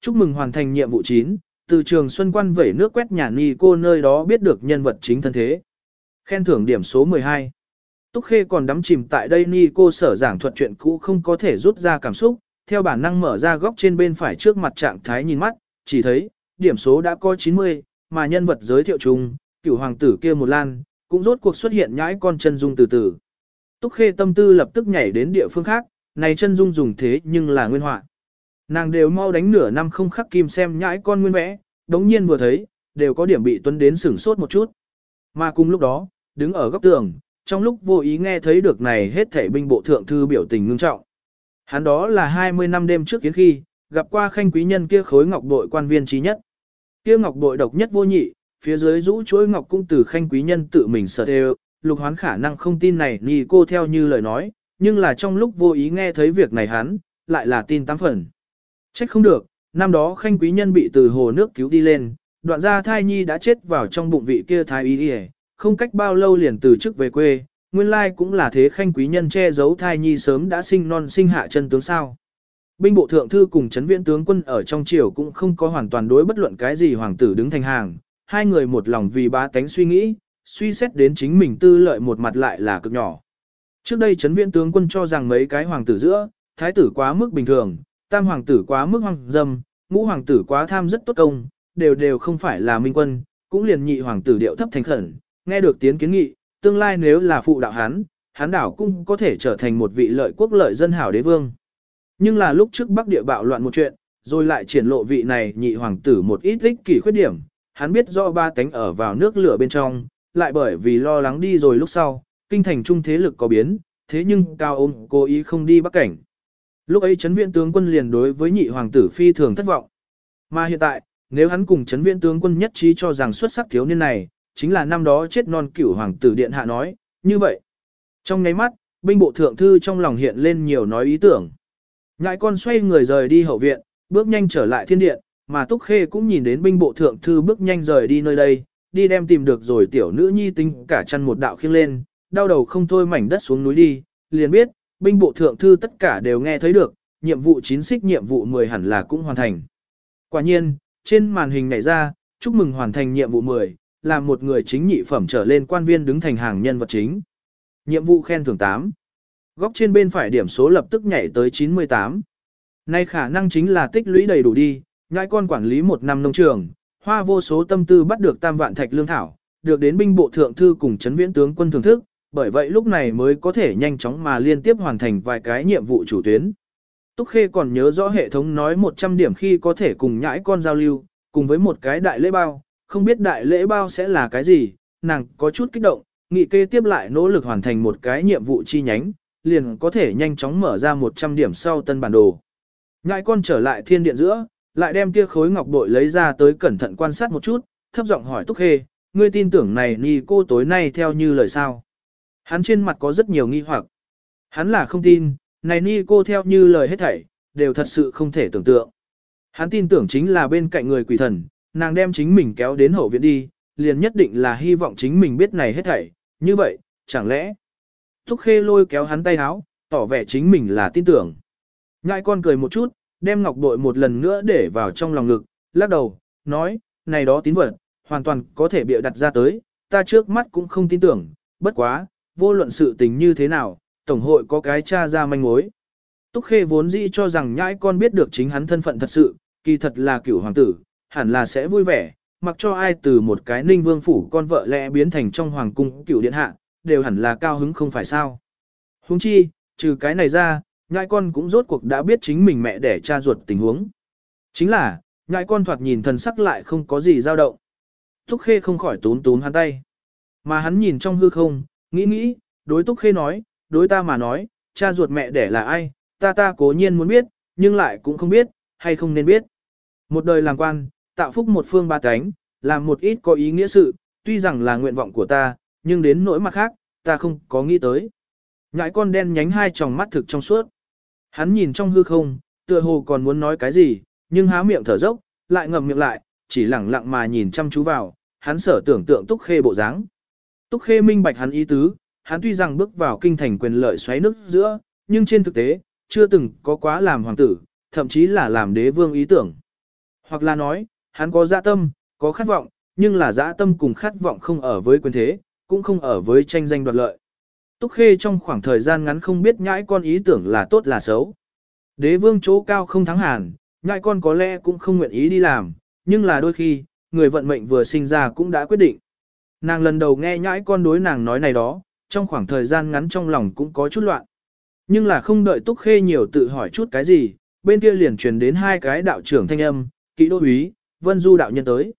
Chúc mừng hoàn thành nhiệm vụ 9, từ trường Xuân Quan vẩy nước quét nhà ni cô nơi đó biết được nhân vật chính thân thế. Khen thưởng điểm số 12. Túc Khê còn đắm chìm tại đây ni cô sở giảng thuật chuyện cũ không có thể rút ra cảm xúc, theo bản năng mở ra góc trên bên phải trước mặt trạng thái nhìn mắt, chỉ thấy, điểm số đã có 90, mà nhân vật giới thiệu chung, cửu hoàng tử kia một lan, cũng rốt cuộc xuất hiện nhãi con chân dung từ từ. Túc Khê tâm tư lập tức nhảy đến địa phương khác, này chân dung dùng thế nhưng là nguyên họa. Nàng đều mau đánh nửa năm không khắc kim xem nhãi con nguyên vẽ, đống nhiên vừa thấy, đều có điểm bị tuấn đến sửng sốt một chút. Mà cùng lúc đó, đứng ở góc tường, trong lúc vô ý nghe thấy được này hết thảy binh bộ thượng thư biểu tình ngưng trọng. Hắn đó là 20 năm đêm trước kiến khi, gặp qua khanh quý nhân kia khối ngọc bội quan viên trí nhất. Kia ngọc bội độc nhất vô nhị, phía dưới rũ chuỗi ngọc cũng từ khanh quý nhân tự mình sở đều, lục hoán khả năng không tin này ni cô theo như lời nói, nhưng là trong lúc vô ý nghe thấy việc này hắn, lại là tin tám phần. Trách không được, năm đó khanh quý nhân bị từ hồ nước cứu đi lên, đoạn ra thai nhi đã chết vào trong bụng vị kia thái y y, không cách bao lâu liền từ chức về quê, nguyên lai cũng là thế khanh quý nhân che giấu thai nhi sớm đã sinh non sinh hạ chân tướng sao. Binh bộ thượng thư cùng chấn viện tướng quân ở trong triều cũng không có hoàn toàn đối bất luận cái gì hoàng tử đứng thành hàng, hai người một lòng vì bá tánh suy nghĩ, suy xét đến chính mình tư lợi một mặt lại là cực nhỏ. Trước đây chấn viện tướng quân cho rằng mấy cái hoàng tử giữa, thái tử quá mức bình thường, tam hoàng tử quá mức hoang dâm, ngũ hoàng tử quá tham rất tốt công, đều đều không phải là minh quân, cũng liền nhị hoàng tử điệu thấp thành khẩn, nghe được tiến kiến nghị, tương lai nếu là phụ đạo hắn, hắn đảo cũng có thể trở thành một vị lợi quốc lợi dân hảo đế vương. Nhưng là lúc trước Bắc địa bạo loạn một chuyện, rồi lại triển lộ vị này nhị hoàng tử một ít ích kỷ khuyết điểm, hắn biết do ba cánh ở vào nước lửa bên trong, lại bởi vì lo lắng đi rồi lúc sau, kinh thành trung thế lực có biến, thế nhưng cao ôm cố ý không đi bắc cảnh. Lúc ấy chấn viện tướng quân liền đối với nhị hoàng tử phi thường thất vọng. Mà hiện tại, nếu hắn cùng chấn viện tướng quân nhất trí cho rằng xuất sắc thiếu niên này, chính là năm đó chết non cửu hoàng tử điện hạ nói, như vậy. Trong nháy mắt, binh bộ thượng thư trong lòng hiện lên nhiều nói ý tưởng. Ngại con xoay người rời đi hậu viện, bước nhanh trở lại thiên điện, mà Túc Khê cũng nhìn đến binh bộ thượng thư bước nhanh rời đi nơi đây, đi đem tìm được rồi tiểu nữ nhi tính cả chăn một đạo khiêng lên, đau đầu không thôi mảnh đất xuống núi đi, liền biết, binh bộ thượng thư tất cả đều nghe thấy được, nhiệm vụ chín xích nhiệm vụ 10 hẳn là cũng hoàn thành. Quả nhiên, trên màn hình nhảy ra, chúc mừng hoàn thành nhiệm vụ 10, là một người chính nhị phẩm trở lên quan viên đứng thành hàng nhân vật chính. Nhiệm vụ khen thưởng 8. Góc trên bên phải điểm số lập tức nhảy tới 98. Nay khả năng chính là tích lũy đầy đủ đi, ngại con quản lý một năm nông trường, hoa vô số tâm tư bắt được tam vạn thạch lương thảo, được đến binh bộ thượng thư cùng chấn viễn tướng quân thưởng thức, bởi vậy lúc này mới có thể nhanh chóng mà liên tiếp hoàn thành vài cái nhiệm vụ chủ tuyến. Túc Khê còn nhớ rõ hệ thống nói 100 điểm khi có thể cùng nhãi con giao lưu, cùng với một cái đại lễ bao, không biết đại lễ bao sẽ là cái gì, nàng có chút kích động, nghị kê tiếp lại nỗ lực hoàn thành một cái nhiệm vụ chi nhánh, liền có thể nhanh chóng mở ra 100 điểm sau tân bản đồ. Nhãi con trở lại thiên điện giữa, lại đem kia khối ngọc bội lấy ra tới cẩn thận quan sát một chút, thấp giọng hỏi Túc Khê, ngươi tin tưởng này ni cô tối nay theo như lời sao. Hắn trên mặt có rất nhiều nghi hoặc. Hắn là không tin, này ni cô theo như lời hết thảy, đều thật sự không thể tưởng tượng. Hắn tin tưởng chính là bên cạnh người quỷ thần, nàng đem chính mình kéo đến hậu viện đi, liền nhất định là hy vọng chính mình biết này hết thảy, như vậy, chẳng lẽ. Thúc Khê lôi kéo hắn tay háo, tỏ vẻ chính mình là tin tưởng. Ngại con cười một chút, đem ngọc bội một lần nữa để vào trong lòng ngực, lắc đầu, nói, này đó tín vật, hoàn toàn có thể bịa đặt ra tới, ta trước mắt cũng không tin tưởng, bất quá, vô luận sự tình như thế nào, Tổng hội có cái cha ra manh mối. Túc Khê vốn dĩ cho rằng nhãi con biết được chính hắn thân phận thật sự, kỳ thật là cửu hoàng tử, hẳn là sẽ vui vẻ, mặc cho ai từ một cái ninh vương phủ con vợ lẽ biến thành trong hoàng cung cửu điện hạ, đều hẳn là cao hứng không phải sao. Huống chi, trừ cái này ra, nhãi con cũng rốt cuộc đã biết chính mình mẹ để cha ruột tình huống. Chính là, nhãi con thoạt nhìn thần sắc lại không có gì dao động. Túc Khê không khỏi tún tún hắn tay. Mà hắn nhìn trong hư không, nghĩ nghĩ, đối Túc Khê nói, đối ta mà nói, cha ruột mẹ đẻ là ai, ta ta cố nhiên muốn biết, nhưng lại cũng không biết, hay không nên biết. Một đời làm quan, tạo phúc một phương ba cánh, làm một ít có ý nghĩa sự, tuy rằng là nguyện vọng của ta, nhưng đến nỗi mặt khác, ta không có nghĩ tới. Ngãi con đen nhánh hai tròng mắt thực trong suốt. Hắn nhìn trong hư không, tựa hồ còn muốn nói cái gì, nhưng há miệng thở dốc, lại ngậm miệng lại, chỉ lẳng lặng mà nhìn chăm chú vào, hắn sở tưởng tượng Túc Khê bộ dáng. Túc Khê minh bạch hắn ý tứ, hắn tuy rằng bước vào kinh thành quyền lợi xoáy nước giữa, nhưng trên thực tế, chưa từng có quá làm hoàng tử, thậm chí là làm đế vương ý tưởng. Hoặc là nói, hắn có dạ tâm, có khát vọng, nhưng là dạ tâm cùng khát vọng không ở với quyền thế, cũng không ở với tranh danh đoạt lợi. Túc Khê trong khoảng thời gian ngắn không biết nhãi con ý tưởng là tốt là xấu. Đế vương chỗ cao không thắng hàn, nhãi con có lẽ cũng không nguyện ý đi làm, nhưng là đôi khi, người vận mệnh vừa sinh ra cũng đã quyết định. Nàng lần đầu nghe nhãi con đối nàng nói này đó, trong khoảng thời gian ngắn trong lòng cũng có chút loạn. Nhưng là không đợi Túc Khê nhiều tự hỏi chút cái gì, bên kia liền truyền đến hai cái đạo trưởng thanh âm, kỹ đô úy, vân du đạo nhân tới.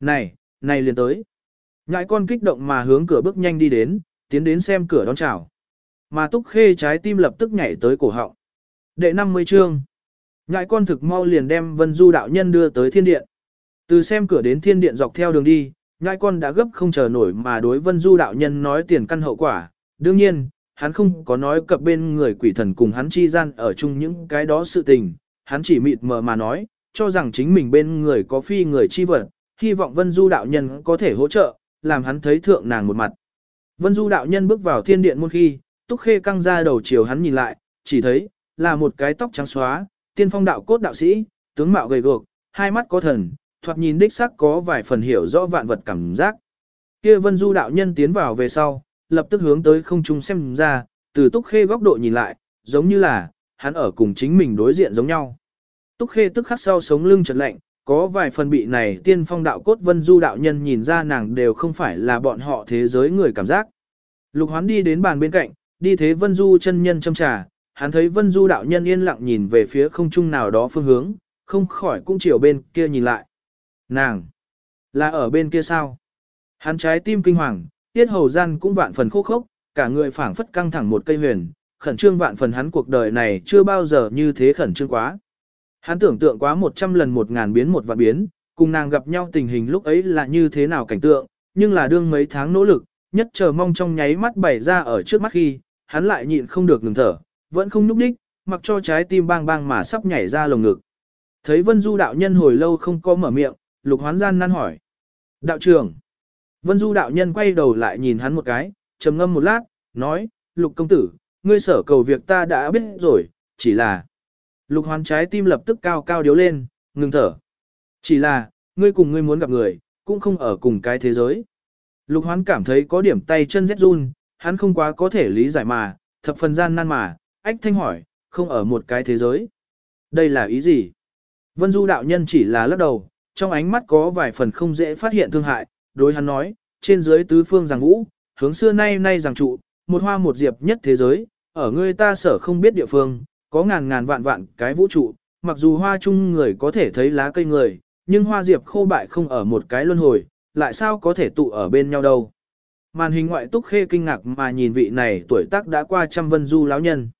Này, này liền tới. Nhãi con kích động mà hướng cửa bước nhanh đi đến, tiến đến xem cửa đón chào. Mà Túc Khê trái tim lập tức nhảy tới cổ họng. Đệ 50 chương. Nhãi con thực mau liền đem vân du đạo nhân đưa tới thiên điện. Từ xem cửa đến thiên điện dọc theo đường đi, nhai con đã gấp không chờ nổi mà đối vân du đạo nhân nói tiền căn hậu quả. Đương nhiên, hắn không có nói cập bên người quỷ thần cùng hắn chi gian ở chung những cái đó sự tình, hắn chỉ mịt mờ mà nói, cho rằng chính mình bên người có phi người chi vật, hy vọng Vân Du đạo nhân có thể hỗ trợ, làm hắn thấy thượng nàng một mặt. Vân Du đạo nhân bước vào thiên điện một khi, Túc Khê căng ra đầu chiều hắn nhìn lại, chỉ thấy, là một cái tóc trắng xóa, tiên phong đạo cốt đạo sĩ, tướng mạo gầy guộc, hai mắt có thần, thoạt nhìn đích sắc có vài phần hiểu rõ vạn vật cảm giác. Kia Vân Du đạo nhân tiến vào về sau, lập tức hướng tới không trung xem ra, từ Túc Khê góc độ nhìn lại, giống như là, hắn ở cùng chính mình đối diện giống nhau. Túc Khê tức khắc sau sống lưng chợt lạnh, có vài phần bị này tiên phong đạo cốt vân du đạo nhân nhìn ra nàng đều không phải là bọn họ thế giới người cảm giác. Lục hoán đi đến bàn bên cạnh, đi thế vân du chân nhân châm trà, hắn thấy vân du đạo nhân yên lặng nhìn về phía không trung nào đó phương hướng, không khỏi cũng chiều bên kia nhìn lại. Nàng! Là ở bên kia sao? Hắn trái tim kinh hoàng, tiết hầu gian cũng vạn phần khô khốc, cả người phảng phất căng thẳng một cây huyền, khẩn trương vạn phần hắn cuộc đời này chưa bao giờ như thế khẩn trương quá. Hắn tưởng tượng quá một trăm lần một ngàn biến một vạn biến, cùng nàng gặp nhau tình hình lúc ấy là như thế nào cảnh tượng, nhưng là đương mấy tháng nỗ lực, nhất chờ mong trong nháy mắt bày ra ở trước mắt khi, hắn lại nhịn không được ngừng thở, vẫn không núp đích, mặc cho trái tim bang bang mà sắp nhảy ra lồng ngực. Thấy Vân Du đạo nhân hồi lâu không có mở miệng, Lục Hoán gian năn hỏi. Đạo trưởng. Vân Du đạo nhân quay đầu lại nhìn hắn một cái, trầm ngâm một lát, nói, Lục công tử, ngươi sở cầu việc ta đã biết rồi, chỉ là... Lục hoán trái tim lập tức cao cao điếu lên, ngừng thở. Chỉ là, ngươi cùng ngươi muốn gặp người, cũng không ở cùng cái thế giới. Lục hoán cảm thấy có điểm tay chân rét run, hắn không quá có thể lý giải mà, thập phần gian nan mà, ách thanh hỏi, không ở một cái thế giới. Đây là ý gì? Vân Du đạo nhân chỉ là lắc đầu, trong ánh mắt có vài phần không dễ phát hiện thương hại, đối hắn nói, trên dưới tứ phương giằng vũ, hướng xưa nay nay giằng trụ, một hoa một diệp nhất thế giới, ở ngươi ta sở không biết địa phương, có ngàn ngàn vạn vạn cái vũ trụ, mặc dù hoa chung người có thể thấy lá cây người, nhưng hoa diệp khô bại không ở một cái luân hồi, lại sao có thể tụ ở bên nhau đâu. Màn hình ngoại túc khê kinh ngạc mà nhìn vị này tuổi tác đã qua trăm vân du lão nhân.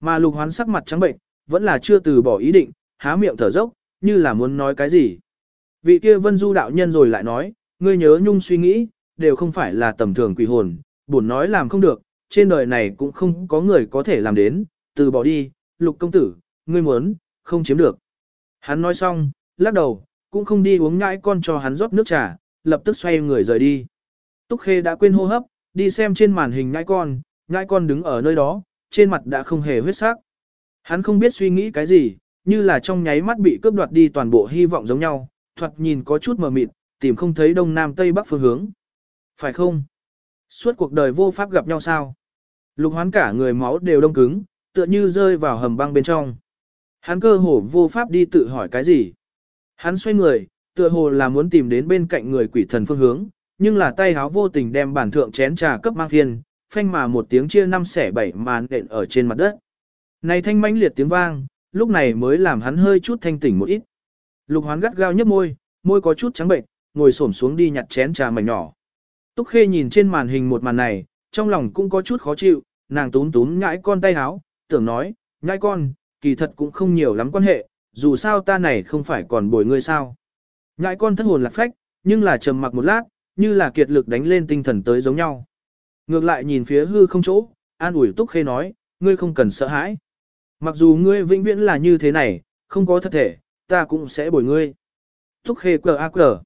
Mà lục hoán sắc mặt trắng bệnh, vẫn là chưa từ bỏ ý định, há miệng thở dốc, như là muốn nói cái gì. Vị kia vân du đạo nhân rồi lại nói, ngươi nhớ nhung suy nghĩ, đều không phải là tầm thường quỷ hồn, buồn nói làm không được, trên đời này cũng không có người có thể làm đến, từ bỏ đi, lục công tử, ngươi muốn, không chiếm được. Hắn nói xong, lắc đầu, cũng không đi uống ngãi con cho hắn rót nước trà, lập tức xoay người rời đi. Túc Khê đã quên hô hấp, đi xem trên màn hình ngãi con, ngãi con đứng ở nơi đó, trên mặt đã không hề huyết sắc. Hắn không biết suy nghĩ cái gì, như là trong nháy mắt bị cướp đoạt đi toàn bộ hy vọng giống nhau, thoạt nhìn có chút mờ mịt, tìm không thấy đông nam tây bắc phương hướng. Phải không? Suốt cuộc đời vô pháp gặp nhau sao? Lục hoán cả người máu đều đông cứng, tựa như rơi vào hầm băng bên trong. Hắn cơ hồ vô pháp đi tự hỏi cái gì. Hắn xoay người, tựa hồ là muốn tìm đến bên cạnh người quỷ thần phương hướng, nhưng là tay háo vô tình đem bản thượng chén trà cấp mang phiên, phanh mà một tiếng chia năm xẻ bảy màn đện ở trên mặt đất. Này thanh mãnh liệt tiếng vang, lúc này mới làm hắn hơi chút thanh tỉnh một ít. Lục hoán gắt gao nhấp môi, môi có chút trắng bệnh, ngồi xổm xuống đi nhặt chén trà mảnh nhỏ. Túc Khê nhìn trên màn hình một màn này, trong lòng cũng có chút khó chịu, nàng túm túm nhãi con tay háo, tưởng nói, nhãi con, kỳ thật cũng không nhiều lắm quan hệ, dù sao ta này không phải còn bồi ngươi sao. Nhãi con thất hồn lạc phách, nhưng là trầm mặc một lát, như là kiệt lực đánh lên tinh thần tới giống nhau. Ngược lại nhìn phía hư không chỗ, an ủi túc khê nói, ngươi không cần sợ hãi. Mặc dù ngươi vĩnh viễn là như thế này, không có thật thể, ta cũng sẽ bồi ngươi. thúc khê cờ a cờ.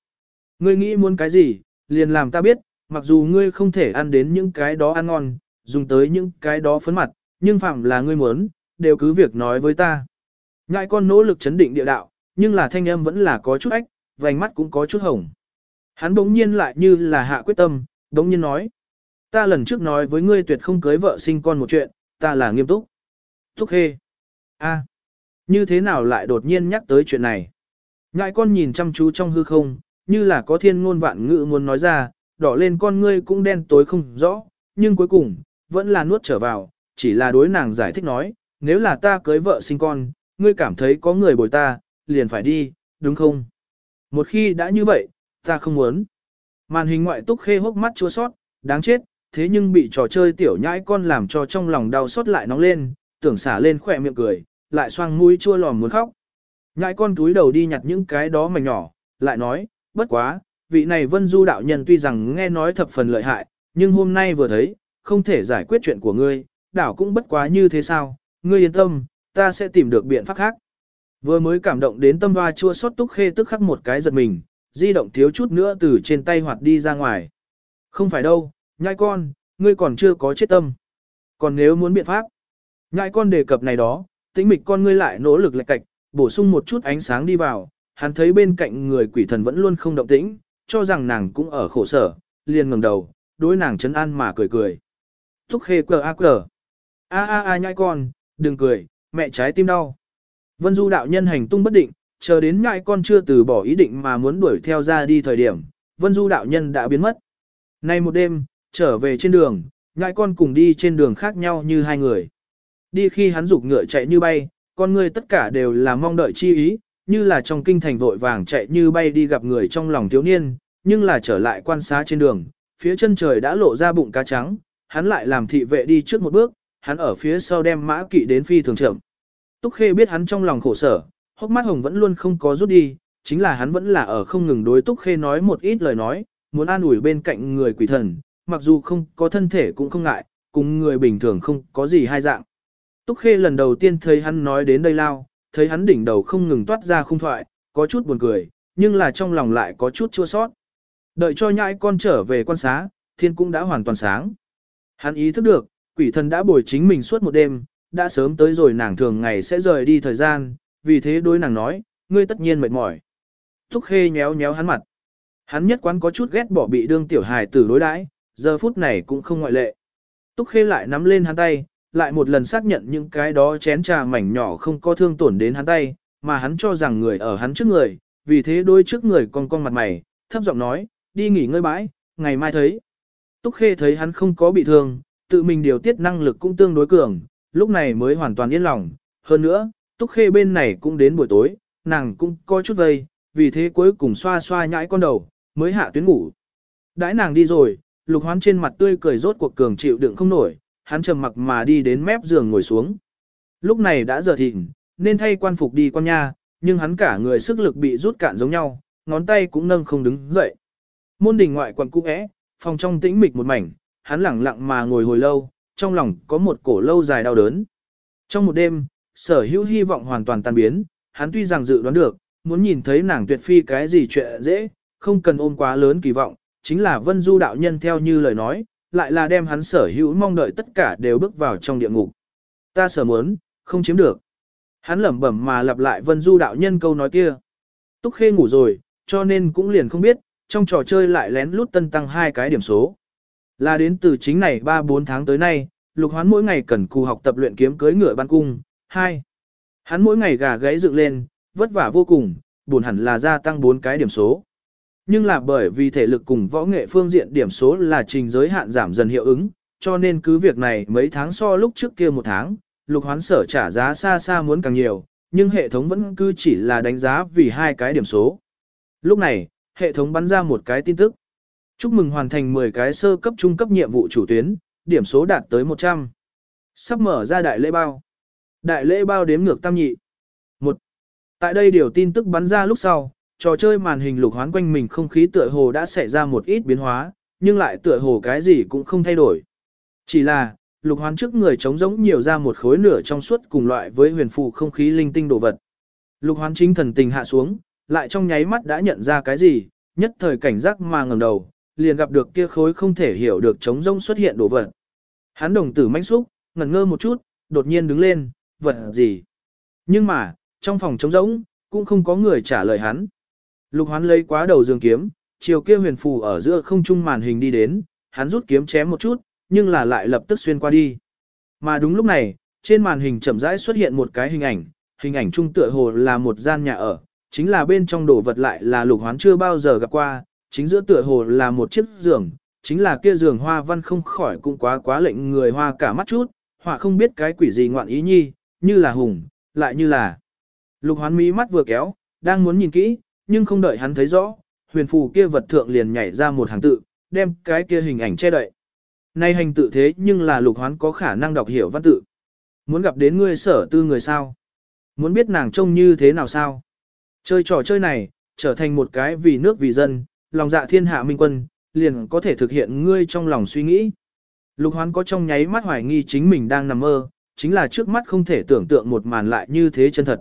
Ngươi nghĩ muốn cái gì, liền làm ta biết, mặc dù ngươi không thể ăn đến những cái đó ăn ngon, dùng tới những cái đó phấn mặt, nhưng phạm là ngươi muốn, đều cứ việc nói với ta. Ngại con nỗ lực chấn định địa đạo, nhưng là thanh âm vẫn là có chút ách, vành mắt cũng có chút hồng. Hắn bỗng nhiên lại như là hạ quyết tâm, bỗng nhiên nói. Ta lần trước nói với ngươi tuyệt không cưới vợ sinh con một chuyện, ta là nghiêm túc. Thúc khê. a như thế nào lại đột nhiên nhắc tới chuyện này? Ngại con nhìn chăm chú trong hư không, như là có thiên ngôn vạn ngữ muốn nói ra, đỏ lên con ngươi cũng đen tối không rõ, nhưng cuối cùng, vẫn là nuốt trở vào, chỉ là đối nàng giải thích nói, nếu là ta cưới vợ sinh con, ngươi cảm thấy có người bồi ta, liền phải đi, đúng không? Một khi đã như vậy, ta không muốn. Màn hình ngoại túc khê hốc mắt chua sót, đáng chết, thế nhưng bị trò chơi tiểu nhãi con làm cho trong lòng đau xót lại nóng lên, tưởng xả lên khỏe miệng cười, lại xoang mũi chua lòm muốn khóc. Ngại con túi đầu đi nhặt những cái đó mảnh nhỏ, lại nói, bất quá, vị này vân du đạo nhân tuy rằng nghe nói thập phần lợi hại, nhưng hôm nay vừa thấy, không thể giải quyết chuyện của ngươi, đảo cũng bất quá như thế sao, ngươi yên tâm, ta sẽ tìm được biện pháp khác. Vừa mới cảm động đến tâm hoa chua xót túc khê tức khắc một cái giật mình, di động thiếu chút nữa từ trên tay hoạt đi ra ngoài. Không phải đâu, nhai con, ngươi còn chưa có chết tâm. Còn nếu muốn biện pháp, nhai con đề cập này đó, tĩnh mịch con ngươi lại nỗ lực lệch cạch, bổ sung một chút ánh sáng đi vào, hắn thấy bên cạnh người quỷ thần vẫn luôn không động tĩnh, cho rằng nàng cũng ở khổ sở, liền ngẩng đầu, đối nàng chấn an mà cười cười. Thúc khê cờ a cờ. A a a nhai con, đừng cười, mẹ trái tim đau. Vân Du đạo nhân hành tung bất định, chờ đến nhai con chưa từ bỏ ý định mà muốn đuổi theo ra đi thời điểm, Vân Du đạo nhân đã biến mất. Nay một đêm, trở về trên đường, nhai con cùng đi trên đường khác nhau như hai người. Đi khi hắn dục ngựa chạy như bay, con người tất cả đều là mong đợi chi ý, như là trong kinh thành vội vàng chạy như bay đi gặp người trong lòng thiếu niên, nhưng là trở lại quan sát trên đường, phía chân trời đã lộ ra bụng cá trắng, hắn lại làm thị vệ đi trước một bước, hắn ở phía sau đem mã kỵ đến phi thường chậm. Túc Khê biết hắn trong lòng khổ sở, hốc mắt hồng vẫn luôn không có rút đi, chính là hắn vẫn là ở không ngừng đối Túc Khê nói một ít lời nói, muốn an ủi bên cạnh người quỷ thần, mặc dù không có thân thể cũng không ngại, cùng người bình thường không có gì hai dạng. Túc Khê lần đầu tiên thấy hắn nói đến đây lao, thấy hắn đỉnh đầu không ngừng toát ra khung thoại, có chút buồn cười, nhưng là trong lòng lại có chút chua sót. Đợi cho nhãi con trở về quan xá, thiên cũng đã hoàn toàn sáng. Hắn ý thức được, quỷ thần đã bồi chính mình suốt một đêm, đã sớm tới rồi nàng thường ngày sẽ rời đi thời gian, vì thế đối nàng nói, ngươi tất nhiên mệt mỏi. Túc khê nhéo nhéo hắn mặt. Hắn nhất quán có chút ghét bỏ bị đương tiểu hài tử đối đãi, giờ phút này cũng không ngoại lệ. Túc khê lại nắm lên hắn tay, lại một lần xác nhận những cái đó chén trà mảnh nhỏ không có thương tổn đến hắn tay, mà hắn cho rằng người ở hắn trước người, vì thế đôi trước người con con mặt mày, thấp giọng nói, đi nghỉ ngơi bãi, ngày mai thấy. Túc khê thấy hắn không có bị thương, tự mình điều tiết năng lực cũng tương đối cường, lúc này mới hoàn toàn yên lòng. Hơn nữa, Túc Khê bên này cũng đến buổi tối, nàng cũng có chút vây, vì thế cuối cùng xoa xoa nhãi con đầu, mới hạ tuyến ngủ. Đãi nàng đi rồi, lục hoán trên mặt tươi cười rốt cuộc cường chịu đựng không nổi, hắn trầm mặc mà đi đến mép giường ngồi xuống. Lúc này đã giờ thịnh, nên thay quan phục đi con nha, nhưng hắn cả người sức lực bị rút cạn giống nhau, ngón tay cũng nâng không đứng dậy. Môn đình ngoại quận cũ é, phòng trong tĩnh mịch một mảnh, hắn lẳng lặng mà ngồi hồi lâu, trong lòng có một cổ lâu dài đau đớn. Trong một đêm, sở hữu hy vọng hoàn toàn tan biến, hắn tuy rằng dự đoán được, muốn nhìn thấy nàng tuyệt phi cái gì chuyện dễ, không cần ôm quá lớn kỳ vọng, chính là vân du đạo nhân theo như lời nói, lại là đem hắn sở hữu mong đợi tất cả đều bước vào trong địa ngục. Ta sở muốn, không chiếm được. Hắn lẩm bẩm mà lặp lại vân du đạo nhân câu nói kia. Túc khê ngủ rồi, cho nên cũng liền không biết, trong trò chơi lại lén lút tân tăng hai cái điểm số. Là đến từ chính này 3-4 tháng tới nay, lục hoán mỗi ngày cần cù học tập luyện kiếm cưới ngựa ban cung. 2. Hắn mỗi ngày gà gáy dựng lên, vất vả vô cùng, buồn hẳn là gia tăng 4 cái điểm số. Nhưng là bởi vì thể lực cùng võ nghệ phương diện điểm số là trình giới hạn giảm dần hiệu ứng, cho nên cứ việc này mấy tháng so lúc trước kia một tháng, lục hoán sở trả giá xa xa muốn càng nhiều, nhưng hệ thống vẫn cứ chỉ là đánh giá vì hai cái điểm số. Lúc này, hệ thống bắn ra một cái tin tức. Chúc mừng hoàn thành 10 cái sơ cấp trung cấp nhiệm vụ chủ tuyến, điểm số đạt tới 100. Sắp mở ra đại lễ bao. Đại lễ bao đếm ngược tam nhị. Một. Tại đây điều tin tức bắn ra lúc sau, trò chơi màn hình lục hoán quanh mình không khí tựa hồ đã xảy ra một ít biến hóa, nhưng lại tựa hồ cái gì cũng không thay đổi. Chỉ là, lục hoán trước người trống giống nhiều ra một khối nửa trong suốt cùng loại với huyền phù không khí linh tinh đồ vật. Lục hoán chính thần tình hạ xuống, lại trong nháy mắt đã nhận ra cái gì, nhất thời cảnh giác mà ngẩng đầu, liền gặp được kia khối không thể hiểu được trống rông xuất hiện đồ vật. Hắn đồng tử manh xúc, ngẩn ngơ một chút, đột nhiên đứng lên, vật gì. Nhưng mà, trong phòng trống rỗng, cũng không có người trả lời hắn. Lục hoán lấy quá đầu dương kiếm, chiều kia huyền phù ở giữa không trung màn hình đi đến, hắn rút kiếm chém một chút, nhưng là lại lập tức xuyên qua đi. Mà đúng lúc này, trên màn hình chậm rãi xuất hiện một cái hình ảnh, hình ảnh trung tựa hồ là một gian nhà ở, chính là bên trong đồ vật lại là lục hoán chưa bao giờ gặp qua, chính giữa tựa hồ là một chiếc giường, chính là kia giường hoa văn không khỏi cũng quá quá lệnh người hoa cả mắt chút, họa không biết cái quỷ gì ngoạn ý nhi, như là hùng, lại như là. Lục hoán mí mắt vừa kéo, đang muốn nhìn kỹ, nhưng không đợi hắn thấy rõ, huyền phù kia vật thượng liền nhảy ra một hàng tự, đem cái kia hình ảnh che đậy. Nay hành tự thế nhưng là lục hoán có khả năng đọc hiểu văn tự. Muốn gặp đến ngươi sở tư người sao? Muốn biết nàng trông như thế nào sao? Chơi trò chơi này, trở thành một cái vì nước vì dân, lòng dạ thiên hạ minh quân, liền có thể thực hiện ngươi trong lòng suy nghĩ. Lục hoán có trong nháy mắt hoài nghi chính mình đang nằm mơ, chính là trước mắt không thể tưởng tượng một màn lại như thế chân thật.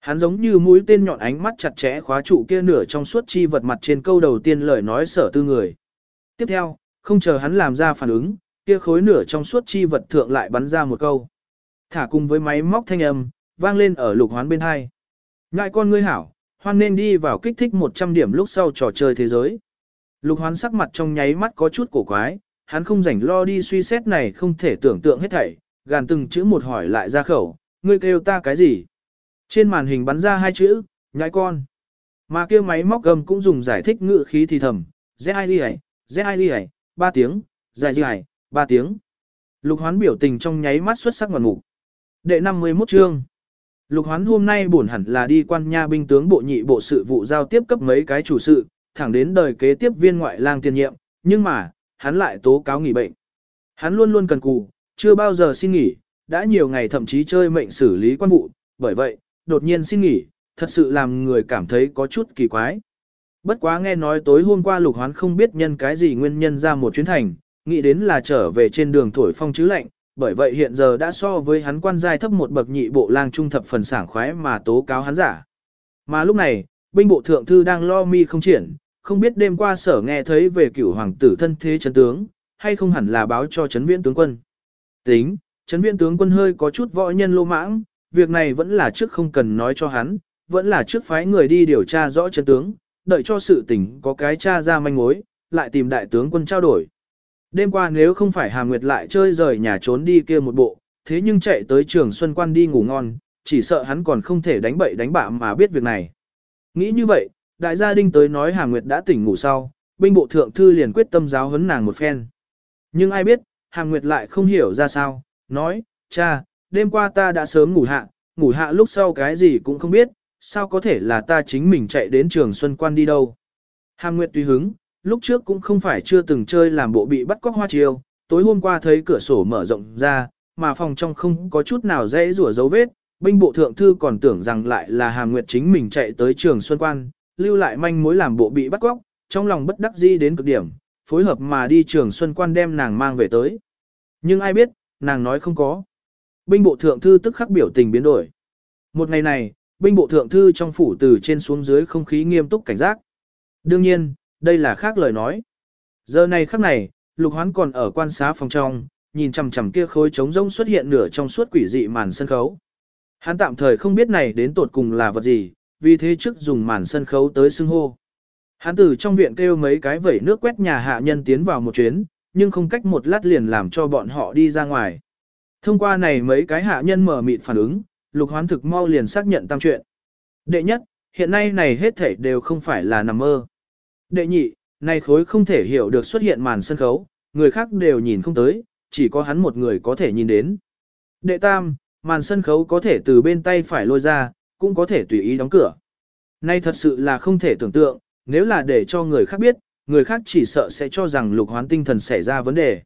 Hắn giống như mũi tên nhọn ánh mắt chặt chẽ khóa trụ kia nửa trong suốt chi vật mặt trên câu đầu tiên lời nói sở tư người. Tiếp theo, không chờ hắn làm ra phản ứng, kia khối nửa trong suốt chi vật thượng lại bắn ra một câu. Thả cùng với máy móc thanh âm, vang lên ở lục hoán bên hai. Ngại con ngươi hảo, hoan nên đi vào kích thích 100 điểm lúc sau trò chơi thế giới. Lục hoán sắc mặt trong nháy mắt có chút cổ quái, hắn không rảnh lo đi suy xét này không thể tưởng tượng hết thảy, gàn từng chữ một hỏi lại ra khẩu, ngươi kêu ta cái gì? Trên màn hình bắn ra hai chữ, nhãi con. Mà kia máy móc gầm cũng dùng giải thích ngữ khí thì thầm, Z-I-D-I, Z-I-D-I, ba tiếng, dài dài, ba tiếng. Lục hoán biểu tình trong nháy mắt xuất sắc ngoạn mục. Đệ 51 chương. Lục hoán hôm nay buồn hẳn là đi quan nha binh tướng bộ nhị bộ sự vụ giao tiếp cấp mấy cái chủ sự, thẳng đến đời kế tiếp viên ngoại lang tiền nhiệm, nhưng mà, hắn lại tố cáo nghỉ bệnh. Hắn luôn luôn cần cù, chưa bao giờ xin nghỉ, đã nhiều ngày thậm chí chơi mệnh xử lý quan vụ, bởi vậy, đột nhiên xin nghỉ, thật sự làm người cảm thấy có chút kỳ quái. Bất quá nghe nói tối hôm qua lục hoán không biết nhân cái gì nguyên nhân ra một chuyến thành, nghĩ đến là trở về trên đường thổi phong chứ lạnh, bởi vậy hiện giờ đã so với hắn quan giai thấp một bậc nhị bộ lang trung thập phần sảng khoái mà tố cáo hắn giả. Mà lúc này, binh bộ thượng thư đang lo mi không triển, không biết đêm qua sở nghe thấy về cửu hoàng tử thân thế chấn tướng, hay không hẳn là báo cho chấn viễn tướng quân. Tính, chấn viễn tướng quân hơi có chút võ nhân lô mãng, việc này vẫn là trước không cần nói cho hắn, vẫn là trước phái người đi điều tra rõ chân tướng, đợi cho sự tình có cái tra ra manh mối, lại tìm đại tướng quân trao đổi. Đêm qua nếu không phải Hà Nguyệt lại chơi rời nhà trốn đi kia một bộ, thế nhưng chạy tới trường Xuân Quan đi ngủ ngon, chỉ sợ hắn còn không thể đánh bậy đánh bạ mà biết việc này. Nghĩ như vậy, đại gia đinh tới nói Hà Nguyệt đã tỉnh ngủ sau, binh bộ thượng thư liền quyết tâm giáo huấn nàng một phen. Nhưng ai biết, Hà Nguyệt lại không hiểu ra sao, nói, cha, đêm qua ta đã sớm ngủ hạ, ngủ hạ lúc sau cái gì cũng không biết, sao có thể là ta chính mình chạy đến trường Xuân Quan đi đâu. Hàm Nguyệt tùy hứng, lúc trước cũng không phải chưa từng chơi làm bộ bị bắt cóc hoa chiêu, tối hôm qua thấy cửa sổ mở rộng ra, mà phòng trong không có chút nào dễ rủa dấu vết, binh bộ thượng thư còn tưởng rằng lại là Hàm Nguyệt chính mình chạy tới trường Xuân Quan, lưu lại manh mối làm bộ bị bắt cóc, trong lòng bất đắc dĩ đến cực điểm, phối hợp mà đi trường Xuân Quan đem nàng mang về tới. Nhưng ai biết, nàng nói không có. Binh bộ thượng thư tức khắc biểu tình biến đổi. Một ngày này, binh bộ thượng thư trong phủ từ trên xuống dưới không khí nghiêm túc cảnh giác. Đương nhiên, đây là khác lời nói. Giờ này khắc này, lục hoán còn ở quan xá phòng trong, nhìn chằm chằm kia khối trống rông xuất hiện nửa trong suốt quỷ dị màn sân khấu. Hắn tạm thời không biết này đến tột cùng là vật gì, vì thế trước dùng màn sân khấu tới xưng hô. Hắn từ trong viện kêu mấy cái vẩy nước quét nhà hạ nhân tiến vào một chuyến, nhưng không cách một lát liền làm cho bọn họ đi ra ngoài. Thông qua này mấy cái hạ nhân mở mịt phản ứng, lục hoán thực mau liền xác nhận tam chuyện. Đệ nhất, hiện nay này hết thảy đều không phải là nằm mơ. Đệ nhị, này khối không thể hiểu được xuất hiện màn sân khấu, người khác đều nhìn không tới, chỉ có hắn một người có thể nhìn đến. Đệ tam, màn sân khấu có thể từ bên tay phải lôi ra, cũng có thể tùy ý đóng cửa. Nay thật sự là không thể tưởng tượng, nếu là để cho người khác biết, người khác chỉ sợ sẽ cho rằng lục hoán tinh thần xảy ra vấn đề.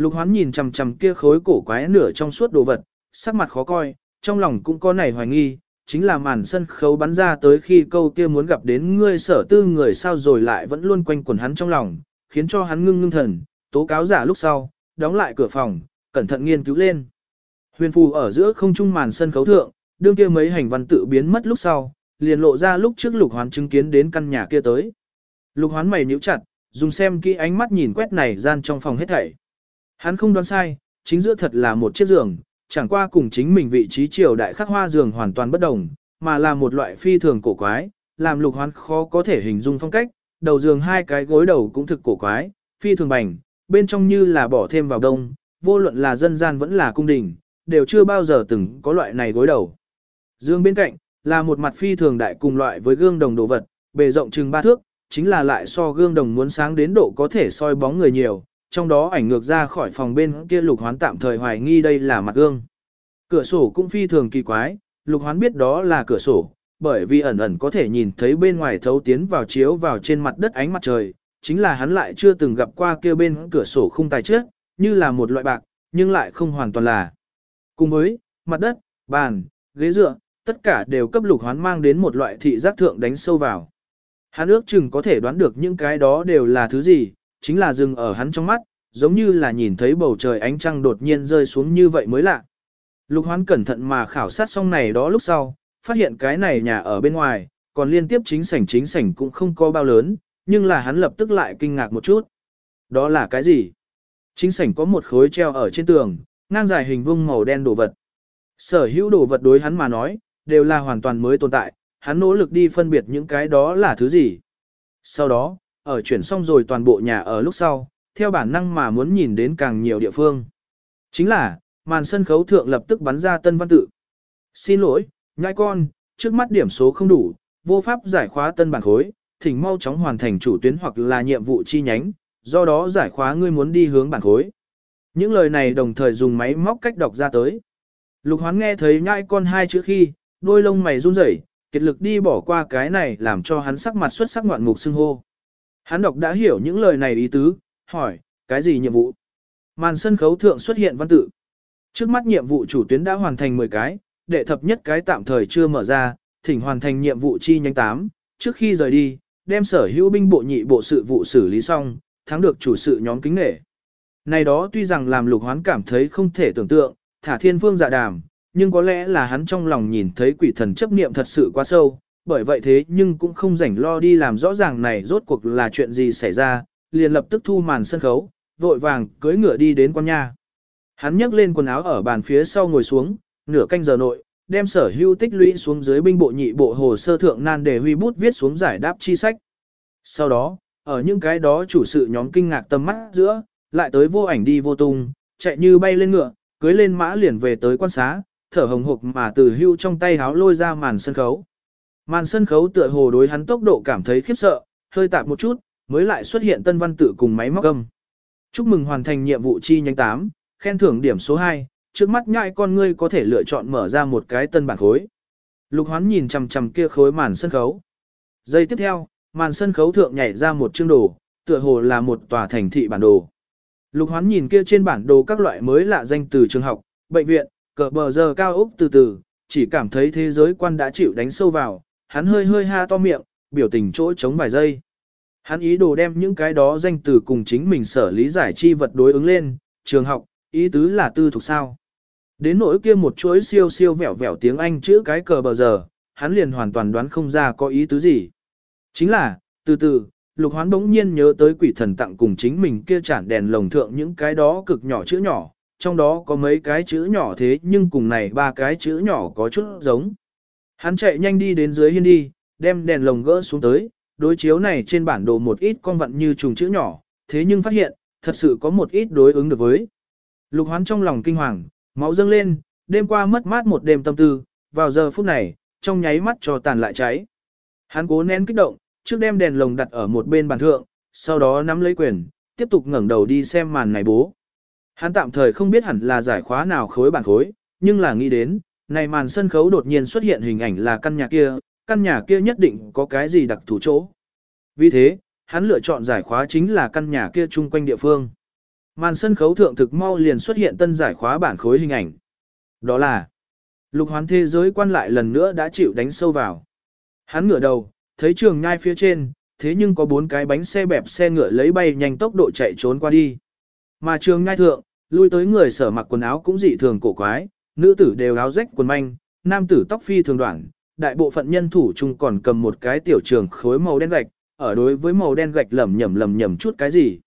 Lục hoán nhìn chằm chằm kia khối cổ quái nửa trong suốt đồ vật, sắc mặt khó coi, trong lòng cũng có nảy hoài nghi, chính là màn sân khấu bắn ra tới khi câu kia muốn gặp đến ngươi sở tư người sao rồi lại vẫn luôn quanh quẩn hắn trong lòng, khiến cho hắn ngưng ngưng thần, tố cáo giả lúc sau, đóng lại cửa phòng, cẩn thận nghiên cứu lên. Huyền phù ở giữa không trung màn sân khấu thượng, đương kia mấy hành văn tự biến mất lúc sau, liền lộ ra lúc trước lục hoán chứng kiến đến căn nhà kia tới. Lục hoán mày nhíu chặt, dùng xem kỹ ánh mắt nhìn quét này gian trong phòng hết thảy. Hắn không đoán sai, chính giữa thật là một chiếc giường, chẳng qua cùng chính mình vị trí triều đại khắc hoa giường hoàn toàn bất đồng, mà là một loại phi thường cổ quái, làm lục hoán khó có thể hình dung phong cách, đầu giường hai cái gối đầu cũng thực cổ quái, phi thường bành, bên trong như là bỏ thêm vào đông, vô luận là dân gian vẫn là cung đình, đều chưa bao giờ từng có loại này gối đầu. Dương bên cạnh, là một mặt phi thường đại cùng loại với gương đồng đồ vật, bề rộng chừng ba thước, chính là lại so gương đồng muốn sáng đến độ có thể soi bóng người nhiều, trong đó ảnh ngược ra khỏi phòng bên kia lục hoán tạm thời hoài nghi đây là mặt gương. Cửa sổ cũng phi thường kỳ quái, lục hoán biết đó là cửa sổ, bởi vì ẩn ẩn có thể nhìn thấy bên ngoài thấu tiến vào chiếu vào trên mặt đất ánh mặt trời, chính là hắn lại chưa từng gặp qua kia bên cửa sổ khung tài trước, như là một loại bạc, nhưng lại không hoàn toàn là. Cùng với, mặt đất, bàn, ghế dựa, tất cả đều cấp lục hoán mang đến một loại thị giác thượng đánh sâu vào. Hắn ước chừng có thể đoán được những cái đó đều là thứ gì, chính là dừng ở hắn trong mắt, giống như là nhìn thấy bầu trời ánh trăng đột nhiên rơi xuống như vậy mới lạ. Lục hoán cẩn thận mà khảo sát xong này đó lúc sau, phát hiện cái này nhà ở bên ngoài, còn liên tiếp chính sảnh chính sảnh cũng không có bao lớn, nhưng là hắn lập tức lại kinh ngạc một chút. Đó là cái gì? Chính sảnh có một khối treo ở trên tường, ngang dài hình vuông màu đen đồ vật. Sở hữu đồ vật đối hắn mà nói, đều là hoàn toàn mới tồn tại, hắn nỗ lực đi phân biệt những cái đó là thứ gì. Sau đó, ở chuyển xong rồi toàn bộ nhà ở lúc sau, theo bản năng mà muốn nhìn đến càng nhiều địa phương. Chính là, màn sân khấu thượng lập tức bắn ra tân văn tự. Xin lỗi, nhãi con, trước mắt điểm số không đủ, vô pháp giải khóa tân bản khối, thỉnh mau chóng hoàn thành chủ tuyến hoặc là nhiệm vụ chi nhánh, do đó giải khóa ngươi muốn đi hướng bản khối. Những lời này đồng thời dùng máy móc cách đọc ra tới. Lục hoán nghe thấy nhãi con hai chữ khi, đôi lông mày run rẩy, kiệt lực đi bỏ qua cái này làm cho hắn sắc mặt xuất sắc ngoạn mục xưng hô. Hắn đọc đã hiểu những lời này ý tứ, hỏi, cái gì nhiệm vụ? Màn sân khấu thượng xuất hiện văn tự. Trước mắt nhiệm vụ chủ tuyến đã hoàn thành 10 cái, đệ thập nhất cái tạm thời chưa mở ra, thỉnh hoàn thành nhiệm vụ chi nhánh 8, trước khi rời đi, đem sở hữu binh bộ nhị bộ sự vụ xử lý xong, thắng được chủ sự nhóm kính nể. Này đó tuy rằng làm lục hoán cảm thấy không thể tưởng tượng, thả thiên phương dạ đàm, nhưng có lẽ là hắn trong lòng nhìn thấy quỷ thần chấp niệm thật sự quá sâu, bởi vậy thế nhưng cũng không rảnh lo đi làm rõ ràng này rốt cuộc là chuyện gì xảy ra, liền lập tức thu màn sân khấu, vội vàng cưỡi ngựa đi đến quan nhà. Hắn nhấc lên quần áo ở bàn phía sau ngồi xuống, nửa canh giờ nội, đem sở hưu tích lũy xuống dưới binh bộ nhị bộ hồ sơ thượng nan để huy bút viết xuống giải đáp chi sách. Sau đó, ở những cái đó chủ sự nhóm kinh ngạc tâm mắt giữa, lại tới vô ảnh đi vô tung, chạy như bay lên ngựa, cưới lên mã liền về tới quan xá, thở hồng hộc mà từ hưu trong tay háo lôi ra màn sân khấu. Màn sân khấu tựa hồ đối hắn tốc độ cảm thấy khiếp sợ, hơi tạm một chút, mới lại xuất hiện tân văn tự cùng máy móc âm. Chúc mừng hoàn thành nhiệm vụ chi nhánh 8, khen thưởng điểm số 2, trước mắt nhại con ngươi có thể lựa chọn mở ra một cái tân bản khối. Lục hoán nhìn chằm chằm kia khối màn sân khấu. Giây tiếp theo, màn sân khấu thượng nhảy ra một chương đồ, tựa hồ là một tòa thành thị bản đồ. Lục hoán nhìn kia trên bản đồ các loại mới lạ danh từ trường học, bệnh viện, cờ bờ giờ cao ốc từ từ, chỉ cảm thấy thế giới quan đã chịu đánh sâu vào, hắn hơi hơi ha to miệng, biểu tình chỗ chống vài giây. Hắn ý đồ đem những cái đó danh từ cùng chính mình sở lý giải chi vật đối ứng lên, trường học, ý tứ là tư thuộc sao. Đến nỗi kia một chuỗi siêu siêu vẻo vẻo tiếng Anh chữ cái cờ bờ giờ, hắn liền hoàn toàn đoán không ra có ý tứ gì. Chính là, từ từ, lục hoán bỗng nhiên nhớ tới quỷ thần tặng cùng chính mình kia chản đèn lồng thượng những cái đó cực nhỏ chữ nhỏ, trong đó có mấy cái chữ nhỏ thế nhưng cùng này ba cái chữ nhỏ có chút giống. Hắn chạy nhanh đi đến dưới hiên đi, đem đèn lồng gỡ xuống tới, đối chiếu này trên bản đồ một ít con vặn như trùng chữ nhỏ, thế nhưng phát hiện, thật sự có một ít đối ứng được với. Lục hoán trong lòng kinh hoàng, máu dâng lên, đêm qua mất mát một đêm tâm tư, vào giờ phút này, trong nháy mắt cho tàn lại cháy. Hắn cố nén kích động, trước đem đèn lồng đặt ở một bên bàn thượng, sau đó nắm lấy quyền, tiếp tục ngẩng đầu đi xem màn này bố. Hắn tạm thời không biết hẳn là giải khóa nào khối bản khối, nhưng là nghĩ đến, này màn sân khấu đột nhiên xuất hiện hình ảnh là căn nhà kia, căn nhà kia nhất định có cái gì đặc thù chỗ. Vì thế, hắn lựa chọn giải khóa chính là căn nhà kia chung quanh địa phương. Màn sân khấu thượng thực mau liền xuất hiện tân giải khóa bản khối hình ảnh. Đó là lục hoán thế giới quan lại lần nữa đã chịu đánh sâu vào. Hắn ngửa đầu, thấy trường ngay phía trên, thế nhưng có bốn cái bánh xe bẹp xe ngựa lấy bay nhanh tốc độ chạy trốn qua đi. Mà trường ngay thượng, lui tới người sở mặc quần áo cũng dị thường cổ quái, nữ tử đều áo rách quần manh, nam tử tóc phi thường đoạn, đại bộ phận nhân thủ chung còn cầm một cái tiểu trường khối màu đen gạch, ở đối với màu đen gạch lầm nhầm lầm nhầm chút cái gì.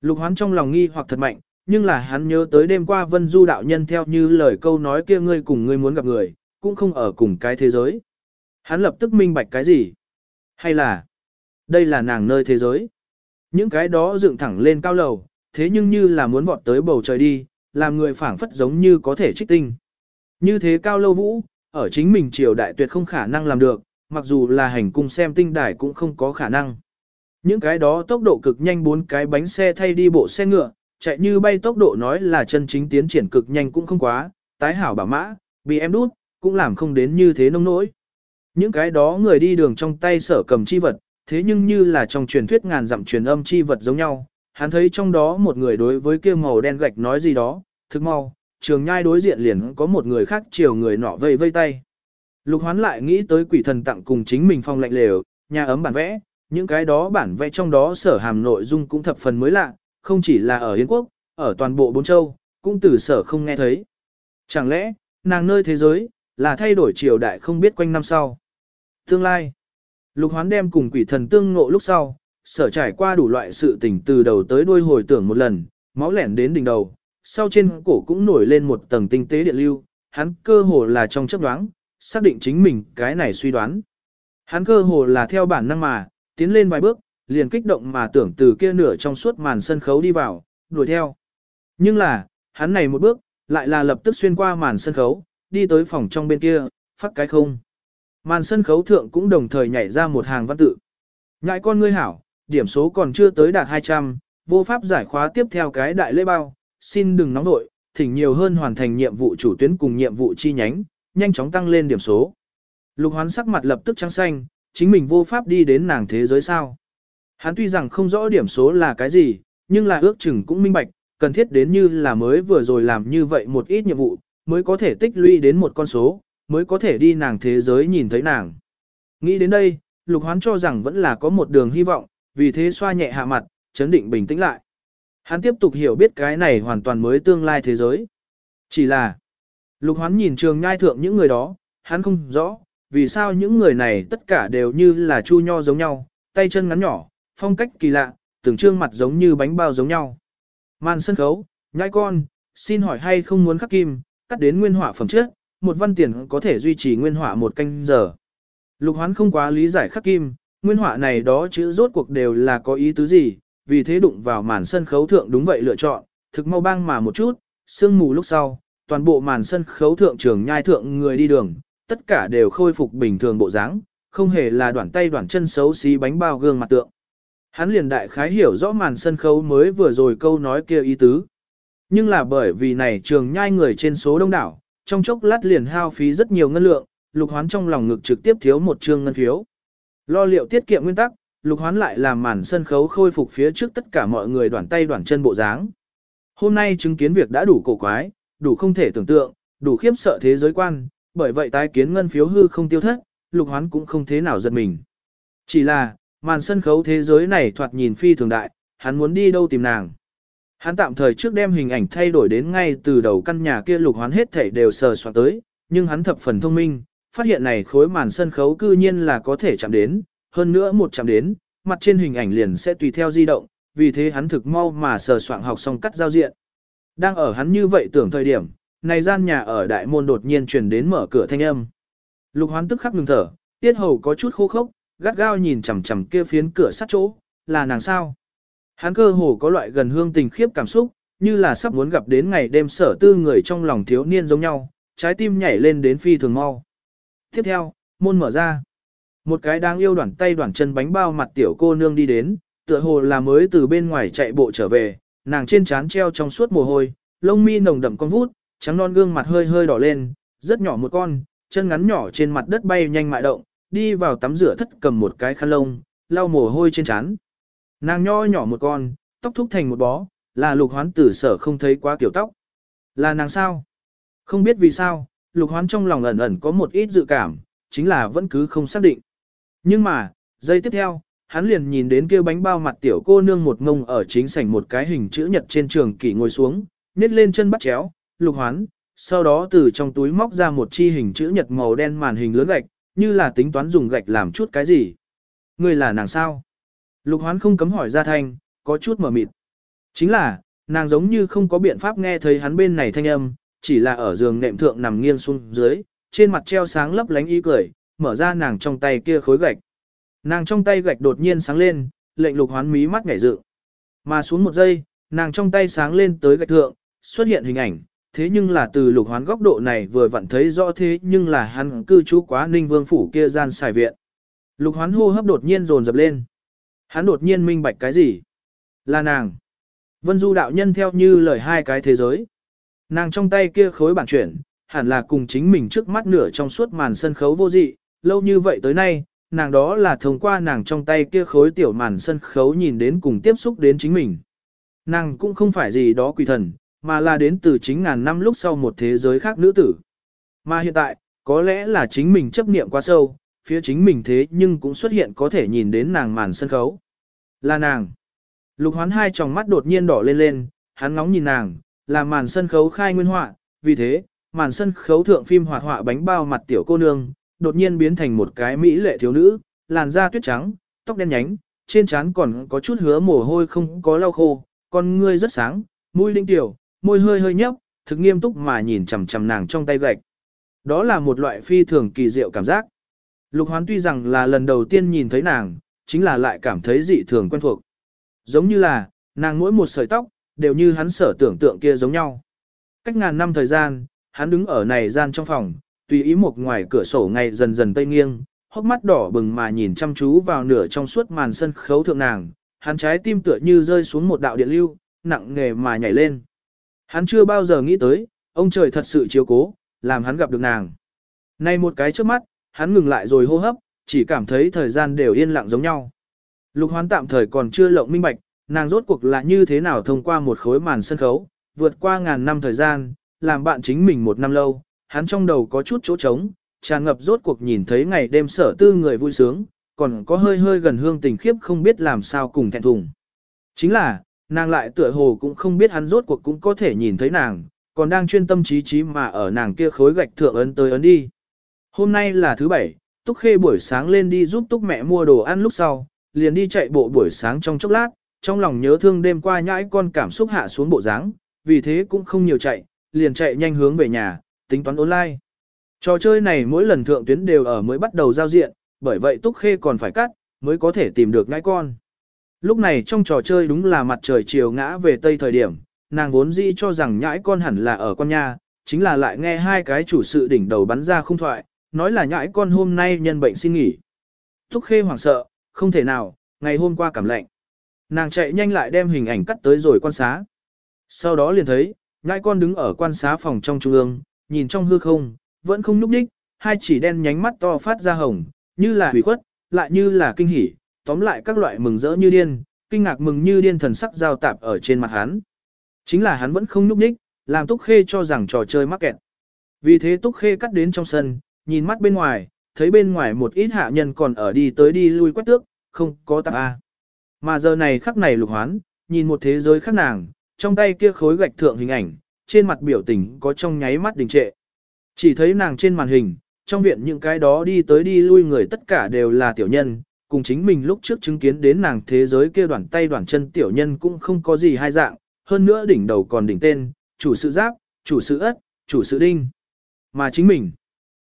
Lục hoán trong lòng nghi hoặc thật mạnh, nhưng là hắn nhớ tới đêm qua vân du đạo nhân theo như lời câu nói kia ngươi cùng ngươi muốn gặp người, cũng không ở cùng cái thế giới. Hắn lập tức minh bạch cái gì? Hay là, đây là nàng nơi thế giới? Những cái đó dựng thẳng lên cao lầu, thế nhưng như là muốn vọt tới bầu trời đi, làm người phảng phất giống như có thể trích tinh. Như thế cao lâu vũ, ở chính mình triều đại tuyệt không khả năng làm được, mặc dù là hành cung xem tinh đài cũng không có khả năng. Những cái đó tốc độ cực nhanh bốn cái bánh xe thay đi bộ xe ngựa, chạy như bay tốc độ nói là chân chính tiến triển cực nhanh cũng không quá, tái hảo bảo mã, bị em đút, cũng làm không đến như thế nông nỗi. Những cái đó người đi đường trong tay sở cầm chi vật, thế nhưng như là trong truyền thuyết ngàn dặm truyền âm chi vật giống nhau, hắn thấy trong đó một người đối với kia màu đen gạch nói gì đó, thức mau, trường nhai đối diện liền có một người khác chiều người nọ vây vây tay. Lục hoán lại nghĩ tới quỷ thần tặng cùng chính mình phong lạnh lều, nhà ấm bản vẽ, những cái đó bản vẽ trong đó sở hàm nội dung cũng thập phần mới lạ, không chỉ là ở Yên Quốc, ở toàn bộ bốn châu, cũng từ sở không nghe thấy. Chẳng lẽ, nàng nơi thế giới, là thay đổi triều đại không biết quanh năm sau. Tương lai, lục hoán đem cùng quỷ thần tương ngộ lúc sau, sở trải qua đủ loại sự tình từ đầu tới đuôi hồi tưởng một lần, máu lẻn đến đỉnh đầu, sau trên cổ cũng nổi lên một tầng tinh tế điện lưu, hắn cơ hồ là trong chấp đoán, xác định chính mình cái này suy đoán. Hắn cơ hồ là theo bản năng mà, tiến lên vài bước, liền kích động mà tưởng từ kia nửa trong suốt màn sân khấu đi vào, đuổi theo. Nhưng là, hắn này một bước, lại là lập tức xuyên qua màn sân khấu, đi tới phòng trong bên kia, phát cái không. Màn sân khấu thượng cũng đồng thời nhảy ra một hàng văn tự. Ngại con ngươi hảo, điểm số còn chưa tới đạt 200, vô pháp giải khóa tiếp theo cái đại lễ bao, xin đừng nóng nội, thỉnh nhiều hơn hoàn thành nhiệm vụ chủ tuyến cùng nhiệm vụ chi nhánh, nhanh chóng tăng lên điểm số. Lục hoán sắc mặt lập tức trắng xanh, chính mình vô pháp đi đến nàng thế giới sao. Hắn tuy rằng không rõ điểm số là cái gì, nhưng là ước chừng cũng minh bạch, cần thiết đến như là mới vừa rồi làm như vậy một ít nhiệm vụ, mới có thể tích lũy đến một con số, mới có thể đi nàng thế giới nhìn thấy nàng. Nghĩ đến đây, lục hoán cho rằng vẫn là có một đường hy vọng, vì thế xoa nhẹ hạ mặt, chấn định bình tĩnh lại. Hắn tiếp tục hiểu biết cái này hoàn toàn mới tương lai thế giới. Chỉ là, lục hoán nhìn trường nhai thượng những người đó, hắn không rõ, vì sao những người này tất cả đều như là chu nho giống nhau, tay chân ngắn nhỏ, phong cách kỳ lạ, từng trương mặt giống như bánh bao giống nhau. Màn sân khấu, nhai con, xin hỏi hay không muốn khắc kim, cắt đến nguyên hỏa phẩm trước, một văn tiền có thể duy trì nguyên hỏa một canh giờ. Lục hoán không quá lý giải khắc kim, nguyên hỏa này đó chữ rốt cuộc đều là có ý tứ gì, vì thế đụng vào màn sân khấu thượng đúng vậy lựa chọn, thực mau băng mà một chút, sương mù lúc sau, toàn bộ màn sân khấu thượng trường nhai thượng người đi đường, tất cả đều khôi phục bình thường bộ dáng, không hề là đoạn tay đoạn chân xấu xí bánh bao gương mặt tượng. Hắn liền đại khái hiểu rõ màn sân khấu mới vừa rồi câu nói kia ý tứ. Nhưng là bởi vì này trường nhai người trên số đông đảo, trong chốc lát liền hao phí rất nhiều ngân lượng, lục hoán trong lòng ngực trực tiếp thiếu một trương ngân phiếu. Lo liệu tiết kiệm nguyên tắc, lục hoán lại làm màn sân khấu khôi phục phía trước tất cả mọi người đoàn tay đoàn chân bộ dáng. Hôm nay chứng kiến việc đã đủ cổ quái, đủ không thể tưởng tượng, đủ khiếp sợ thế giới quan, bởi vậy tái kiến ngân phiếu hư không tiêu thất, lục hoán cũng không thế nào giật mình. Chỉ là, màn sân khấu thế giới này thoạt nhìn phi thường đại, hắn muốn đi đâu tìm nàng. Hắn tạm thời trước đem hình ảnh thay đổi đến ngay từ đầu căn nhà kia lục hoán hết thảy đều sờ soạn tới, nhưng hắn thập phần thông minh, phát hiện này khối màn sân khấu cư nhiên là có thể chạm đến, hơn nữa một chạm đến, mặt trên hình ảnh liền sẽ tùy theo di động, vì thế hắn thực mau mà sờ soạn học xong cắt giao diện. Đang ở hắn như vậy tưởng thời điểm, này gian nhà ở đại môn đột nhiên truyền đến mở cửa thanh âm. Lục hoán tức khắc ngừng thở, tiết hầu có chút khô khốc, gắt gao nhìn chằm chằm kia phiến cửa sắt chỗ, là nàng sao? Hắn cơ hồ có loại gần hương tình khiếp cảm xúc, như là sắp muốn gặp đến ngày đêm sở tư người trong lòng thiếu niên giống nhau, trái tim nhảy lên đến phi thường mau. Tiếp theo, môn mở ra. Một cái đáng yêu đoạn tay đoạn chân bánh bao mặt tiểu cô nương đi đến, tựa hồ là mới từ bên ngoài chạy bộ trở về, nàng trên trán treo trong suốt mồ hôi, lông mi nồng đậm con vút, trắng non gương mặt hơi hơi đỏ lên, rất nhỏ một con, chân ngắn nhỏ trên mặt đất bay nhanh mại động, đi vào tắm rửa thất cầm một cái khăn lông, lau mồ hôi trên trán. Nàng nho nhỏ một con, tóc thúc thành một bó, là lục hoán tử sở không thấy quá kiểu tóc. Là nàng sao? Không biết vì sao, lục hoán trong lòng ẩn ẩn có một ít dự cảm, chính là vẫn cứ không xác định. Nhưng mà, giây tiếp theo, hắn liền nhìn đến kia bánh bao mặt tiểu cô nương một ngông ở chính sảnh một cái hình chữ nhật trên trường kỷ ngồi xuống, nết lên chân bắt chéo, lục hoán, sau đó từ trong túi móc ra một chi hình chữ nhật màu đen màn hình lớn gạch, như là tính toán dùng gạch làm chút cái gì. Người là nàng sao? Lục hoán không cấm hỏi ra thanh, có chút mở mịt. Chính là, nàng giống như không có biện pháp nghe thấy hắn bên này thanh âm, chỉ là ở giường nệm thượng nằm nghiêng xuống dưới, trên mặt treo sáng lấp lánh ý cười, mở ra nàng trong tay kia khối gạch. Nàng trong tay gạch đột nhiên sáng lên, lệnh lục hoán mí mắt ngảy dự. Mà xuống một giây, nàng trong tay sáng lên tới gạch thượng, xuất hiện hình ảnh, thế nhưng là từ lục hoán góc độ này vừa vặn thấy rõ thế nhưng là hắn cư trú quá ninh vương phủ kia gian xài viện. Lục hoán hô hấp đột nhiên dồn dập lên. Hắn đột nhiên minh bạch cái gì? Là nàng. Vân du đạo nhân theo như lời hai cái thế giới. Nàng trong tay kia khối bản chuyển, hẳn là cùng chính mình trước mắt nửa trong suốt màn sân khấu vô dị, lâu như vậy tới nay, nàng đó là thông qua nàng trong tay kia khối tiểu màn sân khấu nhìn đến cùng tiếp xúc đến chính mình. Nàng cũng không phải gì đó quỷ thần, mà là đến từ chính ngàn năm lúc sau một thế giới khác nữ tử. Mà hiện tại, có lẽ là chính mình chấp niệm quá sâu, phía chính mình thế nhưng cũng xuất hiện có thể nhìn đến nàng màn sân khấu. Là nàng. Lục hoán hai tròng mắt đột nhiên đỏ lên lên, hắn ngóng nhìn nàng, là màn sân khấu khai nguyên họa, vì thế, màn sân khấu thượng phim hoạt họa bánh bao mặt tiểu cô nương, đột nhiên biến thành một cái mỹ lệ thiếu nữ, làn da tuyết trắng, tóc đen nhánh, trên trán còn có chút hứa mồ hôi không có lau khô, con ngươi rất sáng, mũi linh tiểu, môi hơi hơi nhấp, thực nghiêm túc mà nhìn chằm chằm nàng trong tay gạch. Đó là một loại phi thường kỳ diệu cảm giác. Lục hoán tuy rằng là lần đầu tiên nhìn thấy nàng, chính là lại cảm thấy dị thường quen thuộc. Giống như là, nàng mỗi một sợi tóc, đều như hắn sở tưởng tượng kia giống nhau. Cách ngàn năm thời gian, hắn đứng ở này gian trong phòng, tùy ý một ngoài cửa sổ ngày dần dần tây nghiêng, hốc mắt đỏ bừng mà nhìn chăm chú vào nửa trong suốt màn sân khấu thượng nàng, hắn trái tim tựa như rơi xuống một đạo điện lưu, nặng nghề mà nhảy lên. Hắn chưa bao giờ nghĩ tới, ông trời thật sự chiếu cố, làm hắn gặp được nàng. Nay một cái trước mắt, hắn ngừng lại rồi hô hấp, chỉ cảm thấy thời gian đều yên lặng giống nhau. Lục hoán tạm thời còn chưa lộng minh bạch, nàng rốt cuộc là như thế nào thông qua một khối màn sân khấu, vượt qua ngàn năm thời gian, làm bạn chính mình một năm lâu, hắn trong đầu có chút chỗ trống, tràn ngập rốt cuộc nhìn thấy ngày đêm sở tư người vui sướng, còn có hơi hơi gần hương tình khiếp không biết làm sao cùng thẹn thùng. Chính là, nàng lại tựa hồ cũng không biết hắn rốt cuộc cũng có thể nhìn thấy nàng, còn đang chuyên tâm trí trí mà ở nàng kia khối gạch thượng ấn tới ấn đi. Hôm nay là thứ bảy, Túc Khê buổi sáng lên đi giúp Túc mẹ mua đồ ăn lúc sau, liền đi chạy bộ buổi sáng trong chốc lát, trong lòng nhớ thương đêm qua nhãi con cảm xúc hạ xuống bộ dáng, vì thế cũng không nhiều chạy, liền chạy nhanh hướng về nhà, tính toán online. Trò chơi này mỗi lần thượng tuyến đều ở mới bắt đầu giao diện, bởi vậy Túc Khê còn phải cắt, mới có thể tìm được nhãi con. Lúc này trong trò chơi đúng là mặt trời chiều ngã về tây thời điểm, nàng vốn dĩ cho rằng nhãi con hẳn là ở con nhà, chính là lại nghe hai cái chủ sự đỉnh đầu bắn ra không thoại, nói là nhãi con hôm nay nhân bệnh xin nghỉ. Túc Khê hoảng sợ, không thể nào, ngày hôm qua cảm lạnh. Nàng chạy nhanh lại đem hình ảnh cắt tới rồi quan xá. Sau đó liền thấy, nhãi con đứng ở quan xá phòng trong trung ương, nhìn trong hư không, vẫn không nhúc nhích, hai chỉ đen nhánh mắt to phát ra hồng, như là hủy khuất, lại như là kinh hỉ, tóm lại các loại mừng rỡ như điên, kinh ngạc mừng như điên thần sắc giao tạp ở trên mặt hắn. Chính là hắn vẫn không nhúc nhích, làm Túc Khê cho rằng trò chơi mắc kẹt. Vì thế Túc Khê cắt đến trong sân, nhìn mắt bên ngoài, thấy bên ngoài một ít hạ nhân còn ở đi tới đi lui quét tước, không có tạp A. Mà giờ này khắc này lục hoán, nhìn một thế giới khác nàng, trong tay kia khối gạch thượng hình ảnh, trên mặt biểu tình có trong nháy mắt đình trệ. Chỉ thấy nàng trên màn hình, trong viện những cái đó đi tới đi lui người tất cả đều là tiểu nhân, cùng chính mình lúc trước chứng kiến đến nàng thế giới kia đoạn tay đoạn chân tiểu nhân cũng không có gì hai dạng, hơn nữa đỉnh đầu còn đỉnh tên, chủ sự giáp, chủ sự ất, chủ sự đinh. Mà chính mình,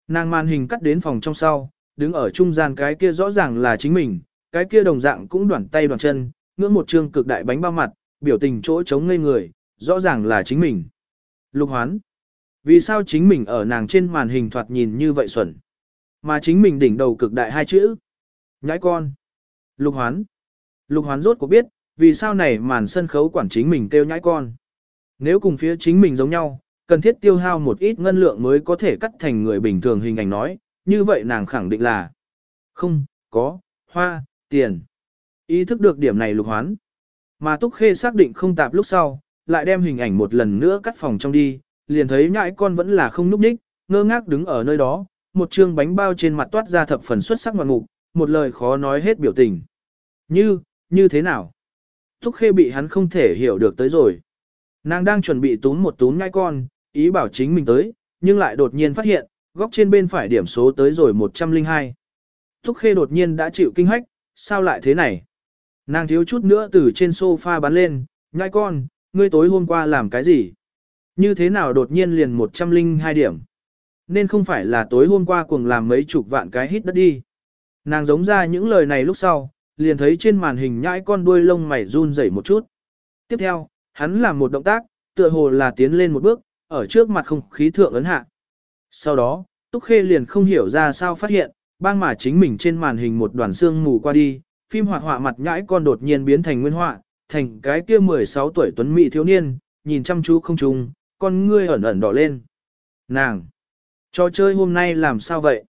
nàng màn hình cắt đến phòng trong sau, đứng ở trung gian cái kia rõ ràng là chính mình, cái kia đồng dạng cũng đoạn tay đoạn chân, ngưỡng một trương cực đại bánh bao mặt, biểu tình chỗ chống ngây người, rõ ràng là chính mình. Lục hoán. Vì sao chính mình ở nàng trên màn hình thoạt nhìn như vậy xuẩn? Mà chính mình đỉnh đầu cực đại hai chữ. Nhãi con. Lục hoán. Lục hoán rốt cuộc biết, vì sao này màn sân khấu quản chính mình kêu nhãi con. Nếu cùng phía chính mình giống nhau, cần thiết tiêu hao một ít ngân lượng mới có thể cắt thành người bình thường hình ảnh nói, như vậy nàng khẳng định là không, có, hoa, tiền. Ý thức được điểm này lục hoán. Mà Túc Khê xác định không tạp lúc sau, lại đem hình ảnh một lần nữa cắt phòng trong đi, liền thấy nhãi con vẫn là không núp đích, ngơ ngác đứng ở nơi đó, một trương bánh bao trên mặt toát ra thập phần xuất sắc ngoạn mục, một lời khó nói hết biểu tình. Như, như thế nào? thúc Khê bị hắn không thể hiểu được tới rồi. Nàng đang chuẩn bị túm một túm nhãi con, ý bảo chính mình tới, nhưng lại đột nhiên phát hiện, góc trên bên phải điểm số tới rồi 102. thúc Khê đột nhiên đã chịu kinh hách, sao lại thế này? Nàng thiếu chút nữa từ trên sofa bắn lên, nhãi con, ngươi tối hôm qua làm cái gì? Như thế nào đột nhiên liền 102 điểm? nên không phải là tối hôm qua cùng làm mấy chục vạn cái hít đất đi. Nàng giống ra những lời này lúc sau, liền thấy trên màn hình nhãi con đuôi lông mày run rẩy một chút. Tiếp theo, hắn làm một động tác, tựa hồ là tiến lên một bước, ở trước mặt không khí thượng ấn hạ. Sau đó, Túc Khê liền không hiểu ra sao phát hiện, bang mà chính mình trên màn hình một đoàn xương mù qua đi, phim hoạt họa mặt nhãi con đột nhiên biến thành nguyên họa, thành cái kia 16 tuổi tuấn mỹ thiếu niên, nhìn chăm chú không trùng, con ngươi ẩn ẩn đỏ lên. Nàng! Trò chơi hôm nay làm sao vậy?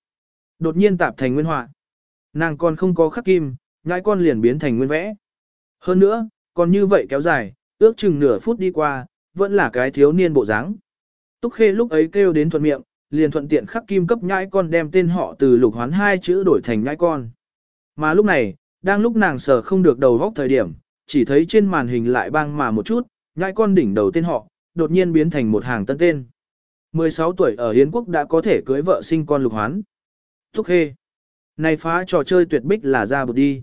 Đột nhiên tạp thành nguyên họa. Nàng còn không có khắc kim, ngãi con liền biến thành nguyên vẽ. Hơn nữa, còn như vậy kéo dài, ước chừng nửa phút đi qua, vẫn là cái thiếu niên bộ dáng. Túc Khê lúc ấy kêu đến thuận miệng, liền thuận tiện khắc kim cấp nhãi con đem tên họ từ lục hoán hai chữ đổi thành nhãi con. Mà lúc này, đang lúc nàng sờ không được đầu góc thời điểm, chỉ thấy trên màn hình lại bang mà một chút, nhãi con đỉnh đầu tên họ, đột nhiên biến thành một hàng tân tên. 16 tuổi ở Hiến Quốc đã có thể cưới vợ sinh con lục hoán. Thúc Khê. Này phá trò chơi tuyệt bích là ra bụt đi.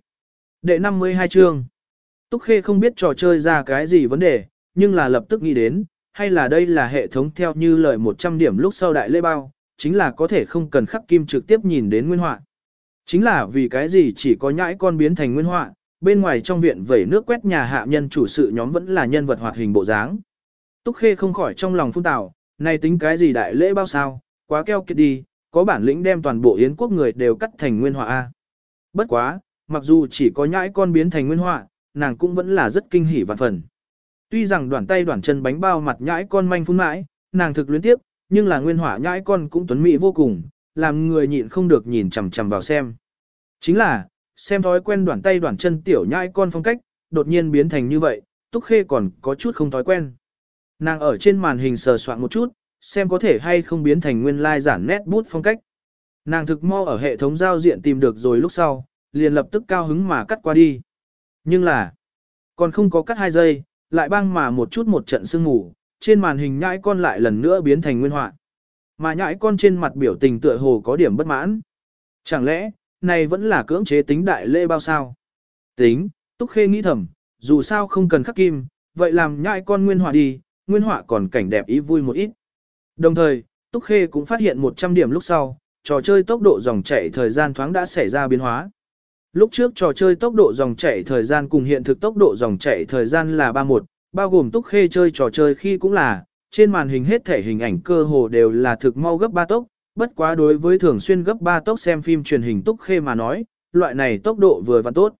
Đệ 52 chương. Túc Khê không biết trò chơi ra cái gì vấn đề, nhưng là lập tức nghĩ đến, hay là đây là hệ thống theo như lời 100 điểm lúc sau đại lễ bao, chính là có thể không cần khắc kim trực tiếp nhìn đến nguyên họa. Chính là vì cái gì chỉ có nhãi con biến thành nguyên họa, bên ngoài trong viện vẩy nước quét nhà hạ nhân chủ sự nhóm vẫn là nhân vật hoạt hình bộ dáng. Túc Khê không khỏi trong lòng phun tào, này tính cái gì đại lễ bao sao, quá keo kiệt đi, có bản lĩnh đem toàn bộ yến quốc người đều cắt thành nguyên họa A. Bất quá, mặc dù chỉ có nhãi con biến thành nguyên họa, nàng cũng vẫn là rất kinh hỉ vạn phần. Tuy rằng đoạn tay đoạn chân bánh bao mặt nhãi con manh phun mãi, nàng thực luyến tiếp, nhưng là nguyên hỏa nhãi con cũng tuấn mỹ vô cùng, làm người nhịn không được nhìn chằm chằm vào xem. Chính là, xem thói quen đoạn tay đoạn chân tiểu nhãi con phong cách, đột nhiên biến thành như vậy, Túc Khê còn có chút không thói quen. Nàng ở trên màn hình sờ soạn một chút, xem có thể hay không biến thành nguyên lai giản nét bút phong cách. Nàng thực mo ở hệ thống giao diện tìm được rồi lúc sau, liền lập tức cao hứng mà cắt qua đi. Nhưng là, còn không có cắt hai giây, lại băng mà một chút một trận sương ngủ, trên màn hình nhãi con lại lần nữa biến thành nguyên họa. Mà nhãi con trên mặt biểu tình tựa hồ có điểm bất mãn. Chẳng lẽ, này vẫn là cưỡng chế tính đại lễ bao sao? Tính, Túc Khê nghĩ thầm, dù sao không cần khắc kim, vậy làm nhãi con nguyên họa đi, nguyên họa còn cảnh đẹp ý vui một ít. Đồng thời, Túc Khê cũng phát hiện 100 điểm lúc sau, trò chơi tốc độ dòng chảy thời gian thoáng đã xảy ra biến hóa. Lúc trước trò chơi tốc độ dòng chảy thời gian cùng hiện thực tốc độ dòng chảy thời gian là 31, bao gồm túc khê chơi trò chơi khi cũng là, trên màn hình hết thể hình ảnh cơ hồ đều là thực mau gấp 3 tốc, bất quá đối với thường xuyên gấp 3 tốc xem phim truyền hình túc khê mà nói, loại này tốc độ vừa và tốt.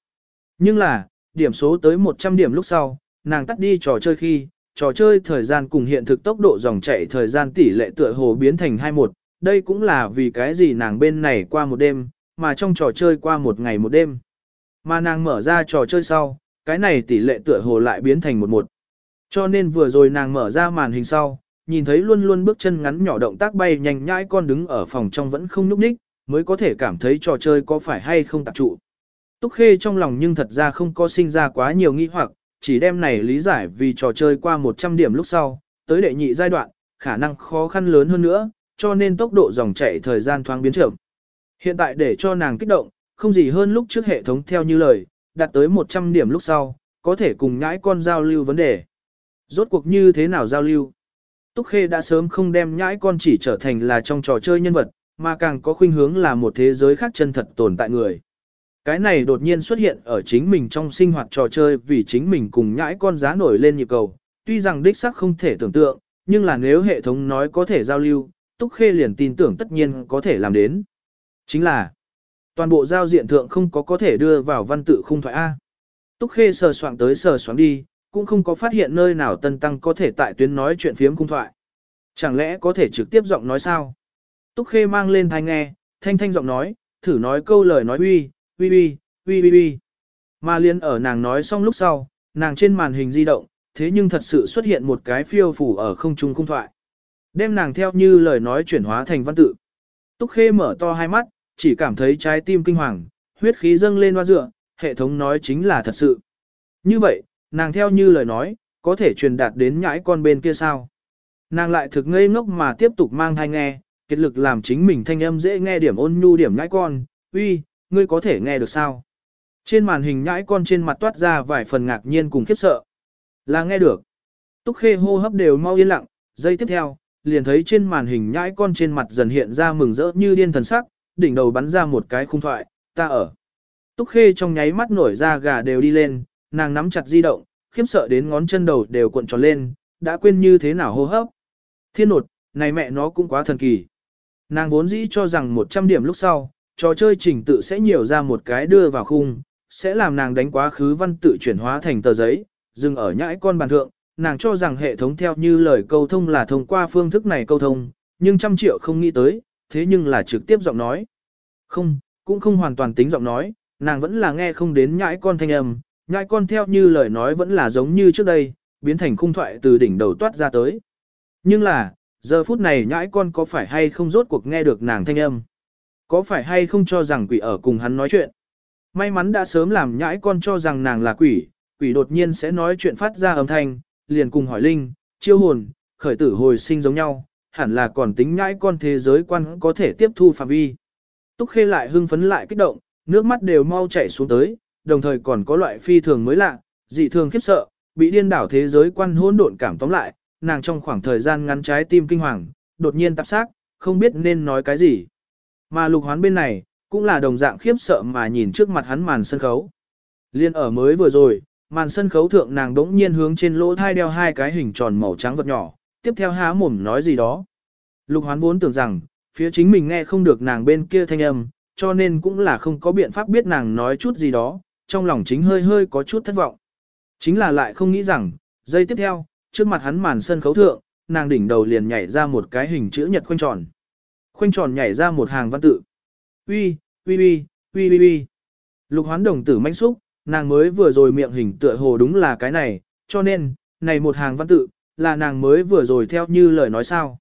Nhưng là, điểm số tới 100 điểm lúc sau, nàng tắt đi trò chơi khi, trò chơi thời gian cùng hiện thực tốc độ dòng chảy thời gian tỷ lệ tựa hồ biến thành 21, đây cũng là vì cái gì nàng bên này qua một đêm, mà trong trò chơi qua một ngày một đêm. Mà nàng mở ra trò chơi sau, cái này tỷ lệ tựa hồ lại biến thành một một. Cho nên vừa rồi nàng mở ra màn hình sau, nhìn thấy luôn luôn bước chân ngắn nhỏ động tác bay nhanh nhãi con đứng ở phòng trong vẫn không nhúc nhích, mới có thể cảm thấy trò chơi có phải hay không tạp trụ. Túc Khê trong lòng nhưng thật ra không có sinh ra quá nhiều nghi hoặc, chỉ đem này lý giải vì trò chơi qua 100 điểm lúc sau, tới đệ nhị giai đoạn, khả năng khó khăn lớn hơn nữa, cho nên tốc độ dòng chảy thời gian thoáng biến chậm. Hiện tại để cho nàng kích động, không gì hơn lúc trước hệ thống theo như lời, đạt tới 100 điểm lúc sau, có thể cùng nhãi con giao lưu vấn đề. Rốt cuộc như thế nào giao lưu? Túc Khê đã sớm không đem nhãi con chỉ trở thành là trong trò chơi nhân vật, mà càng có khuynh hướng là một thế giới khác chân thật tồn tại người. Cái này đột nhiên xuất hiện ở chính mình trong sinh hoạt trò chơi vì chính mình cùng nhãi con giá nổi lên nhịp cầu. Tuy rằng đích xác không thể tưởng tượng, nhưng là nếu hệ thống nói có thể giao lưu, Túc Khê liền tin tưởng tất nhiên có thể làm đến. Chính là, toàn bộ giao diện thượng không có có thể đưa vào văn tự khung thoại A. Túc Khê sờ soạn tới sờ soạn đi, cũng không có phát hiện nơi nào tân tăng có thể tại tuyến nói chuyện phiếm cung thoại. Chẳng lẽ có thể trực tiếp giọng nói sao? Túc Khê mang lên thai nghe, thanh thanh giọng nói, thử nói câu lời nói uy, uy uy, uy uy uy. Mà liên ở nàng nói xong lúc sau, nàng trên màn hình di động, thế nhưng thật sự xuất hiện một cái phiêu phủ ở không trung cung thoại. Đem nàng theo như lời nói chuyển hóa thành văn tự. Túc Khê mở to hai mắt, chỉ cảm thấy trái tim kinh hoàng, huyết khí dâng lên hoa dựa, hệ thống nói chính là thật sự. Như vậy, nàng theo như lời nói, có thể truyền đạt đến nhãi con bên kia sao. Nàng lại thực ngây ngốc mà tiếp tục mang thai nghe, kết lực làm chính mình thanh âm dễ nghe điểm ôn nhu điểm nhãi con, uy, ngươi có thể nghe được sao? Trên màn hình nhãi con trên mặt toát ra vài phần ngạc nhiên cùng khiếp sợ. Là nghe được. Túc khê hô hấp đều mau yên lặng, giây tiếp theo, liền thấy trên màn hình nhãi con trên mặt dần hiện ra mừng rỡ như điên thần sắc, đỉnh đầu bắn ra một cái khung thoại, ta ở. Túc Khê trong nháy mắt nổi ra gà đều đi lên, nàng nắm chặt di động, khiếp sợ đến ngón chân đầu đều cuộn tròn lên, đã quên như thế nào hô hấp. Thiên nột, này mẹ nó cũng quá thần kỳ. Nàng vốn dĩ cho rằng 100 điểm lúc sau, trò chơi trình tự sẽ nhiều ra một cái đưa vào khung, sẽ làm nàng đánh quá khứ văn tự chuyển hóa thành tờ giấy, dừng ở nhãi con bàn thượng, nàng cho rằng hệ thống theo như lời câu thông là thông qua phương thức này câu thông, nhưng trăm triệu không nghĩ tới, thế nhưng là trực tiếp giọng nói. Không, cũng không hoàn toàn tính giọng nói, nàng vẫn là nghe không đến nhãi con thanh âm, nhãi con theo như lời nói vẫn là giống như trước đây, biến thành khung thoại từ đỉnh đầu toát ra tới. Nhưng là, giờ phút này nhãi con có phải hay không rốt cuộc nghe được nàng thanh âm? Có phải hay không cho rằng quỷ ở cùng hắn nói chuyện? May mắn đã sớm làm nhãi con cho rằng nàng là quỷ, quỷ đột nhiên sẽ nói chuyện phát ra âm thanh, liền cùng hỏi linh, chiêu hồn, khởi tử hồi sinh giống nhau, hẳn là còn tính nhãi con thế giới quan có thể tiếp thu phạm vi. Túc Khê lại hưng phấn lại kích động, nước mắt đều mau chảy xuống tới, đồng thời còn có loại phi thường mới lạ, dị thường khiếp sợ, bị điên đảo thế giới quan hỗn độn cảm tóm lại, nàng trong khoảng thời gian ngắn trái tim kinh hoàng, đột nhiên tạp xác, không biết nên nói cái gì. Mà lục hoán bên này, cũng là đồng dạng khiếp sợ mà nhìn trước mặt hắn màn sân khấu. Liên ở mới vừa rồi, màn sân khấu thượng nàng đống nhiên hướng trên lỗ thai đeo hai cái hình tròn màu trắng vật nhỏ, tiếp theo há mồm nói gì đó. Lục hoán vốn tưởng rằng, phía chính mình nghe không được nàng bên kia thanh âm, cho nên cũng là không có biện pháp biết nàng nói chút gì đó, trong lòng chính hơi hơi có chút thất vọng. Chính là lại không nghĩ rằng, giây tiếp theo, trước mặt hắn màn sân khấu thượng, nàng đỉnh đầu liền nhảy ra một cái hình chữ nhật khoanh tròn. Khoanh tròn nhảy ra một hàng văn tự. Uy, uy uy, uy uy uy. Lục hoán đồng tử manh xúc, nàng mới vừa rồi miệng hình tựa hồ đúng là cái này, cho nên, này một hàng văn tự, là nàng mới vừa rồi theo như lời nói sao.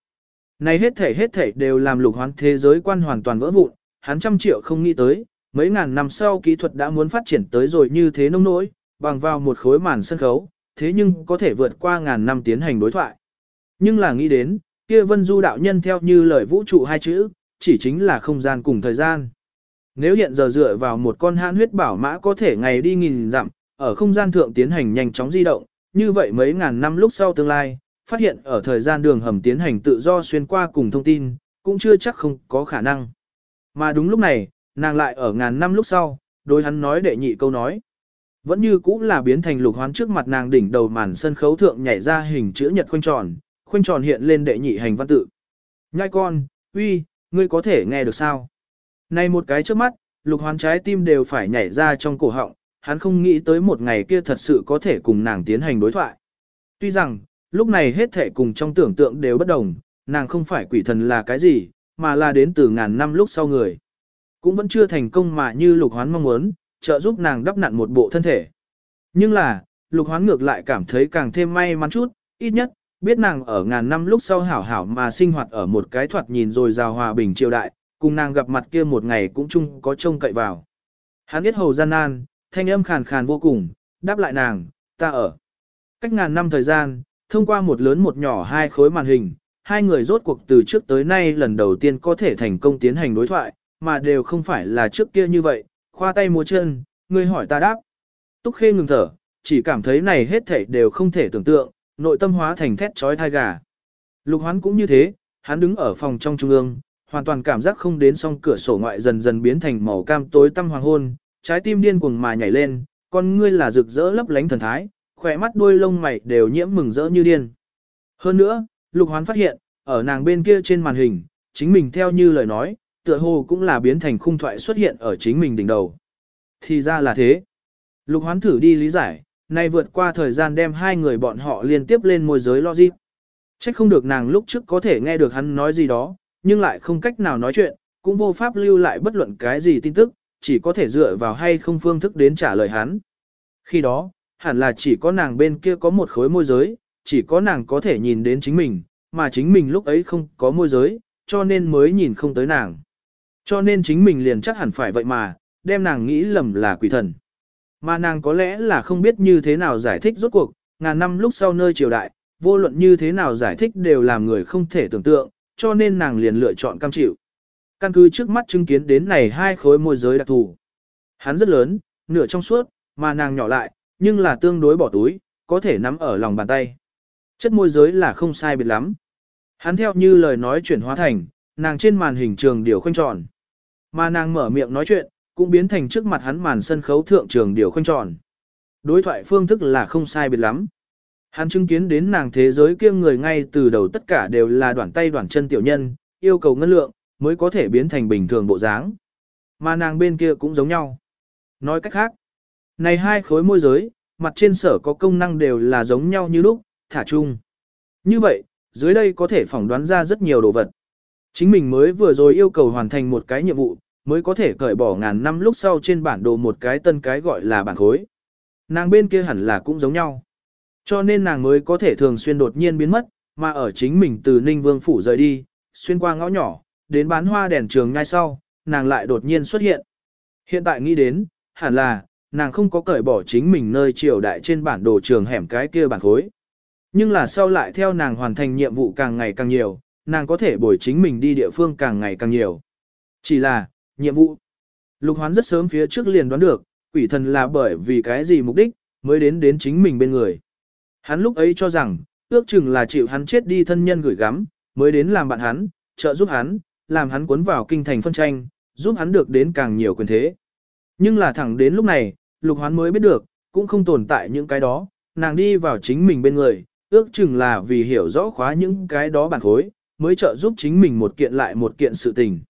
Này hết thể hết thể đều làm lục hoán thế giới quan hoàn toàn vỡ vụn, hắn trăm triệu không nghĩ tới, mấy ngàn năm sau kỹ thuật đã muốn phát triển tới rồi như thế nông nỗi, bằng vào một khối màn sân khấu, thế nhưng có thể vượt qua ngàn năm tiến hành đối thoại. Nhưng là nghĩ đến, kia vân du đạo nhân theo như lời vũ trụ hai chữ, chỉ chính là không gian cùng thời gian. Nếu hiện giờ dựa vào một con hãn huyết bảo mã có thể ngày đi nghìn dặm, ở không gian thượng tiến hành nhanh chóng di động, như vậy mấy ngàn năm lúc sau tương lai, phát hiện ở thời gian đường hầm tiến hành tự do xuyên qua cùng thông tin, cũng chưa chắc không có khả năng. Mà đúng lúc này, nàng lại ở ngàn năm lúc sau, đối hắn nói đệ nhị câu nói. Vẫn như cũ là biến thành lục hoán trước mặt nàng đỉnh đầu màn sân khấu thượng nhảy ra hình chữ nhật khoanh tròn, khoanh tròn hiện lên đệ nhị hành văn tự. Nhai con, uy, ngươi có thể nghe được sao? Này một cái trước mắt, lục hoán trái tim đều phải nhảy ra trong cổ họng, hắn không nghĩ tới một ngày kia thật sự có thể cùng nàng tiến hành đối thoại. Tuy rằng, lúc này hết thể cùng trong tưởng tượng đều bất đồng, nàng không phải quỷ thần là cái gì, mà là đến từ ngàn năm lúc sau người. Cũng vẫn chưa thành công mà như lục hoán mong muốn, trợ giúp nàng đắp nặn một bộ thân thể. Nhưng là, lục hoán ngược lại cảm thấy càng thêm may mắn chút, ít nhất, biết nàng ở ngàn năm lúc sau hảo hảo mà sinh hoạt ở một cái thoạt nhìn rồi rào hòa bình triều đại, cùng nàng gặp mặt kia một ngày cũng chung có trông cậy vào. Hắn biết hầu gian nan, thanh âm khàn khàn vô cùng, đáp lại nàng, ta ở. Cách ngàn năm thời gian, thông qua một lớn một nhỏ hai khối màn hình, hai người rốt cuộc từ trước tới nay lần đầu tiên có thể thành công tiến hành đối thoại, mà đều không phải là trước kia như vậy, khoa tay múa chân, ngươi hỏi ta đáp. Túc Khê ngừng thở, chỉ cảm thấy này hết thảy đều không thể tưởng tượng, nội tâm hóa thành thét chói thai gà. Lục hoán cũng như thế, hắn đứng ở phòng trong trung ương, hoàn toàn cảm giác không đến song cửa sổ ngoại dần dần biến thành màu cam tối tăm hoàng hôn, trái tim điên cuồng mà nhảy lên, con ngươi là rực rỡ lấp lánh thần thái, khỏe mắt đuôi lông mày đều nhiễm mừng rỡ như điên. Hơn nữa, lục hoán phát hiện, ở nàng bên kia trên màn hình, chính mình theo như lời nói, tựa hồ cũng là biến thành khung thoại xuất hiện ở chính mình đỉnh đầu. Thì ra là thế. Lục hoán thử đi lý giải, nay vượt qua thời gian đem hai người bọn họ liên tiếp lên môi giới logic. Trách không được nàng lúc trước có thể nghe được hắn nói gì đó, nhưng lại không cách nào nói chuyện, cũng vô pháp lưu lại bất luận cái gì tin tức, chỉ có thể dựa vào hay không phương thức đến trả lời hắn. Khi đó, hẳn là chỉ có nàng bên kia có một khối môi giới, chỉ có nàng có thể nhìn đến chính mình, mà chính mình lúc ấy không có môi giới, cho nên mới nhìn không tới nàng. Cho nên chính mình liền chắc hẳn phải vậy mà, đem nàng nghĩ lầm là quỷ thần. Mà nàng có lẽ là không biết như thế nào giải thích rốt cuộc, ngàn năm lúc sau nơi triều đại, vô luận như thế nào giải thích đều làm người không thể tưởng tượng, cho nên nàng liền lựa chọn cam chịu. Căn cứ trước mắt chứng kiến đến này hai khối môi giới đặc thù. Hắn rất lớn, nửa trong suốt, mà nàng nhỏ lại, nhưng là tương đối bỏ túi, có thể nắm ở lòng bàn tay. Chất môi giới là không sai biệt lắm. Hắn theo như lời nói chuyển hóa thành, nàng trên màn hình trường điều khoanh tròn. Mà nàng mở miệng nói chuyện, cũng biến thành trước mặt hắn màn sân khấu thượng trường điều khoanh tròn. Đối thoại phương thức là không sai biệt lắm. Hắn chứng kiến đến nàng thế giới kia người ngay từ đầu tất cả đều là đoạn tay đoạn chân tiểu nhân, yêu cầu ngân lượng, mới có thể biến thành bình thường bộ dáng. Mà nàng bên kia cũng giống nhau. Nói cách khác, này hai khối môi giới, mặt trên sở có công năng đều là giống nhau như lúc, thả chung. Như vậy, dưới đây có thể phỏng đoán ra rất nhiều đồ vật. Chính mình mới vừa rồi yêu cầu hoàn thành một cái nhiệm vụ, mới có thể cởi bỏ ngàn năm lúc sau trên bản đồ một cái tân cái gọi là bản khối. Nàng bên kia hẳn là cũng giống nhau. Cho nên nàng mới có thể thường xuyên đột nhiên biến mất, mà ở chính mình từ Ninh Vương Phủ rời đi, xuyên qua ngõ nhỏ, đến bán hoa đèn trường ngay sau, nàng lại đột nhiên xuất hiện. Hiện tại nghĩ đến, hẳn là, nàng không có cởi bỏ chính mình nơi triều đại trên bản đồ trường hẻm cái kia bản khối. Nhưng là sau lại theo nàng hoàn thành nhiệm vụ càng ngày càng nhiều, nàng có thể bồi chính mình đi địa phương càng ngày càng nhiều. Chỉ là, nhiệm vụ. Lục hoán rất sớm phía trước liền đoán được, quỷ thần là bởi vì cái gì mục đích, mới đến đến chính mình bên người. Hắn lúc ấy cho rằng, ước chừng là chịu hắn chết đi thân nhân gửi gắm, mới đến làm bạn hắn, trợ giúp hắn, làm hắn cuốn vào kinh thành phân tranh, giúp hắn được đến càng nhiều quyền thế. Nhưng là thẳng đến lúc này, lục hoán mới biết được, cũng không tồn tại những cái đó, nàng đi vào chính mình bên người, ước chừng là vì hiểu rõ khóa những cái đó bản khối, mới trợ giúp chính mình một kiện lại một kiện sự tình.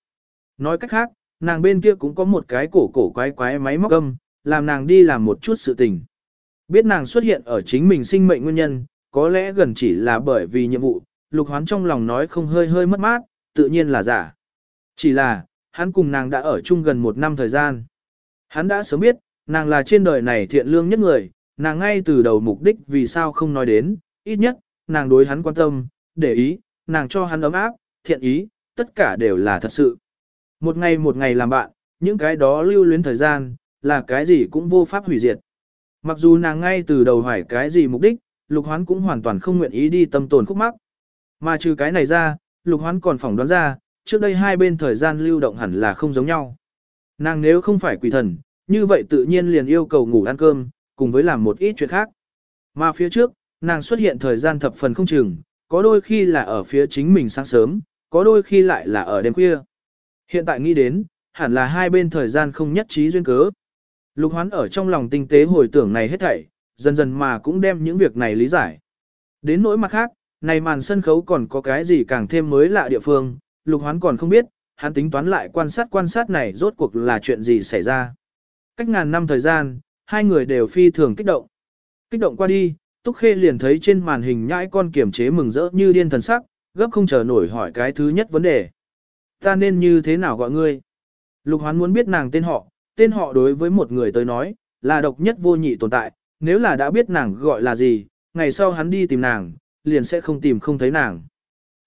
Nói cách khác, nàng bên kia cũng có một cái cổ cổ quái quái máy móc âm, làm nàng đi làm một chút sự tình. Biết nàng xuất hiện ở chính mình sinh mệnh nguyên nhân, có lẽ gần chỉ là bởi vì nhiệm vụ, lục hoán trong lòng nói không hơi hơi mất mát, tự nhiên là giả. Chỉ là, hắn cùng nàng đã ở chung gần một năm thời gian. Hắn đã sớm biết, nàng là trên đời này thiện lương nhất người, nàng ngay từ đầu mục đích vì sao không nói đến, ít nhất, nàng đối hắn quan tâm, để ý, nàng cho hắn ấm áp, thiện ý, tất cả đều là thật sự. Một ngày một ngày làm bạn, những cái đó lưu luyến thời gian, là cái gì cũng vô pháp hủy diệt. Mặc dù nàng ngay từ đầu hỏi cái gì mục đích, lục hoán cũng hoàn toàn không nguyện ý đi tâm tồn khúc mắc. Mà trừ cái này ra, lục hoán còn phỏng đoán ra, trước đây hai bên thời gian lưu động hẳn là không giống nhau. Nàng nếu không phải quỷ thần, như vậy tự nhiên liền yêu cầu ngủ ăn cơm, cùng với làm một ít chuyện khác. Mà phía trước, nàng xuất hiện thời gian thập phần không chừng, có đôi khi là ở phía chính mình sáng sớm, có đôi khi lại là ở đêm khuya. Hiện tại nghĩ đến, hẳn là hai bên thời gian không nhất trí duyên cớ. Lục hoán ở trong lòng tinh tế hồi tưởng này hết thảy, dần dần mà cũng đem những việc này lý giải. Đến nỗi mặt khác, này màn sân khấu còn có cái gì càng thêm mới lạ địa phương, lục hoán còn không biết, hắn tính toán lại quan sát quan sát này rốt cuộc là chuyện gì xảy ra. Cách ngàn năm thời gian, hai người đều phi thường kích động. Kích động qua đi, Túc Khê liền thấy trên màn hình nhãi con kiểm chế mừng rỡ như điên thần sắc, gấp không chờ nổi hỏi cái thứ nhất vấn đề. Ta nên như thế nào gọi ngươi? Lục hoán muốn biết nàng tên họ, tên họ đối với một người tới nói, là độc nhất vô nhị tồn tại, nếu là đã biết nàng gọi là gì, ngày sau hắn đi tìm nàng, liền sẽ không tìm không thấy nàng.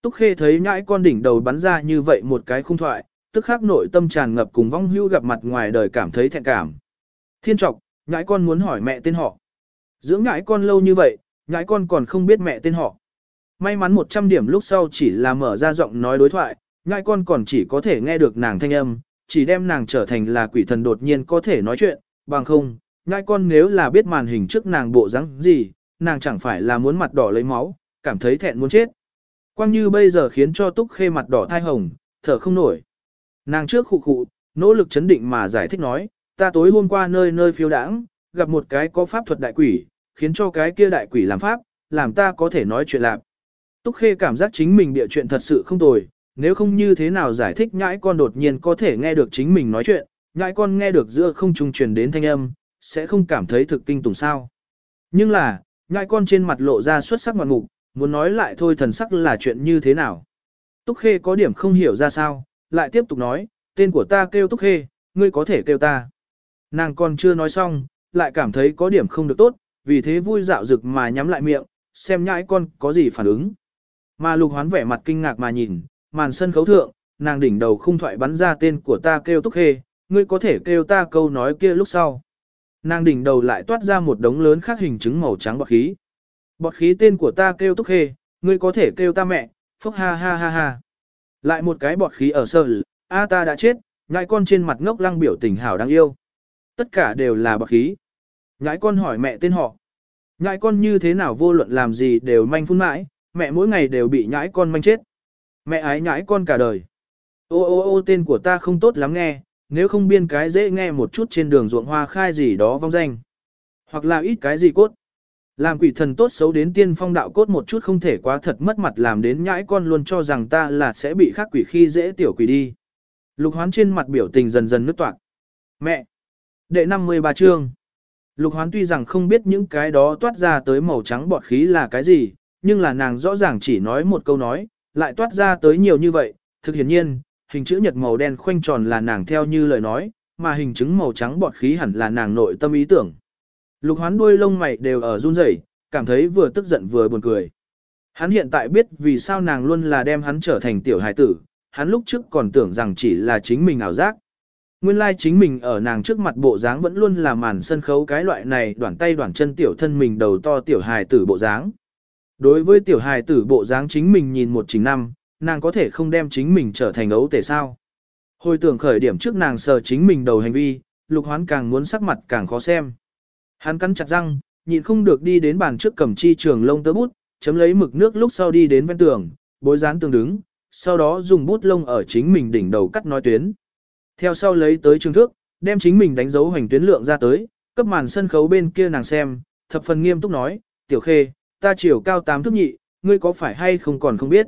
Túc Khê thấy nhãi con đỉnh đầu bắn ra như vậy một cái khung thoại, tức khắc nội tâm tràn ngập cùng vong hưu gặp mặt ngoài đời cảm thấy thẹn cảm. Thiên trọc, nhãi con muốn hỏi mẹ tên họ. Dưỡng nhãi con lâu như vậy, nhãi con còn không biết mẹ tên họ. May mắn 100 điểm lúc sau chỉ là mở ra giọng nói đối thoại, Ngai con còn chỉ có thể nghe được nàng thanh âm, chỉ đem nàng trở thành là quỷ thần đột nhiên có thể nói chuyện, bằng không, ngai con nếu là biết màn hình trước nàng bộ dáng gì, nàng chẳng phải là muốn mặt đỏ lấy máu, cảm thấy thẹn muốn chết. Quang như bây giờ khiến cho túc khê mặt đỏ thai hồng, thở không nổi. Nàng trước khụ khụ, nỗ lực chấn định mà giải thích nói, ta tối hôm qua nơi nơi phiêu đãng, gặp một cái có pháp thuật đại quỷ, khiến cho cái kia đại quỷ làm pháp, làm ta có thể nói chuyện lạc. Túc khê cảm giác chính mình địa chuyện thật sự không tồi, nếu không như thế nào giải thích nhãi con đột nhiên có thể nghe được chính mình nói chuyện, nhãi con nghe được giữa không trung truyền đến thanh âm, sẽ không cảm thấy thực kinh tủng sao. Nhưng là, nhãi con trên mặt lộ ra xuất sắc ngoạn mục, muốn nói lại thôi thần sắc là chuyện như thế nào. Túc Khê có điểm không hiểu ra sao, lại tiếp tục nói, tên của ta kêu Túc Khê, ngươi có thể kêu ta. Nàng còn chưa nói xong, lại cảm thấy có điểm không được tốt, vì thế vui dạo rực mà nhắm lại miệng, xem nhãi con có gì phản ứng. Mà lục hoán vẻ mặt kinh ngạc mà nhìn, màn sân khấu thượng, nàng đỉnh đầu khung thoại bắn ra tên của ta kêu Túc Khê, ngươi có thể kêu ta câu nói kia lúc sau. Nàng đỉnh đầu lại toát ra một đống lớn khác hình chứng màu trắng bọt khí. Bọt khí tên của ta kêu Túc Khê, ngươi có thể kêu ta mẹ, phúc ha ha ha ha. Lại một cái bọt khí ở sơ a ta đã chết, ngại con trên mặt ngốc lăng biểu tình hảo đáng yêu. Tất cả đều là bọt khí. Ngãi con hỏi mẹ tên họ. Ngãi con như thế nào vô luận làm gì đều manh phun mãi, mẹ mỗi ngày đều bị nhãi con manh chết. Mẹ ái nhãi con cả đời. Ô ô ô tên của ta không tốt lắm nghe, nếu không biên cái dễ nghe một chút trên đường ruộng hoa khai gì đó vong danh. Hoặc là ít cái gì cốt. Làm quỷ thần tốt xấu đến tiên phong đạo cốt một chút không thể quá thật mất mặt làm đến nhãi con luôn cho rằng ta là sẽ bị khắc quỷ khi dễ tiểu quỷ đi. Lục hoán trên mặt biểu tình dần dần nứt toạc. Mẹ! Đệ 53 chương. Lục hoán tuy rằng không biết những cái đó toát ra tới màu trắng bọt khí là cái gì, nhưng là nàng rõ ràng chỉ nói một câu nói, lại toát ra tới nhiều như vậy, thực hiển nhiên, hình chữ nhật màu đen khoanh tròn là nàng theo như lời nói, mà hình chứng màu trắng bọt khí hẳn là nàng nội tâm ý tưởng. Lục hoán đuôi lông mày đều ở run rẩy, cảm thấy vừa tức giận vừa buồn cười. Hắn hiện tại biết vì sao nàng luôn là đem hắn trở thành tiểu hài tử, hắn lúc trước còn tưởng rằng chỉ là chính mình ảo giác. Nguyên lai like chính mình ở nàng trước mặt bộ dáng vẫn luôn là màn sân khấu cái loại này đoạn tay đoạn chân tiểu thân mình đầu to tiểu hài tử bộ dáng. Đối với tiểu hài tử bộ dáng chính mình nhìn một chính năm, nàng có thể không đem chính mình trở thành ấu tể sao. Hồi tưởng khởi điểm trước nàng sờ chính mình đầu hành vi, lục hoán càng muốn sắc mặt càng khó xem. Hắn cắn chặt răng, nhịn không được đi đến bàn trước cầm chi trường lông tơ bút, chấm lấy mực nước lúc sau đi đến ven tường, bối dán tường đứng, sau đó dùng bút lông ở chính mình đỉnh đầu cắt nói tuyến. Theo sau lấy tới trường thước, đem chính mình đánh dấu hành tuyến lượng ra tới, cấp màn sân khấu bên kia nàng xem, thập phần nghiêm túc nói, tiểu khê, ta chiều cao tám thước nhị, ngươi có phải hay không còn không biết.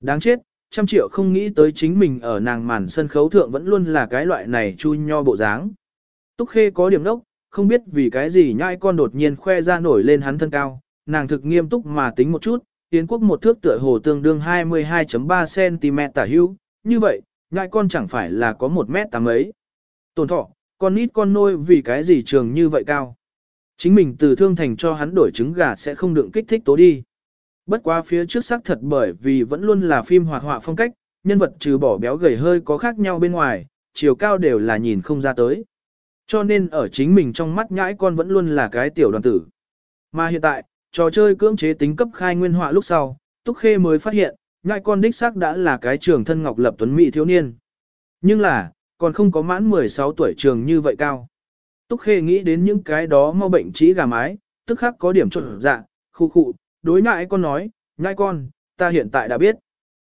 Đáng chết, trăm triệu không nghĩ tới chính mình ở nàng màn sân khấu thượng vẫn luôn là cái loại này chu nho bộ dáng. Túc khê có điểm nốc, không biết vì cái gì nhai con đột nhiên khoe ra nổi lên hắn thân cao, nàng thực nghiêm túc mà tính một chút, tiến quốc một thước tựa hồ tương đương 22.3cm tả hữu, như vậy, nhai con chẳng phải là có 1 mét tám ấy. Tổn thọ, con nít con nôi vì cái gì trường như vậy cao. Chính mình từ thương thành cho hắn đổi trứng gà sẽ không đựng kích thích tố đi. Bất quá phía trước xác thật bởi vì vẫn luôn là phim hoạt họa phong cách, nhân vật trừ bỏ béo gầy hơi có khác nhau bên ngoài, chiều cao đều là nhìn không ra tới. Cho nên ở chính mình trong mắt nhãi con vẫn luôn là cái tiểu đoàn tử. Mà hiện tại, trò chơi cưỡng chế tính cấp khai nguyên họa lúc sau, Túc Khê mới phát hiện, nhãi con đích xác đã là cái trường thân ngọc lập tuấn mỹ thiếu niên. Nhưng là, còn không có mãn 16 tuổi trường như vậy cao. Túc Khê nghĩ đến những cái đó mau bệnh trí gà mái, tức khắc có điểm trộn dạ, khu khụ, đối ngại con nói, ngại con, ta hiện tại đã biết.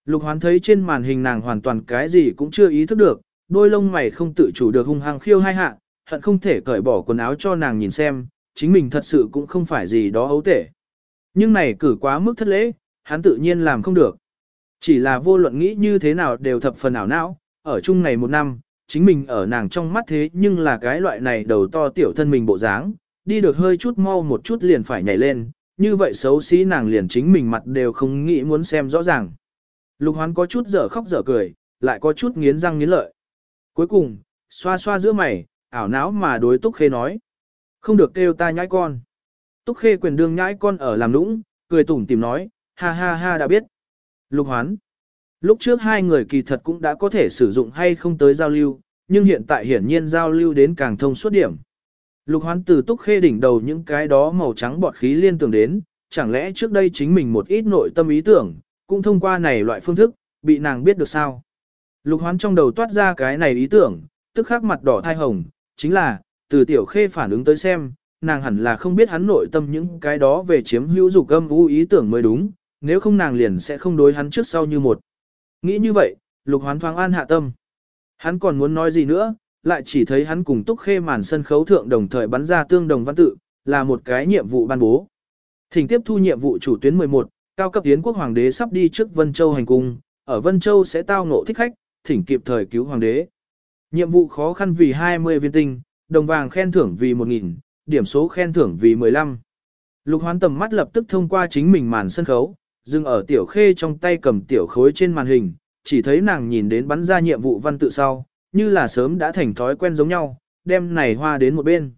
Lục hoán thấy trên màn hình nàng hoàn toàn cái gì cũng chưa ý thức được, đôi lông mày không tự chủ được hung hăng khiêu hai hạ, hận không thể cởi bỏ quần áo cho nàng nhìn xem, chính mình thật sự cũng không phải gì đó ấu tể. Nhưng này cử quá mức thất lễ, hắn tự nhiên làm không được. Chỉ là vô luận nghĩ như thế nào đều thập phần ảo não, ở chung này một năm, chính mình ở nàng trong mắt thế nhưng là cái loại này đầu to tiểu thân mình bộ dáng, đi được hơi chút mau một chút liền phải nhảy lên, như vậy xấu xí nàng liền chính mình mặt đều không nghĩ muốn xem rõ ràng. Lục hoán có chút dở khóc dở cười, lại có chút nghiến răng nghiến lợi. Cuối cùng, xoa xoa giữa mày, ảo não mà đối Túc Khê nói. Không được kêu ta nhãi con. Túc Khê quyền đương nhãi con ở làm nũng, cười tủm tìm nói, ha ha ha đã biết. Lục hoán. Lúc trước hai người kỳ thật cũng đã có thể sử dụng hay không tới giao lưu, nhưng hiện tại hiển nhiên giao lưu đến càng thông suốt điểm. Lục hoán từ Túc Khê đỉnh đầu những cái đó màu trắng bọt khí liên tưởng đến, chẳng lẽ trước đây chính mình một ít nội tâm ý tưởng, cũng thông qua này loại phương thức, bị nàng biết được sao. Lục hoán trong đầu toát ra cái này ý tưởng, tức khắc mặt đỏ thai hồng, chính là, từ tiểu khê phản ứng tới xem, nàng hẳn là không biết hắn nội tâm những cái đó về chiếm hữu dục âm u ý tưởng mới đúng, nếu không nàng liền sẽ không đối hắn trước sau như một. Nghĩ như vậy, lục hoán thoáng an hạ tâm. Hắn còn muốn nói gì nữa, lại chỉ thấy hắn cùng túc khê màn sân khấu thượng đồng thời bắn ra tương đồng văn tự, là một cái nhiệm vụ ban bố. Thỉnh tiếp thu nhiệm vụ chủ tuyến 11, cao cấp tiến quốc hoàng đế sắp đi trước Vân Châu hành cung, ở Vân Châu sẽ tao ngộ thích khách, thỉnh kịp thời cứu hoàng đế. Nhiệm vụ khó khăn vì 20 viên tinh, đồng vàng khen thưởng vì 1.000, điểm số khen thưởng vì 15. Lục hoán tầm mắt lập tức thông qua chính mình màn sân khấu, dừng ở tiểu khê trong tay cầm tiểu khối trên màn hình, chỉ thấy nàng nhìn đến bắn ra nhiệm vụ văn tự sau, như là sớm đã thành thói quen giống nhau, đem này hoa đến một bên.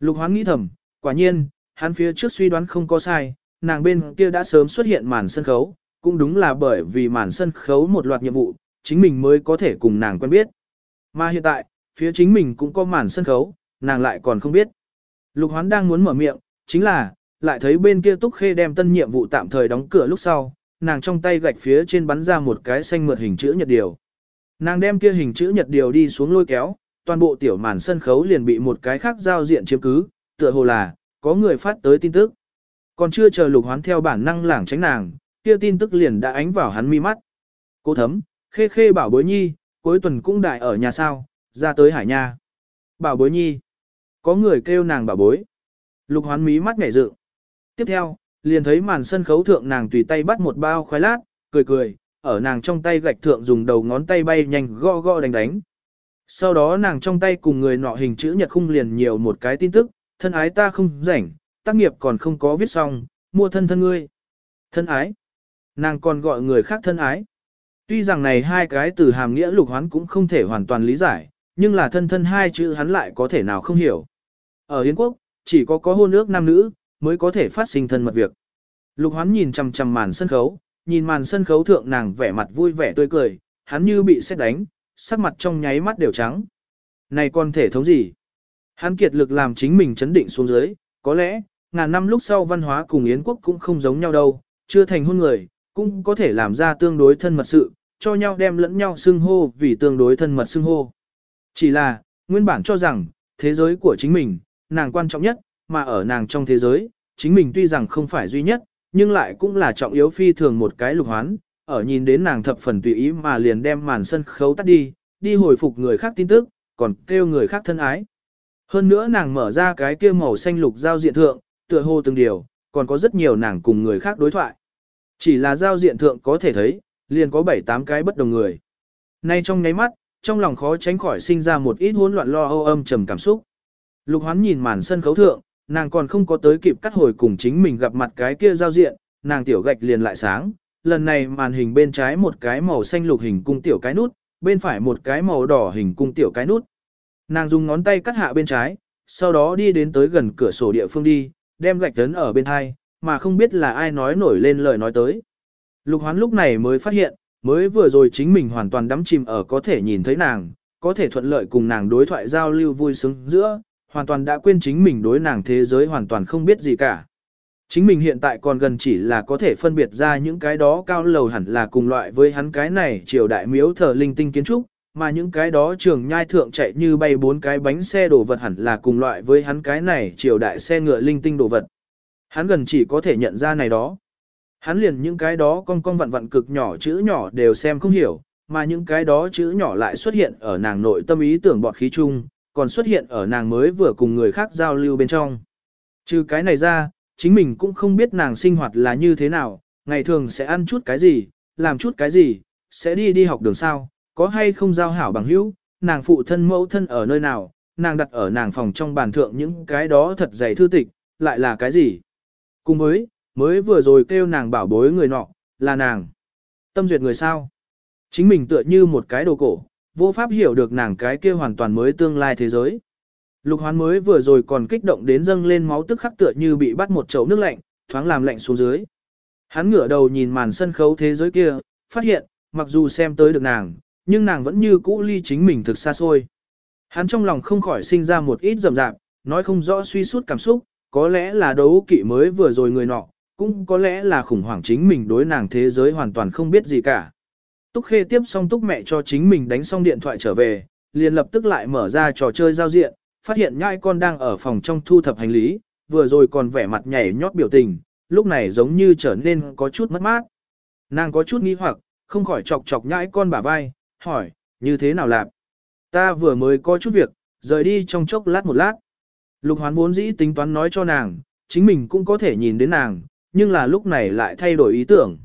Lục hoán nghĩ thầm, quả nhiên, hắn phía trước suy đoán không có sai, nàng bên kia đã sớm xuất hiện màn sân khấu, cũng đúng là bởi vì màn sân khấu một loạt nhiệm vụ, chính mình mới có thể cùng nàng quen biết. Mà hiện tại, phía chính mình cũng có màn sân khấu, nàng lại còn không biết. Lục hoán đang muốn mở miệng, chính là, lại thấy bên kia túc khê đem tân nhiệm vụ tạm thời đóng cửa lúc sau, nàng trong tay gạch phía trên bắn ra một cái xanh mượt hình chữ nhật điều. Nàng đem kia hình chữ nhật điều đi xuống lôi kéo, toàn bộ tiểu màn sân khấu liền bị một cái khác giao diện chiếm cứ, tựa hồ là, có người phát tới tin tức. Còn chưa chờ lục hoán theo bản năng lảng tránh nàng, kia tin tức liền đã ánh vào hắn mi mắt. Cô thấm, khê khê bảo bối nhi, cuối tuần cũng đại ở nhà sao, ra tới hải nha. Bảo bối nhi. Có người kêu nàng bảo bối. Lục hoán mí mắt nhảy dự. Tiếp theo, liền thấy màn sân khấu thượng nàng tùy tay bắt một bao khoai lát, cười cười, ở nàng trong tay gạch thượng dùng đầu ngón tay bay nhanh gõ gõ đánh đánh. Sau đó nàng trong tay cùng người nọ hình chữ nhật khung liền nhiều một cái tin tức, thân ái ta không rảnh, tác nghiệp còn không có viết xong, mua thân thân ngươi. Thân ái. Nàng còn gọi người khác thân ái. Tuy rằng này hai cái từ hàm nghĩa lục hoán cũng không thể hoàn toàn lý giải, nhưng là thân thân hai chữ hắn lại có thể nào không hiểu. Ở Yến Quốc, chỉ có có hôn ước nam nữ, mới có thể phát sinh thân mật việc. Lục hoán nhìn chằm chằm màn sân khấu, nhìn màn sân khấu thượng nàng vẻ mặt vui vẻ tươi cười, hắn như bị xét đánh, sắc mặt trong nháy mắt đều trắng. Này con thể thống gì? Hắn kiệt lực làm chính mình chấn định xuống dưới, có lẽ, ngàn năm lúc sau văn hóa cùng Yến quốc cũng không giống nhau đâu, chưa thành hôn người, cũng có thể làm ra tương đối thân mật sự, cho nhau đem lẫn nhau xưng hô vì tương đối thân mật xưng hô. Chỉ là, nguyên bản cho rằng, thế giới của chính mình, nàng quan trọng nhất, mà ở nàng trong thế giới, chính mình tuy rằng không phải duy nhất, nhưng lại cũng là trọng yếu phi thường một cái lục hoán, ở nhìn đến nàng thập phần tùy ý mà liền đem màn sân khấu tắt đi, đi hồi phục người khác tin tức, còn kêu người khác thân ái. Hơn nữa nàng mở ra cái kia màu xanh lục giao diện thượng, tựa hồ từng điều, còn có rất nhiều nàng cùng người khác đối thoại. Chỉ là giao diện thượng có thể thấy, liền có 7-8 cái bất đồng người. Nay trong nháy mắt, trong lòng khó tránh khỏi sinh ra một ít hỗn loạn lo âu âm trầm cảm xúc. Lục hoán nhìn màn sân khấu thượng, nàng còn không có tới kịp cắt hồi cùng chính mình gặp mặt cái kia giao diện, nàng tiểu gạch liền lại sáng. Lần này màn hình bên trái một cái màu xanh lục hình cung tiểu cái nút, bên phải một cái màu đỏ hình cung tiểu cái nút. Nàng dùng ngón tay cắt hạ bên trái, sau đó đi đến tới gần cửa sổ địa phương đi, đem gạch tấn ở bên hai, mà không biết là ai nói nổi lên lời nói tới. Lục hoán lúc này mới phát hiện, mới vừa rồi chính mình hoàn toàn đắm chìm ở có thể nhìn thấy nàng, có thể thuận lợi cùng nàng đối thoại giao lưu vui sướng giữa, hoàn toàn đã quên chính mình đối nàng thế giới hoàn toàn không biết gì cả. Chính mình hiện tại còn gần chỉ là có thể phân biệt ra những cái đó cao lầu hẳn là cùng loại với hắn cái này triều đại miếu thờ linh tinh kiến trúc, mà những cái đó trường nhai thượng chạy như bay bốn cái bánh xe đồ vật hẳn là cùng loại với hắn cái này triều đại xe ngựa linh tinh đồ vật. Hắn gần chỉ có thể nhận ra này đó. Hắn liền những cái đó con con vặn vặn cực nhỏ chữ nhỏ đều xem không hiểu, mà những cái đó chữ nhỏ lại xuất hiện ở nàng nội tâm ý tưởng bọt khí chung, còn xuất hiện ở nàng mới vừa cùng người khác giao lưu bên trong. Trừ cái này ra, chính mình cũng không biết nàng sinh hoạt là như thế nào, ngày thường sẽ ăn chút cái gì, làm chút cái gì, sẽ đi đi học đường sao, có hay không giao hảo bằng hữu, nàng phụ thân mẫu thân ở nơi nào, nàng đặt ở nàng phòng trong bàn thượng những cái đó thật dày thư tịch, lại là cái gì. Cùng với, mới vừa rồi kêu nàng bảo bối người nọ, là nàng. Tâm duyệt người sao. Chính mình tựa như một cái đồ cổ, vô pháp hiểu được nàng cái kia hoàn toàn mới tương lai thế giới. Lục hoán mới vừa rồi còn kích động đến dâng lên máu tức khắc tựa như bị bắt một chậu nước lạnh, thoáng làm lạnh xuống dưới. Hắn ngửa đầu nhìn màn sân khấu thế giới kia, phát hiện, mặc dù xem tới được nàng, nhưng nàng vẫn như cũ ly chính mình thực xa xôi. Hắn trong lòng không khỏi sinh ra một ít rầm rạp, nói không rõ suy suốt cảm xúc, có lẽ là đấu kỵ mới vừa rồi người nọ, cũng có lẽ là khủng hoảng chính mình đối nàng thế giới hoàn toàn không biết gì cả. Túc Khê tiếp xong Túc mẹ cho chính mình đánh xong điện thoại trở về, liền lập tức lại mở ra trò chơi giao diện, phát hiện nhãi con đang ở phòng trong thu thập hành lý, vừa rồi còn vẻ mặt nhảy nhót biểu tình, lúc này giống như trở nên có chút mất mát. Nàng có chút nghi hoặc, không khỏi chọc chọc nhãi con bả vai, hỏi, như thế nào làm? Ta vừa mới có chút việc, rời đi trong chốc lát một lát. Lục hoán vốn dĩ tính toán nói cho nàng, chính mình cũng có thể nhìn đến nàng, nhưng là lúc này lại thay đổi ý tưởng.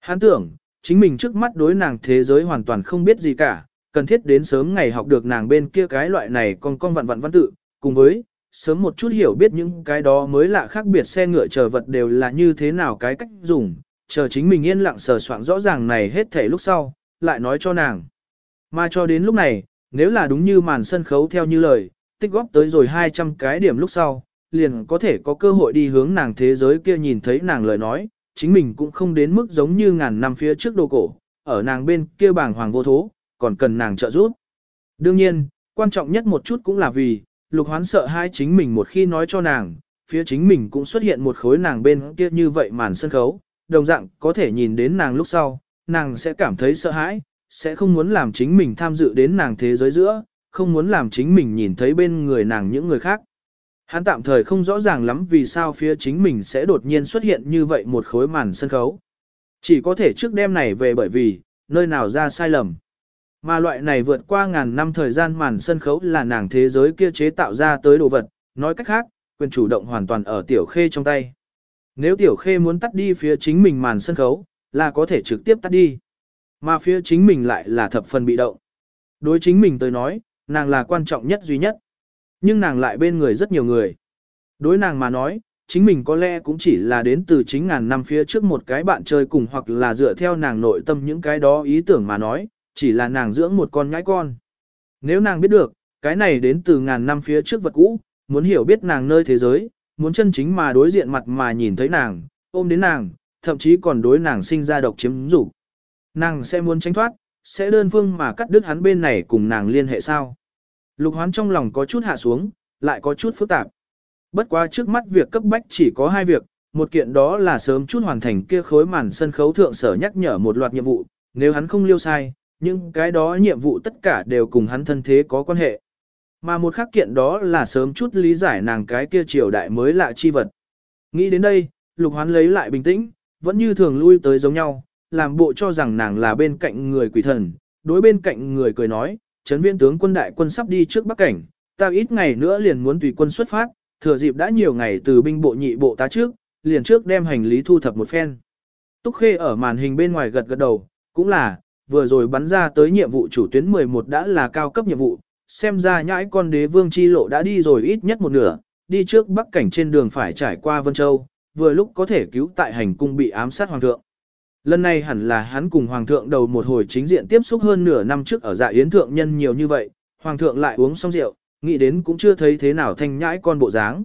Hắn tưởng, chính mình trước mắt đối nàng thế giới hoàn toàn không biết gì cả, cần thiết đến sớm ngày học được nàng bên kia cái loại này con con vặn vặn văn tự, cùng với, sớm một chút hiểu biết những cái đó mới lạ khác biệt xe ngựa chờ vật đều là như thế nào cái cách dùng, chờ chính mình yên lặng sờ soạn rõ ràng này hết thể lúc sau, lại nói cho nàng. Mà cho đến lúc này, nếu là đúng như màn sân khấu theo như lời, tích góp tới rồi 200 cái điểm lúc sau, liền có thể có cơ hội đi hướng nàng thế giới kia nhìn thấy nàng lời nói, chính mình cũng không đến mức giống như ngàn năm phía trước đồ cổ, ở nàng bên kia bảng hoàng vô thố, còn cần nàng trợ giúp. Đương nhiên, quan trọng nhất một chút cũng là vì, lục hoán sợ hai chính mình một khi nói cho nàng, phía chính mình cũng xuất hiện một khối nàng bên kia như vậy màn sân khấu, đồng dạng có thể nhìn đến nàng lúc sau, nàng sẽ cảm thấy sợ hãi, sẽ không muốn làm chính mình tham dự đến nàng thế giới giữa, không muốn làm chính mình nhìn thấy bên người nàng những người khác. Hắn tạm thời không rõ ràng lắm vì sao phía chính mình sẽ đột nhiên xuất hiện như vậy một khối màn sân khấu. Chỉ có thể trước đêm này về bởi vì, nơi nào ra sai lầm. Mà loại này vượt qua ngàn năm thời gian màn sân khấu là nàng thế giới kia chế tạo ra tới đồ vật, nói cách khác, quyền chủ động hoàn toàn ở tiểu khê trong tay. Nếu tiểu khê muốn tắt đi phía chính mình màn sân khấu, là có thể trực tiếp tắt đi. Mà phía chính mình lại là thập phần bị động. Đối chính mình tới nói, nàng là quan trọng nhất duy nhất. Nhưng nàng lại bên người rất nhiều người. Đối nàng mà nói, chính mình có lẽ cũng chỉ là đến từ chính ngàn năm phía trước một cái bạn chơi cùng hoặc là dựa theo nàng nội tâm những cái đó ý tưởng mà nói, chỉ là nàng dưỡng một con nhãi con. Nếu nàng biết được, cái này đến từ ngàn năm phía trước vật cũ, muốn hiểu biết nàng nơi thế giới, muốn chân chính mà đối diện mặt mà nhìn thấy nàng, ôm đến nàng, thậm chí còn đối nàng sinh ra độc chiếm dục. Nàng sẽ muốn tránh thoát, sẽ đơn phương mà cắt đứt hắn bên này cùng nàng liên hệ sao. Lục hoán trong lòng có chút hạ xuống, lại có chút phức tạp. Bất quá trước mắt việc cấp bách chỉ có hai việc, một kiện đó là sớm chút hoàn thành kia khối màn sân khấu thượng sở nhắc nhở một loạt nhiệm vụ, nếu hắn không liêu sai, nhưng cái đó nhiệm vụ tất cả đều cùng hắn thân thế có quan hệ. Mà một khác kiện đó là sớm chút lý giải nàng cái kia triều đại mới lạ chi vật. Nghĩ đến đây, lục hoán lấy lại bình tĩnh, vẫn như thường lui tới giống nhau, làm bộ cho rằng nàng là bên cạnh người quỷ thần, đối bên cạnh người cười nói, chấn viên tướng quân đại quân sắp đi trước Bắc Cảnh, ta ít ngày nữa liền muốn tùy quân xuất phát, thừa dịp đã nhiều ngày từ binh bộ nhị bộ tá trước, liền trước đem hành lý thu thập một phen. Túc Khê ở màn hình bên ngoài gật gật đầu, cũng là, vừa rồi bắn ra tới nhiệm vụ chủ tuyến 11 đã là cao cấp nhiệm vụ, xem ra nhãi con đế vương chi lộ đã đi rồi ít nhất một nửa, đi trước bắc cảnh trên đường phải trải qua Vân Châu, vừa lúc có thể cứu tại hành cung bị ám sát hoàng thượng. Lần này hẳn là hắn cùng hoàng thượng đầu một hồi chính diện tiếp xúc hơn nửa năm trước ở dạ yến thượng nhân nhiều như vậy, hoàng thượng lại uống xong rượu, nghĩ đến cũng chưa thấy thế nào thanh nhãi con bộ dáng.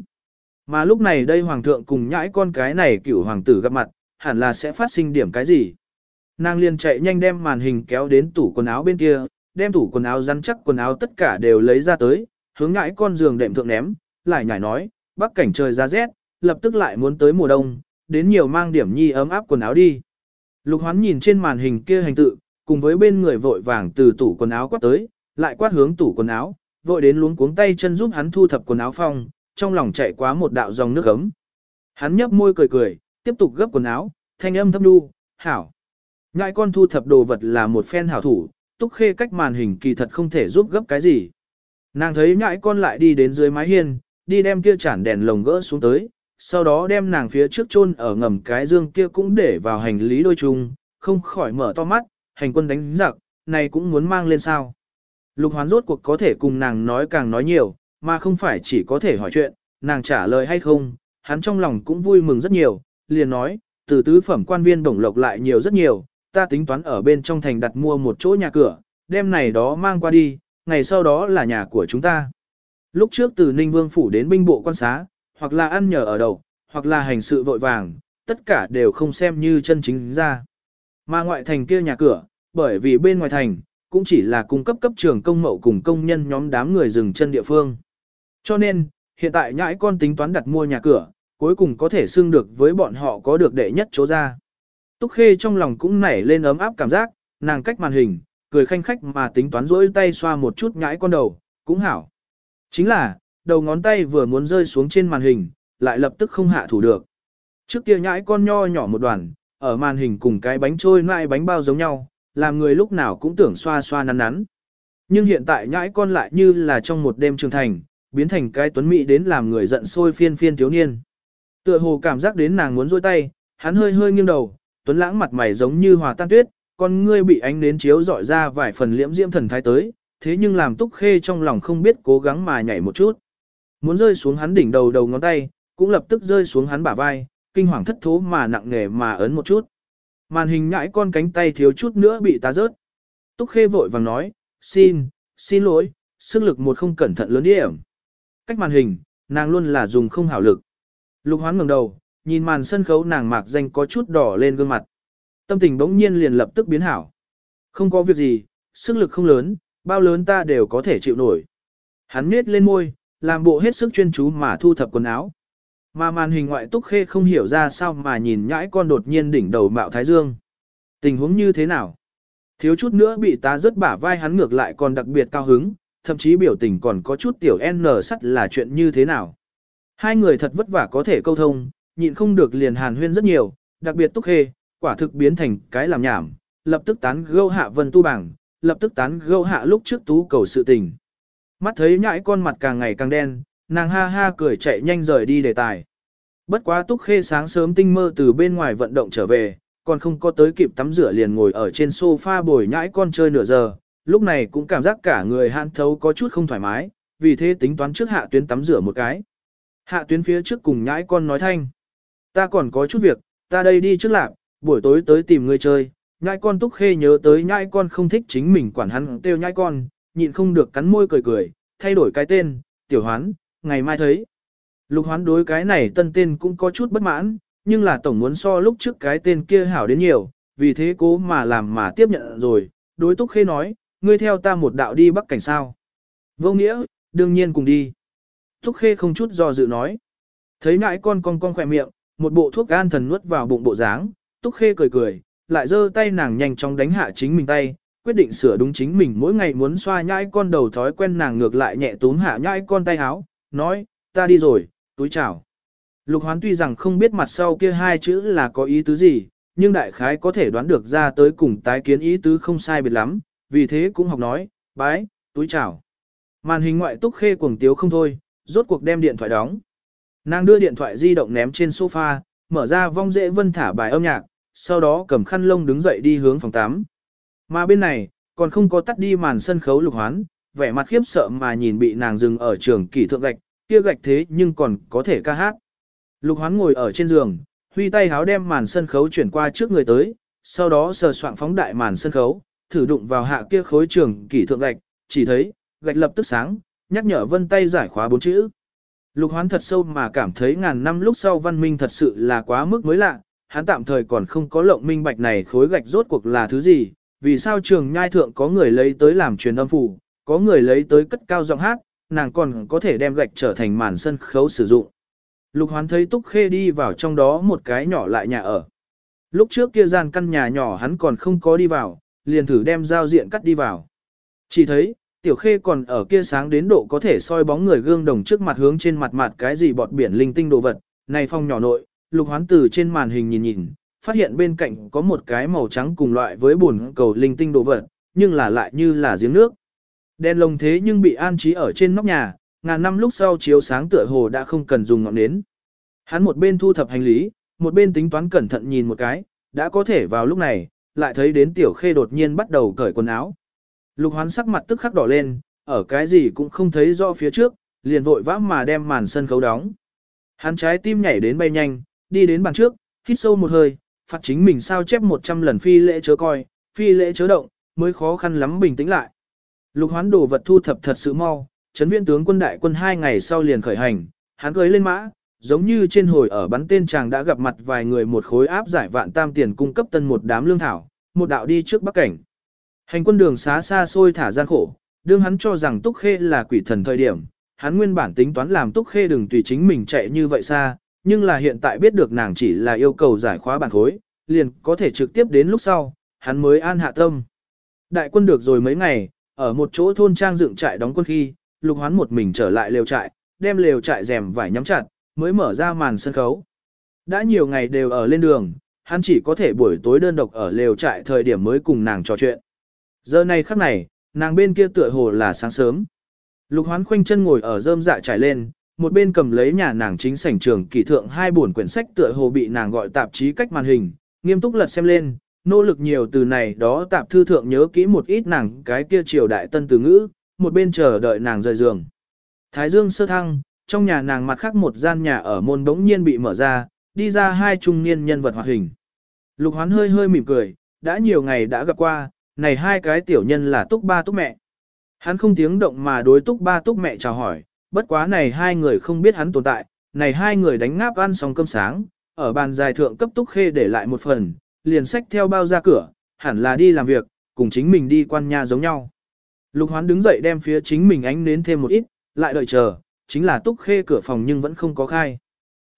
Mà lúc này đây hoàng thượng cùng nhãi con cái này cửu hoàng tử gặp mặt, hẳn là sẽ phát sinh điểm cái gì. Nàng liền chạy nhanh đem màn hình kéo đến tủ quần áo bên kia, đem tủ quần áo rắn chắc quần áo tất cả đều lấy ra tới, hướng nhãi con giường đệm thượng ném, lại nhảy nói, bắc cảnh trời ra rét, lập tức lại muốn tới mùa đông, đến nhiều mang điểm nhi ấm áp quần áo đi. Lục hoán nhìn trên màn hình kia hành tự, cùng với bên người vội vàng từ tủ quần áo quát tới, lại quát hướng tủ quần áo, vội đến luống cuống tay chân giúp hắn thu thập quần áo phong, trong lòng chạy quá một đạo dòng nước ấm. Hắn nhấp môi cười cười, tiếp tục gấp quần áo, thanh âm thấp đu, hảo. Ngại con thu thập đồ vật là một phen hảo thủ, túc khê cách màn hình kỳ thật không thể giúp gấp cái gì. Nàng thấy nhãi con lại đi đến dưới mái hiên, đi đem kia chản đèn lồng gỡ xuống tới, sau đó đem nàng phía trước chôn ở ngầm cái dương kia cũng để vào hành lý đôi chung, không khỏi mở to mắt, hành quân đánh giặc, này cũng muốn mang lên sao. Lục hoán rốt cuộc có thể cùng nàng nói càng nói nhiều, mà không phải chỉ có thể hỏi chuyện, nàng trả lời hay không, hắn trong lòng cũng vui mừng rất nhiều, liền nói, từ tứ phẩm quan viên đồng lộc lại nhiều rất nhiều, ta tính toán ở bên trong thành đặt mua một chỗ nhà cửa, đem này đó mang qua đi, ngày sau đó là nhà của chúng ta. Lúc trước từ Ninh Vương Phủ đến binh bộ quan xá, hoặc là ăn nhờ ở đầu, hoặc là hành sự vội vàng, tất cả đều không xem như chân chính ra. Mà ngoại thành kia nhà cửa, bởi vì bên ngoài thành, cũng chỉ là cung cấp cấp trường công mậu cùng công nhân nhóm đám người dừng chân địa phương. Cho nên, hiện tại nhãi con tính toán đặt mua nhà cửa, cuối cùng có thể xưng được với bọn họ có được đệ nhất chỗ ra. Túc Khê trong lòng cũng nảy lên ấm áp cảm giác, nàng cách màn hình, cười khanh khách mà tính toán rỗi tay xoa một chút nhãi con đầu, cũng hảo. Chính là, đầu ngón tay vừa muốn rơi xuống trên màn hình, lại lập tức không hạ thủ được. Trước kia nhãi con nho nhỏ một đoàn, ở màn hình cùng cái bánh trôi nại bánh bao giống nhau, làm người lúc nào cũng tưởng xoa xoa nắn nắn. Nhưng hiện tại nhãi con lại như là trong một đêm trưởng thành, biến thành cái tuấn mỹ đến làm người giận sôi phiên phiên thiếu niên. Tựa hồ cảm giác đến nàng muốn rôi tay, hắn hơi hơi nghiêng đầu, tuấn lãng mặt mày giống như hòa tan tuyết, con ngươi bị ánh nến chiếu dọi ra vài phần liễm diễm thần thái tới, thế nhưng làm túc khê trong lòng không biết cố gắng mà nhảy một chút. Muốn rơi xuống hắn đỉnh đầu đầu ngón tay, cũng lập tức rơi xuống hắn bả vai, kinh hoàng thất thố mà nặng nề mà ấn một chút. Màn hình ngãi con cánh tay thiếu chút nữa bị tá rớt. Túc khê vội vàng nói, xin, xin lỗi, sức lực một không cẩn thận lớn điểm. Cách màn hình, nàng luôn là dùng không hảo lực. Lục hoán ngẩng đầu, nhìn màn sân khấu nàng mạc danh có chút đỏ lên gương mặt. Tâm tình bỗng nhiên liền lập tức biến hảo. Không có việc gì, sức lực không lớn, bao lớn ta đều có thể chịu nổi. Hắn nết lên môi, làm bộ hết sức chuyên chú mà thu thập quần áo. Mà màn hình ngoại túc khê không hiểu ra sao mà nhìn nhãi con đột nhiên đỉnh đầu mạo thái dương. Tình huống như thế nào? Thiếu chút nữa bị tá rớt bả vai hắn ngược lại còn đặc biệt cao hứng, thậm chí biểu tình còn có chút tiểu N sắt là chuyện như thế nào. Hai người thật vất vả có thể câu thông, nhịn không được liền hàn huyên rất nhiều, đặc biệt túc khê, quả thực biến thành cái làm nhảm, lập tức tán gâu hạ vân tu bảng, lập tức tán gâu hạ lúc trước tú cầu sự tình. Mắt thấy nhãi con mặt càng ngày càng đen, nàng ha ha cười chạy nhanh rời đi đề tài. Bất quá túc khê sáng sớm tinh mơ từ bên ngoài vận động trở về, còn không có tới kịp tắm rửa liền ngồi ở trên sofa bồi nhãi con chơi nửa giờ, lúc này cũng cảm giác cả người hạn thấu có chút không thoải mái, vì thế tính toán trước hạ tuyến tắm rửa một cái. Hạ tuyến phía trước cùng nhãi con nói thanh. Ta còn có chút việc, ta đây đi trước lạc, buổi tối tới tìm người chơi. Nhãi con túc khê nhớ tới nhãi con không thích chính mình quản hắn kêu nhãi con, nhịn không được cắn môi cười cười, thay đổi cái tên, tiểu hoán, ngày mai thấy. Lục hoán đối cái này tân tên cũng có chút bất mãn, nhưng là tổng muốn so lúc trước cái tên kia hảo đến nhiều, vì thế cố mà làm mà tiếp nhận rồi, đối túc khê nói, ngươi theo ta một đạo đi bắc cảnh sao. Vô nghĩa, đương nhiên cùng đi. Túc khê không chút do dự nói. Thấy nãi con con con khỏe miệng, một bộ thuốc gan thần nuốt vào bụng bộ dáng, túc khê cười cười, lại giơ tay nàng nhanh chóng đánh hạ chính mình tay, quyết định sửa đúng chính mình mỗi ngày muốn xoa nhãi con đầu thói quen nàng ngược lại nhẹ túm hạ nhãi con tay háo, nói, ta đi rồi, túi chào. Lục hoán tuy rằng không biết mặt sau kia hai chữ là có ý tứ gì, nhưng đại khái có thể đoán được ra tới cùng tái kiến ý tứ không sai biệt lắm, vì thế cũng học nói, bái, túi chào. Màn hình ngoại túc khê cuồng tiếu không thôi, rốt cuộc đem điện thoại đóng. Nàng đưa điện thoại di động ném trên sofa, mở ra vong dễ vân thả bài âm nhạc, sau đó cầm khăn lông đứng dậy đi hướng phòng 8. Mà bên này, còn không có tắt đi màn sân khấu lục hoán, vẻ mặt khiếp sợ mà nhìn bị nàng dừng ở trường kỷ thượng gạch, kia gạch thế nhưng còn có thể ca hát. Lục hoán ngồi ở trên giường, huy tay háo đem màn sân khấu chuyển qua trước người tới, sau đó sờ soạn phóng đại màn sân khấu, thử đụng vào hạ kia khối trường kỷ thượng gạch, chỉ thấy, gạch lập tức sáng, nhắc nhở vân tay giải khóa bốn chữ. Lục hoán thật sâu mà cảm thấy ngàn năm lúc sau văn minh thật sự là quá mức mới lạ, hắn tạm thời còn không có lộng minh bạch này khối gạch rốt cuộc là thứ gì, vì sao trường nhai thượng có người lấy tới làm truyền âm phủ, có người lấy tới cất cao giọng hát, nàng còn có thể đem gạch trở thành màn sân khấu sử dụng. Lục hoán thấy Túc Khê đi vào trong đó một cái nhỏ lại nhà ở. Lúc trước kia gian căn nhà nhỏ hắn còn không có đi vào, liền thử đem giao diện cắt đi vào. Chỉ thấy, Tiểu Khê còn ở kia sáng đến độ có thể soi bóng người gương đồng trước mặt hướng trên mặt mặt cái gì bọt biển linh tinh đồ vật. Này phong nhỏ nội, lục hoán từ trên màn hình nhìn nhìn, phát hiện bên cạnh có một cái màu trắng cùng loại với bùn cầu linh tinh đồ vật, nhưng là lại như là giếng nước. Đèn lồng thế nhưng bị an trí ở trên nóc nhà, ngàn năm lúc sau chiếu sáng tựa hồ đã không cần dùng ngọn nến. Hắn một bên thu thập hành lý, một bên tính toán cẩn thận nhìn một cái, đã có thể vào lúc này, lại thấy đến tiểu khê đột nhiên bắt đầu cởi quần áo. Lục hoán sắc mặt tức khắc đỏ lên, ở cái gì cũng không thấy rõ phía trước, liền vội vã mà đem màn sân khấu đóng. Hắn trái tim nhảy đến bay nhanh, đi đến bàn trước, hít sâu một hơi, phạt chính mình sao chép 100 lần phi lễ chớ coi, phi lễ chớ động, mới khó khăn lắm bình tĩnh lại. Lục hoán đồ vật thu thập thật sự mau, chấn viên tướng quân đại quân hai ngày sau liền khởi hành, hắn cưới lên mã, giống như trên hồi ở bắn tên chàng đã gặp mặt vài người một khối áp giải vạn tam tiền cung cấp tân một đám lương thảo, một đạo đi trước bắc cảnh. Hành quân đường xá xa xôi thả gian khổ, đương hắn cho rằng Túc Khê là quỷ thần thời điểm, hắn nguyên bản tính toán làm Túc Khê đừng tùy chính mình chạy như vậy xa, nhưng là hiện tại biết được nàng chỉ là yêu cầu giải khóa bản khối, liền có thể trực tiếp đến lúc sau, hắn mới an hạ tâm. Đại quân được rồi mấy ngày, ở một chỗ thôn trang dựng trại đóng quân khi, lục hoán một mình trở lại lều trại, đem lều trại rèm vải nhắm chặt, mới mở ra màn sân khấu. Đã nhiều ngày đều ở lên đường, hắn chỉ có thể buổi tối đơn độc ở lều trại thời điểm mới cùng nàng trò chuyện. Giờ này khắc này, nàng bên kia tựa hồ là sáng sớm. Lục hoán khoanh chân ngồi ở rơm dạ trải lên, một bên cầm lấy nhà nàng chính sảnh trường kỷ thượng hai buồn quyển sách tựa hồ bị nàng gọi tạp chí cách màn hình, nghiêm túc lật xem lên, nỗ lực nhiều từ này đó tạp thư thượng nhớ kỹ một ít nàng cái kia triều đại tân từ ngữ, một bên chờ đợi nàng rời giường. Thái dương sơ thăng, trong nhà nàng mặt khác một gian nhà ở môn bỗng nhiên bị mở ra, đi ra hai trung niên nhân vật hoạt hình. Lục hoán hơi hơi mỉm cười, đã nhiều ngày đã gặp qua, này hai cái tiểu nhân là túc ba túc mẹ. Hắn không tiếng động mà đối túc ba túc mẹ chào hỏi, bất quá này hai người không biết hắn tồn tại, này hai người đánh ngáp ăn xong cơm sáng, ở bàn dài thượng cấp túc khê để lại một phần, liền sách theo bao ra cửa, hẳn là đi làm việc, cùng chính mình đi quan nhà giống nhau. Lục hoán đứng dậy đem phía chính mình ánh nến thêm một ít, lại đợi chờ, chính là túc khê cửa phòng nhưng vẫn không có khai.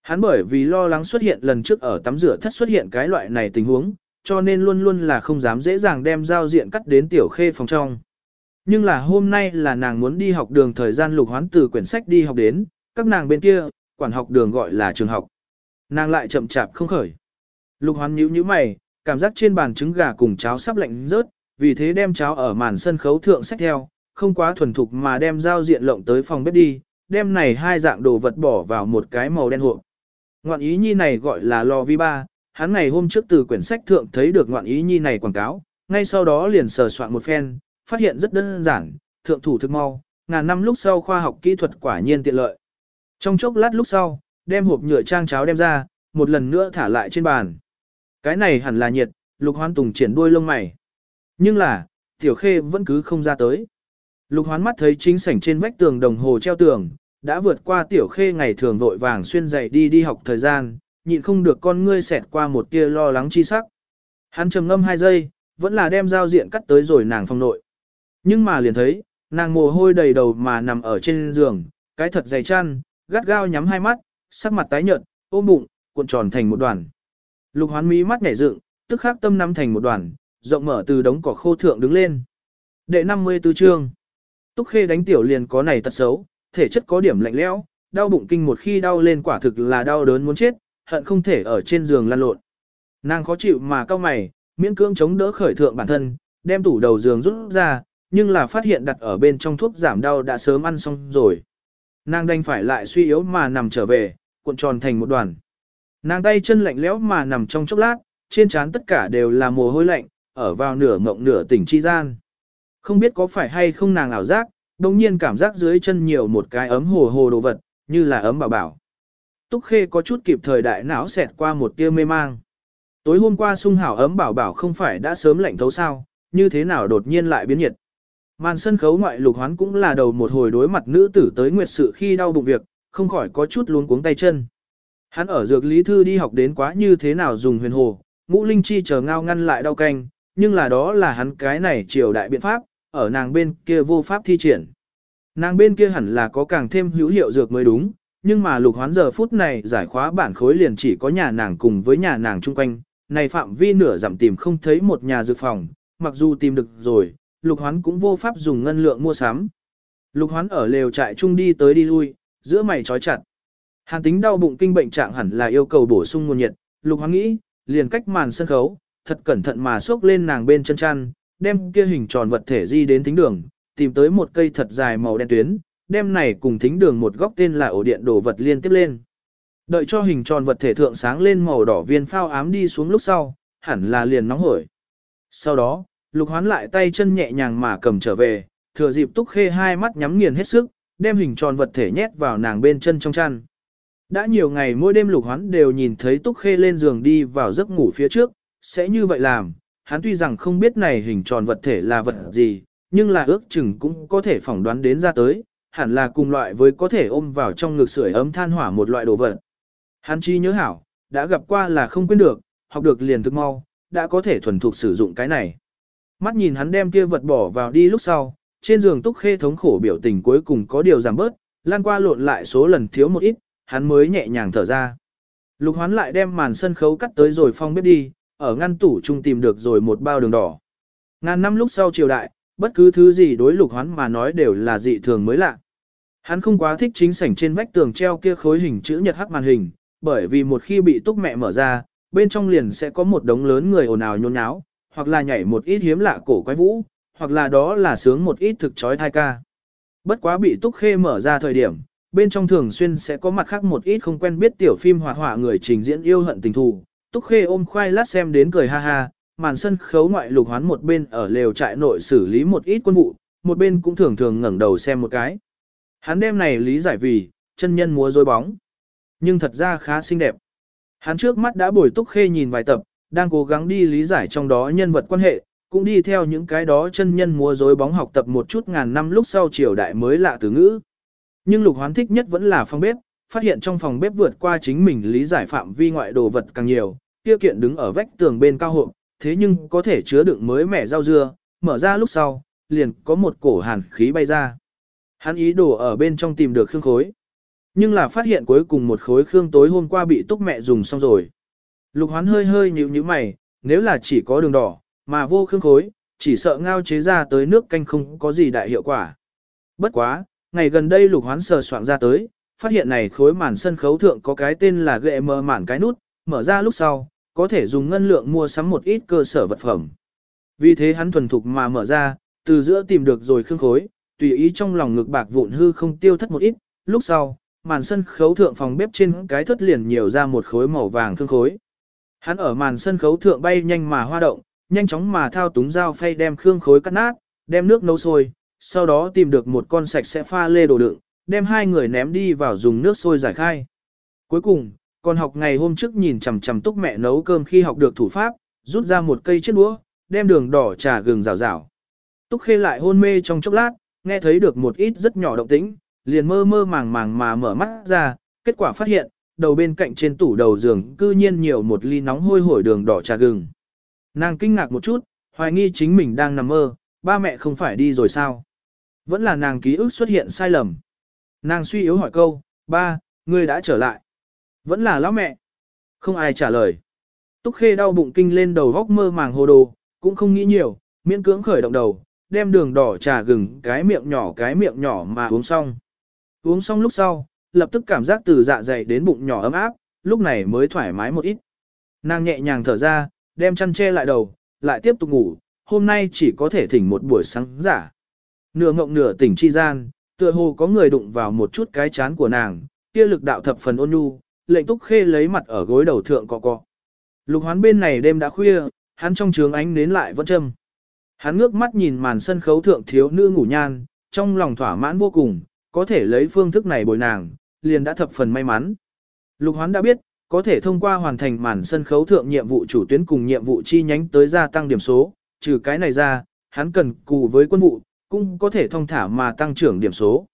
Hắn bởi vì lo lắng xuất hiện lần trước ở tắm rửa thất xuất hiện cái loại này tình huống, cho nên luôn luôn là không dám dễ dàng đem giao diện cắt đến tiểu khê phòng trong. Nhưng là hôm nay là nàng muốn đi học đường thời gian lục hoán từ quyển sách đi học đến, các nàng bên kia, quản học đường gọi là trường học. Nàng lại chậm chạp không khởi. Lục hoán nhíu nhíu mày, cảm giác trên bàn trứng gà cùng cháo sắp lạnh rớt, vì thế đem cháo ở màn sân khấu thượng sách theo, không quá thuần thục mà đem giao diện lộng tới phòng bếp đi, đem này hai dạng đồ vật bỏ vào một cái màu đen hộp. Ngoạn ý nhi này gọi là lò vi ba, hắn ngày hôm trước từ quyển sách thượng thấy được ngoạn ý nhi này quảng cáo, ngay sau đó liền sờ soạn một phen, phát hiện rất đơn giản, thượng thủ thực mau, ngàn năm lúc sau khoa học kỹ thuật quả nhiên tiện lợi. Trong chốc lát lúc sau, đem hộp nhựa trang cháo đem ra, một lần nữa thả lại trên bàn. Cái này hẳn là nhiệt, Lục Hoán Tùng triển đuôi lông mày. Nhưng là, Tiểu Khê vẫn cứ không ra tới. Lục Hoán mắt thấy chính sảnh trên vách tường đồng hồ treo tường, đã vượt qua Tiểu Khê ngày thường vội vàng xuyên dậy đi đi học thời gian, nhịn không được con ngươi xẹt qua một tia lo lắng chi sắc. Hắn trầm ngâm hai giây, vẫn là đem giao diện cắt tới rồi nàng phong nội. Nhưng mà liền thấy, nàng mồ hôi đầy đầu mà nằm ở trên giường, cái thật dày chăn, gắt gao nhắm hai mắt, sắc mặt tái nhợt, ôm bụng, cuộn tròn thành một đoàn. Lục hoán mí mắt nhảy dựng, tức khắc tâm nắm thành một đoàn, rộng mở từ đống cỏ khô thượng đứng lên. Đệ 54 chương. Túc khê đánh tiểu liền có này tật xấu, thể chất có điểm lạnh lẽo, đau bụng kinh một khi đau lên quả thực là đau đớn muốn chết, hận không thể ở trên giường lăn lộn. Nàng khó chịu mà cao mày, miễn cưỡng chống đỡ khởi thượng bản thân, đem tủ đầu giường rút ra, nhưng là phát hiện đặt ở bên trong thuốc giảm đau đã sớm ăn xong rồi. Nàng đành phải lại suy yếu mà nằm trở về, cuộn tròn thành một đoàn. Nàng tay chân lạnh lẽo mà nằm trong chốc lát, trên trán tất cả đều là mồ hôi lạnh, ở vào nửa mộng nửa tỉnh chi gian. Không biết có phải hay không nàng ảo giác, đồng nhiên cảm giác dưới chân nhiều một cái ấm hồ hồ đồ vật, như là ấm bảo bảo. Túc Khê có chút kịp thời đại não xẹt qua một tia mê mang. Tối hôm qua sung hảo ấm bảo bảo không phải đã sớm lạnh thấu sao, như thế nào đột nhiên lại biến nhiệt. Màn sân khấu ngoại lục hoán cũng là đầu một hồi đối mặt nữ tử tới nguyệt sự khi đau bụng việc, không khỏi có chút luống cuống tay chân. Hắn ở dược lý thư đi học đến quá như thế nào dùng huyền hồ, ngũ linh chi chờ ngao ngăn lại đau canh, nhưng là đó là hắn cái này triều đại biện pháp, ở nàng bên kia vô pháp thi triển. Nàng bên kia hẳn là có càng thêm hữu hiệu dược mới đúng, nhưng mà lục hoán giờ phút này giải khóa bản khối liền chỉ có nhà nàng cùng với nhà nàng chung quanh, này phạm vi nửa giảm tìm không thấy một nhà dược phòng, mặc dù tìm được rồi, lục hoán cũng vô pháp dùng ngân lượng mua sắm. Lục hoán ở lều trại chung đi tới đi lui, giữa mày trói chặt. Hàn tính đau bụng kinh bệnh trạng hẳn là yêu cầu bổ sung nguồn nhiệt, lục hoán nghĩ, liền cách màn sân khấu, thật cẩn thận mà xốc lên nàng bên chân chăn, đem kia hình tròn vật thể di đến thính đường, tìm tới một cây thật dài màu đen tuyến, đem này cùng thính đường một góc tên là ổ điện đổ vật liên tiếp lên. Đợi cho hình tròn vật thể thượng sáng lên màu đỏ viên phao ám đi xuống lúc sau, hẳn là liền nóng hổi. Sau đó, lục hoán lại tay chân nhẹ nhàng mà cầm trở về, thừa dịp túc khê hai mắt nhắm nghiền hết sức, đem hình tròn vật thể nhét vào nàng bên chân trong chăn. Đã nhiều ngày mỗi đêm lục hoán đều nhìn thấy túc khê lên giường đi vào giấc ngủ phía trước, sẽ như vậy làm, hắn tuy rằng không biết này hình tròn vật thể là vật gì, nhưng là ước chừng cũng có thể phỏng đoán đến ra tới, hẳn là cùng loại với có thể ôm vào trong ngực sưởi ấm than hỏa một loại đồ vật. Hắn chi nhớ hảo, đã gặp qua là không quên được, học được liền thức mau, đã có thể thuần thục sử dụng cái này. Mắt nhìn hắn đem kia vật bỏ vào đi lúc sau, trên giường túc khê thống khổ biểu tình cuối cùng có điều giảm bớt, lan qua lộn lại số lần thiếu một ít, hắn mới nhẹ nhàng thở ra. Lục hoán lại đem màn sân khấu cắt tới rồi phong bếp đi, ở ngăn tủ chung tìm được rồi một bao đường đỏ. Ngàn năm lúc sau triều đại, bất cứ thứ gì đối lục hoán mà nói đều là dị thường mới lạ. Hắn không quá thích chính sảnh trên vách tường treo kia khối hình chữ nhật hắc màn hình, bởi vì một khi bị túc mẹ mở ra, bên trong liền sẽ có một đống lớn người ồn ào nhôn nháo, hoặc là nhảy một ít hiếm lạ cổ quái vũ, hoặc là đó là sướng một ít thực chói thai ca. Bất quá bị túc khê mở ra thời điểm, bên trong thường xuyên sẽ có mặt khác một ít không quen biết tiểu phim hoạt họa người trình diễn yêu hận tình thù. Túc khê ôm khoai lát xem đến cười ha ha, màn sân khấu ngoại lục hoán một bên ở lều trại nội xử lý một ít quân vụ, một bên cũng thường thường ngẩng đầu xem một cái. Hắn đêm này lý giải vì, chân nhân múa dối bóng. Nhưng thật ra khá xinh đẹp. Hắn trước mắt đã bồi túc khê nhìn vài tập, đang cố gắng đi lý giải trong đó nhân vật quan hệ, cũng đi theo những cái đó chân nhân múa dối bóng học tập một chút ngàn năm lúc sau triều đại mới lạ từ ngữ. Nhưng lục hoán thích nhất vẫn là phòng bếp, phát hiện trong phòng bếp vượt qua chính mình lý giải phạm vi ngoại đồ vật càng nhiều, kia kiện đứng ở vách tường bên cao hộ, thế nhưng có thể chứa đựng mới mẻ rau dưa, mở ra lúc sau, liền có một cổ hàn khí bay ra. Hắn ý đồ ở bên trong tìm được khương khối. Nhưng là phát hiện cuối cùng một khối khương tối hôm qua bị túc mẹ dùng xong rồi. Lục hoán hơi hơi nhíu nhíu mày, nếu là chỉ có đường đỏ, mà vô khương khối, chỉ sợ ngao chế ra tới nước canh không có gì đại hiệu quả. Bất quá, ngày gần đây lục hoán sờ soạn ra tới, phát hiện này khối màn sân khấu thượng có cái tên là ghệ mờ mản cái nút, mở ra lúc sau, có thể dùng ngân lượng mua sắm một ít cơ sở vật phẩm. Vì thế hắn thuần thục mà mở ra, từ giữa tìm được rồi khương khối, tùy ý trong lòng ngực bạc vụn hư không tiêu thất một ít, lúc sau, màn sân khấu thượng phòng bếp trên cái thất liền nhiều ra một khối màu vàng khương khối. Hắn ở màn sân khấu thượng bay nhanh mà hoa động, nhanh chóng mà thao túng dao phay đem khương khối cắt nát, đem nước nấu sôi, sau đó tìm được một con sạch sẽ pha lê đồ đựng, đem hai người ném đi vào dùng nước sôi giải khai. Cuối cùng, con học ngày hôm trước nhìn chằm chằm túc mẹ nấu cơm khi học được thủ pháp, rút ra một cây chiếc đũa, đem đường đỏ trà gừng rào rào. Túc khê lại hôn mê trong chốc lát, nghe thấy được một ít rất nhỏ động tĩnh, liền mơ mơ màng màng mà mở mắt ra, kết quả phát hiện, đầu bên cạnh trên tủ đầu giường cư nhiên nhiều một ly nóng hôi hổi đường đỏ trà gừng. Nàng kinh ngạc một chút, hoài nghi chính mình đang nằm mơ, ba mẹ không phải đi rồi sao? Vẫn là nàng ký ức xuất hiện sai lầm. Nàng suy yếu hỏi câu, ba, ngươi đã trở lại. Vẫn là lão mẹ. Không ai trả lời. Túc khê đau bụng kinh lên đầu góc mơ màng hồ đồ, cũng không nghĩ nhiều, miễn cưỡng khởi động đầu, đem đường đỏ trà gừng cái miệng nhỏ cái miệng nhỏ mà uống xong. Uống xong lúc sau, lập tức cảm giác từ dạ dày đến bụng nhỏ ấm áp, lúc này mới thoải mái một ít. Nàng nhẹ nhàng thở ra, đem chăn che lại đầu, lại tiếp tục ngủ, hôm nay chỉ có thể thỉnh một buổi sáng giả. Nửa ngộng nửa tỉnh chi gian, tựa hồ có người đụng vào một chút cái chán của nàng, kia lực đạo thập phần ôn nhu, lệnh túc khê lấy mặt ở gối đầu thượng cọ cọ. Lục hoán bên này đêm đã khuya, hắn trong trướng ánh đến lại vẫn châm. Hắn ngước mắt nhìn màn sân khấu thượng thiếu nữ ngủ nhan, trong lòng thỏa mãn vô cùng, có thể lấy phương thức này bồi nàng, liền đã thập phần may mắn. Lục hoán đã biết, có thể thông qua hoàn thành màn sân khấu thượng nhiệm vụ chủ tuyến cùng nhiệm vụ chi nhánh tới gia tăng điểm số, trừ cái này ra, hắn cần cù với quân vụ, cũng có thể thông thả mà tăng trưởng điểm số.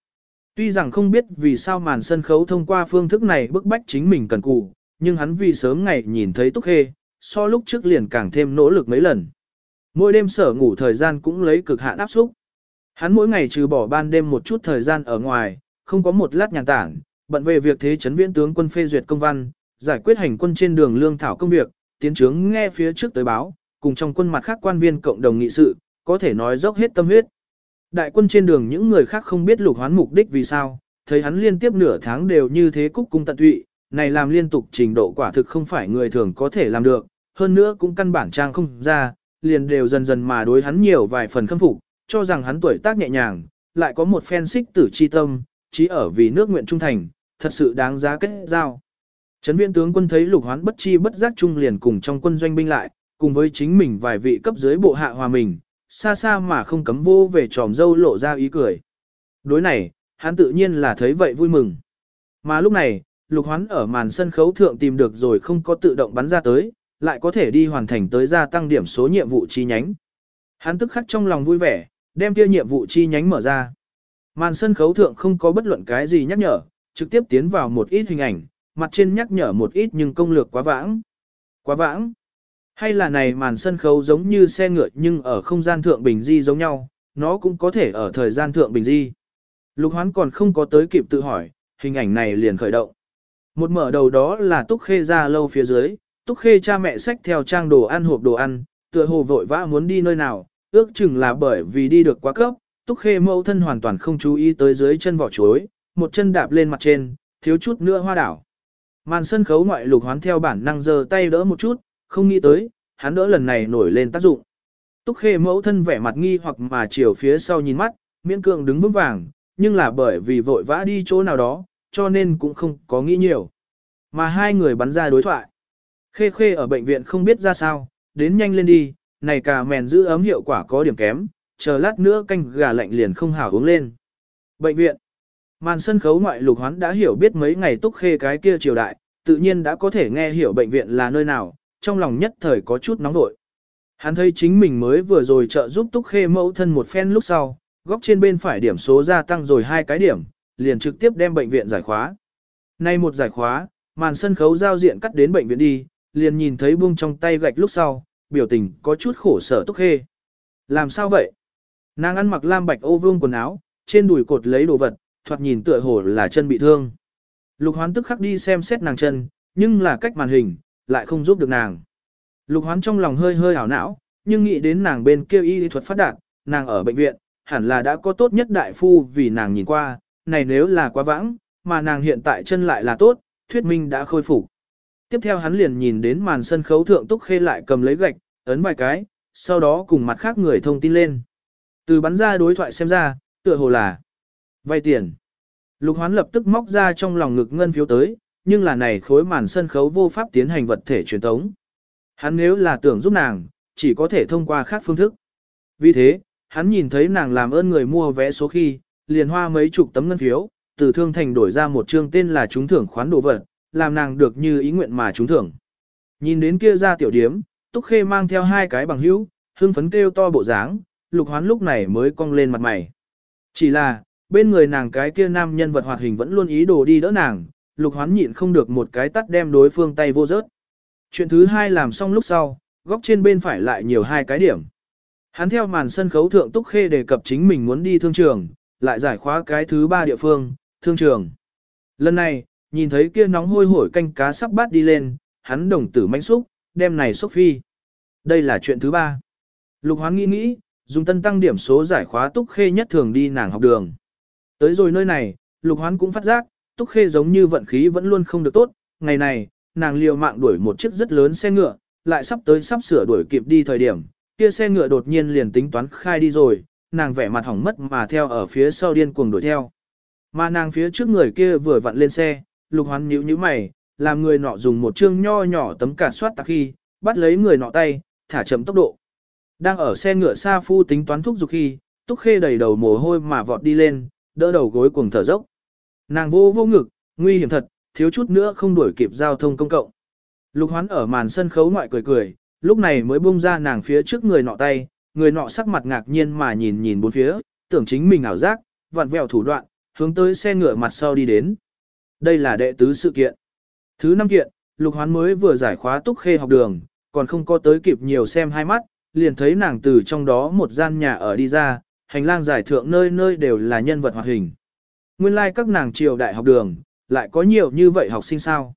Tuy rằng không biết vì sao màn sân khấu thông qua phương thức này bức bách chính mình cần cù, nhưng hắn vì sớm ngày nhìn thấy Túc Khê, so lúc trước liền càng thêm nỗ lực mấy lần. Mỗi đêm sở ngủ thời gian cũng lấy cực hạn áp xúc. Hắn mỗi ngày trừ bỏ ban đêm một chút thời gian ở ngoài, không có một lát nhàn tản, bận về việc thế chấn viễn tướng quân phê duyệt công văn, giải quyết hành quân trên đường lương thảo công việc, tiến trướng nghe phía trước tới báo, cùng trong quân mặt khác quan viên cộng đồng nghị sự, có thể nói dốc hết tâm huyết. Đại quân trên đường những người khác không biết lục hoán mục đích vì sao, thấy hắn liên tiếp nửa tháng đều như thế cúc cung tận tụy, này làm liên tục trình độ quả thực không phải người thường có thể làm được, hơn nữa cũng căn bản trang không ra, liền đều dần dần mà đối hắn nhiều vài phần khâm phục, cho rằng hắn tuổi tác nhẹ nhàng, lại có một phen xích tử chi tâm, chỉ ở vì nước nguyện trung thành, thật sự đáng giá kết giao. Trấn viên tướng quân thấy lục hoán bất chi bất giác trung liền cùng trong quân doanh binh lại, cùng với chính mình vài vị cấp dưới bộ hạ hòa mình, xa xa mà không cấm vô về tròm dâu lộ ra ý cười. Đối này, hắn tự nhiên là thấy vậy vui mừng. Mà lúc này, lục hoán ở màn sân khấu thượng tìm được rồi không có tự động bắn ra tới, lại có thể đi hoàn thành tới gia tăng điểm số nhiệm vụ chi nhánh. Hắn tức khắc trong lòng vui vẻ, đem kia nhiệm vụ chi nhánh mở ra. Màn sân khấu thượng không có bất luận cái gì nhắc nhở, trực tiếp tiến vào một ít hình ảnh, mặt trên nhắc nhở một ít nhưng công lược quá vãng. Quá vãng. Hay là này màn sân khấu giống như xe ngựa nhưng ở không gian thượng bình di giống nhau, nó cũng có thể ở thời gian thượng bình di. Lục hoán còn không có tới kịp tự hỏi, hình ảnh này liền khởi động. Một mở đầu đó là túc khê ra lâu phía dưới, túc khê cha mẹ xách theo trang đồ ăn hộp đồ ăn, tựa hồ vội vã muốn đi nơi nào, ước chừng là bởi vì đi được quá cấp, túc khê mẫu thân hoàn toàn không chú ý tới dưới chân vỏ chuối, một chân đạp lên mặt trên, thiếu chút nữa hoa đảo. Màn sân khấu ngoại lục hoán theo bản năng giơ tay đỡ một chút, không nghĩ tới, hắn đỡ lần này nổi lên tác dụng. Túc khê mẫu thân vẻ mặt nghi hoặc mà chiều phía sau nhìn mắt, miễn cưỡng đứng vững vàng, nhưng là bởi vì vội vã đi chỗ nào đó, cho nên cũng không có nghĩ nhiều. Mà hai người bắn ra đối thoại. Khê khê ở bệnh viện không biết ra sao, đến nhanh lên đi, này cà mèn giữ ấm hiệu quả có điểm kém, chờ lát nữa canh gà lạnh liền không hảo uống lên. Bệnh viện. Màn sân khấu ngoại lục hoán đã hiểu biết mấy ngày túc khê cái kia triều đại, tự nhiên đã có thể nghe hiểu bệnh viện là nơi nào, trong lòng nhất thời có chút nóng vội. Hắn thấy chính mình mới vừa rồi trợ giúp túc khê mẫu thân một phen lúc sau, góc trên bên phải điểm số gia tăng rồi hai cái điểm, liền trực tiếp đem bệnh viện giải khóa. Nay một giải khóa, màn sân khấu giao diện cắt đến bệnh viện đi, liền nhìn thấy buông trong tay gạch lúc sau, biểu tình có chút khổ sở túc khê. Làm sao vậy? Nàng ăn mặc lam bạch ô vương quần áo, trên đùi cột lấy đồ vật, thoạt nhìn tựa hồ là chân bị thương. Lục hoán tức khắc đi xem xét nàng chân, nhưng là cách màn hình, lại không giúp được nàng. Lục hoán trong lòng hơi hơi ảo não, nhưng nghĩ đến nàng bên kia y lý thuật phát đạt, nàng ở bệnh viện, hẳn là đã có tốt nhất đại phu vì nàng nhìn qua, này nếu là quá vãng, mà nàng hiện tại chân lại là tốt, thuyết minh đã khôi phục. Tiếp theo hắn liền nhìn đến màn sân khấu thượng Túc Khê lại cầm lấy gạch, ấn vài cái, sau đó cùng mặt khác người thông tin lên. Từ bắn ra đối thoại xem ra, tựa hồ là vay tiền. Lục hoán lập tức móc ra trong lòng ngực ngân phiếu tới, nhưng là này khối màn sân khấu vô pháp tiến hành vật thể truyền tống. Hắn nếu là tưởng giúp nàng, chỉ có thể thông qua khác phương thức. Vì thế, hắn nhìn thấy nàng làm ơn người mua vé số khi, liền hoa mấy chục tấm ngân phiếu, từ thương thành đổi ra một chương tên là trúng thưởng khoán đồ vật, làm nàng được như ý nguyện mà trúng thưởng. Nhìn đến kia ra tiểu điếm, Túc Khê mang theo hai cái bằng hữu, hưng phấn kêu to bộ dáng, lục hoán lúc này mới cong lên mặt mày. Chỉ là, bên người nàng cái kia nam nhân vật hoạt hình vẫn luôn ý đồ đi đỡ nàng, lục hoán nhịn không được một cái tắt đem đối phương tay vô rớt. Chuyện thứ hai làm xong lúc sau, góc trên bên phải lại nhiều hai cái điểm. Hắn theo màn sân khấu thượng Túc Khê đề cập chính mình muốn đi thương trường, lại giải khóa cái thứ ba địa phương, thương trường. Lần này, nhìn thấy kia nóng hôi hổi canh cá sắp bát đi lên, hắn đồng tử manh xúc, đem này xúc phi. Đây là chuyện thứ ba. Lục hoán nghĩ nghĩ, dùng tân tăng điểm số giải khóa Túc Khê nhất thường đi nàng học đường. Tới rồi nơi này, Lục hoán cũng phát giác, Túc Khê giống như vận khí vẫn luôn không được tốt, ngày này, nàng liều mạng đuổi một chiếc rất lớn xe ngựa, lại sắp tới sắp sửa đuổi kịp đi thời điểm, kia xe ngựa đột nhiên liền tính toán khai đi rồi, nàng vẻ mặt hỏng mất mà theo ở phía sau điên cuồng đuổi theo. Mà nàng phía trước người kia vừa vặn lên xe, lục hoán nhíu nhíu mày, làm người nọ dùng một chương nho nhỏ tấm cản soát tạc khi, bắt lấy người nọ tay, thả chậm tốc độ. Đang ở xe ngựa xa phu tính toán thúc dục khi, túc khê đầy đầu mồ hôi mà vọt đi lên, đỡ đầu gối cuồng thở dốc. Nàng vô vô ngực, nguy hiểm thật, thiếu chút nữa không đuổi kịp giao thông công cộng. Lục hoán ở màn sân khấu ngoại cười cười, lúc này mới bung ra nàng phía trước người nọ tay, người nọ sắc mặt ngạc nhiên mà nhìn nhìn bốn phía, tưởng chính mình ảo giác, vặn vẹo thủ đoạn, hướng tới xe ngựa mặt sau đi đến. Đây là đệ tứ sự kiện. Thứ năm kiện, lục hoán mới vừa giải khóa túc khê học đường, còn không có tới kịp nhiều xem hai mắt, liền thấy nàng từ trong đó một gian nhà ở đi ra, hành lang giải thượng nơi nơi đều là nhân vật hoạt hình. Nguyên lai like các nàng triều đại học đường, lại có nhiều như vậy học sinh sao.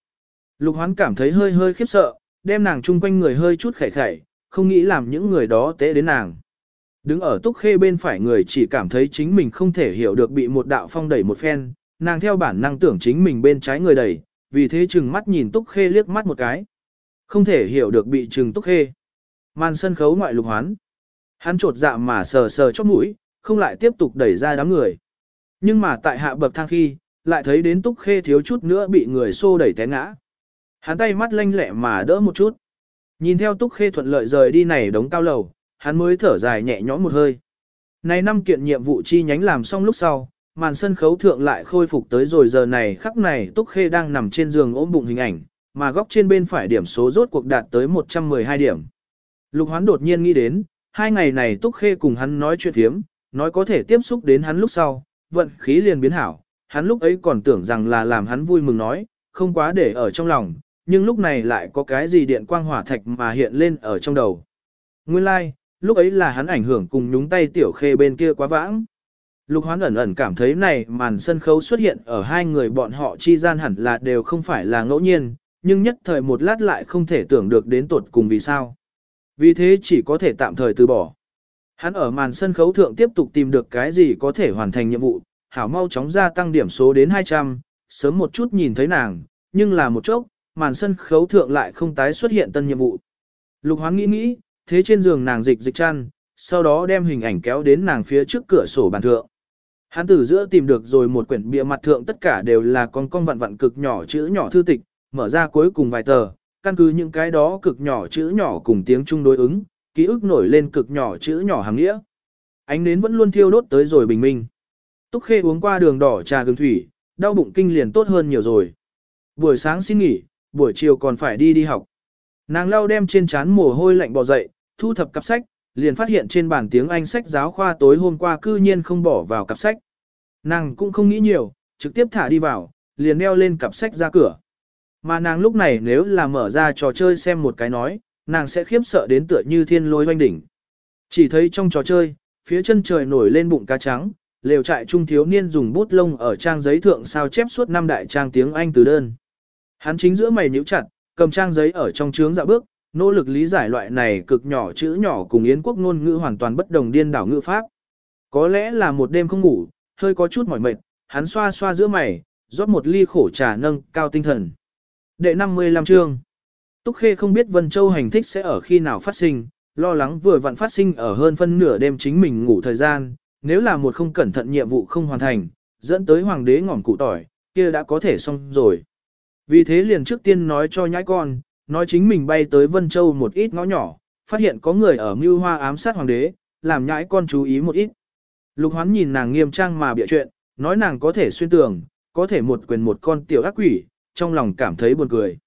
Lục hoán cảm thấy hơi hơi khiếp sợ, đem nàng chung quanh người hơi chút khẩy khẩy, không nghĩ làm những người đó tế đến nàng. Đứng ở túc khê bên phải người chỉ cảm thấy chính mình không thể hiểu được bị một đạo phong đẩy một phen, nàng theo bản năng tưởng chính mình bên trái người đẩy, vì thế chừng mắt nhìn túc khê liếc mắt một cái. Không thể hiểu được bị trừng túc khê. Màn sân khấu ngoại lục hoán. Hắn trột dạ mà sờ sờ chóp mũi, không lại tiếp tục đẩy ra đám người. Nhưng mà tại hạ bậc thang khi, lại thấy đến túc khê thiếu chút nữa bị người xô đẩy té ngã. Hắn tay mắt lanh lẹ mà đỡ một chút. Nhìn theo túc khê thuận lợi rời đi này đống cao lầu, hắn mới thở dài nhẹ nhõm một hơi. Này năm kiện nhiệm vụ chi nhánh làm xong lúc sau, màn sân khấu thượng lại khôi phục tới rồi giờ này khắc này túc khê đang nằm trên giường ôm bụng hình ảnh, mà góc trên bên phải điểm số rốt cuộc đạt tới 112 điểm. Lục hoán đột nhiên nghĩ đến, hai ngày này túc khê cùng hắn nói chuyện thiếm, nói có thể tiếp xúc đến hắn lúc sau, vận khí liền biến hảo, hắn lúc ấy còn tưởng rằng là làm hắn vui mừng nói, không quá để ở trong lòng, nhưng lúc này lại có cái gì điện quang hỏa thạch mà hiện lên ở trong đầu. Nguyên lai, like, lúc ấy là hắn ảnh hưởng cùng nhúng tay tiểu khê bên kia quá vãng. Lục hoán ẩn ẩn cảm thấy này màn sân khấu xuất hiện ở hai người bọn họ chi gian hẳn là đều không phải là ngẫu nhiên, nhưng nhất thời một lát lại không thể tưởng được đến tột cùng vì sao. Vì thế chỉ có thể tạm thời từ bỏ. Hắn ở màn sân khấu thượng tiếp tục tìm được cái gì có thể hoàn thành nhiệm vụ, hảo mau chóng gia tăng điểm số đến 200, sớm một chút nhìn thấy nàng, nhưng là một chốc, màn sân khấu thượng lại không tái xuất hiện tân nhiệm vụ. Lục hoán nghĩ nghĩ, thế trên giường nàng dịch dịch chăn, sau đó đem hình ảnh kéo đến nàng phía trước cửa sổ bàn thượng. Hắn từ giữa tìm được rồi một quyển bìa mặt thượng tất cả đều là con con vặn vặn cực nhỏ chữ nhỏ thư tịch, mở ra cuối cùng vài tờ, căn cứ những cái đó cực nhỏ chữ nhỏ cùng tiếng trung đối ứng, ký ức nổi lên cực nhỏ chữ nhỏ hàng nghĩa. Ánh nến vẫn luôn thiêu đốt tới rồi bình minh. Túc Khê uống qua đường đỏ trà gừng thủy, đau bụng kinh liền tốt hơn nhiều rồi. Buổi sáng xin nghỉ, buổi chiều còn phải đi đi học. Nàng lau đem trên trán mồ hôi lạnh bò dậy, thu thập cặp sách, liền phát hiện trên bàn tiếng Anh sách giáo khoa tối hôm qua cư nhiên không bỏ vào cặp sách. Nàng cũng không nghĩ nhiều, trực tiếp thả đi vào, liền đeo lên cặp sách ra cửa. Mà nàng lúc này nếu là mở ra trò chơi xem một cái nói, nàng sẽ khiếp sợ đến tựa như thiên lôi oanh đỉnh. Chỉ thấy trong trò chơi, phía chân trời nổi lên bụng cá trắng, lều trại trung thiếu niên dùng bút lông ở trang giấy thượng sao chép suốt năm đại trang tiếng Anh từ đơn. Hắn chính giữa mày nhíu chặt, cầm trang giấy ở trong trướng dạo bước, nỗ lực lý giải loại này cực nhỏ chữ nhỏ cùng yến quốc ngôn ngữ hoàn toàn bất đồng điên đảo ngữ pháp. Có lẽ là một đêm không ngủ, hơi có chút mỏi mệt, hắn xoa xoa giữa mày, rót một ly khổ trà nâng cao tinh thần. Đệ 55 chương. Túc Khê không biết Vân Châu hành thích sẽ ở khi nào phát sinh, lo lắng vừa vặn phát sinh ở hơn phân nửa đêm chính mình ngủ thời gian, nếu là một không cẩn thận nhiệm vụ không hoàn thành, dẫn tới hoàng đế ngỏm cụ tỏi, kia đã có thể xong rồi. Vì thế liền trước tiên nói cho nhãi con, nói chính mình bay tới Vân Châu một ít ngõ nhỏ, phát hiện có người ở mưu hoa ám sát hoàng đế, làm nhãi con chú ý một ít. Lục hoán nhìn nàng nghiêm trang mà bịa chuyện, nói nàng có thể xuyên tường, có thể một quyền một con tiểu ác quỷ, trong lòng cảm thấy buồn cười.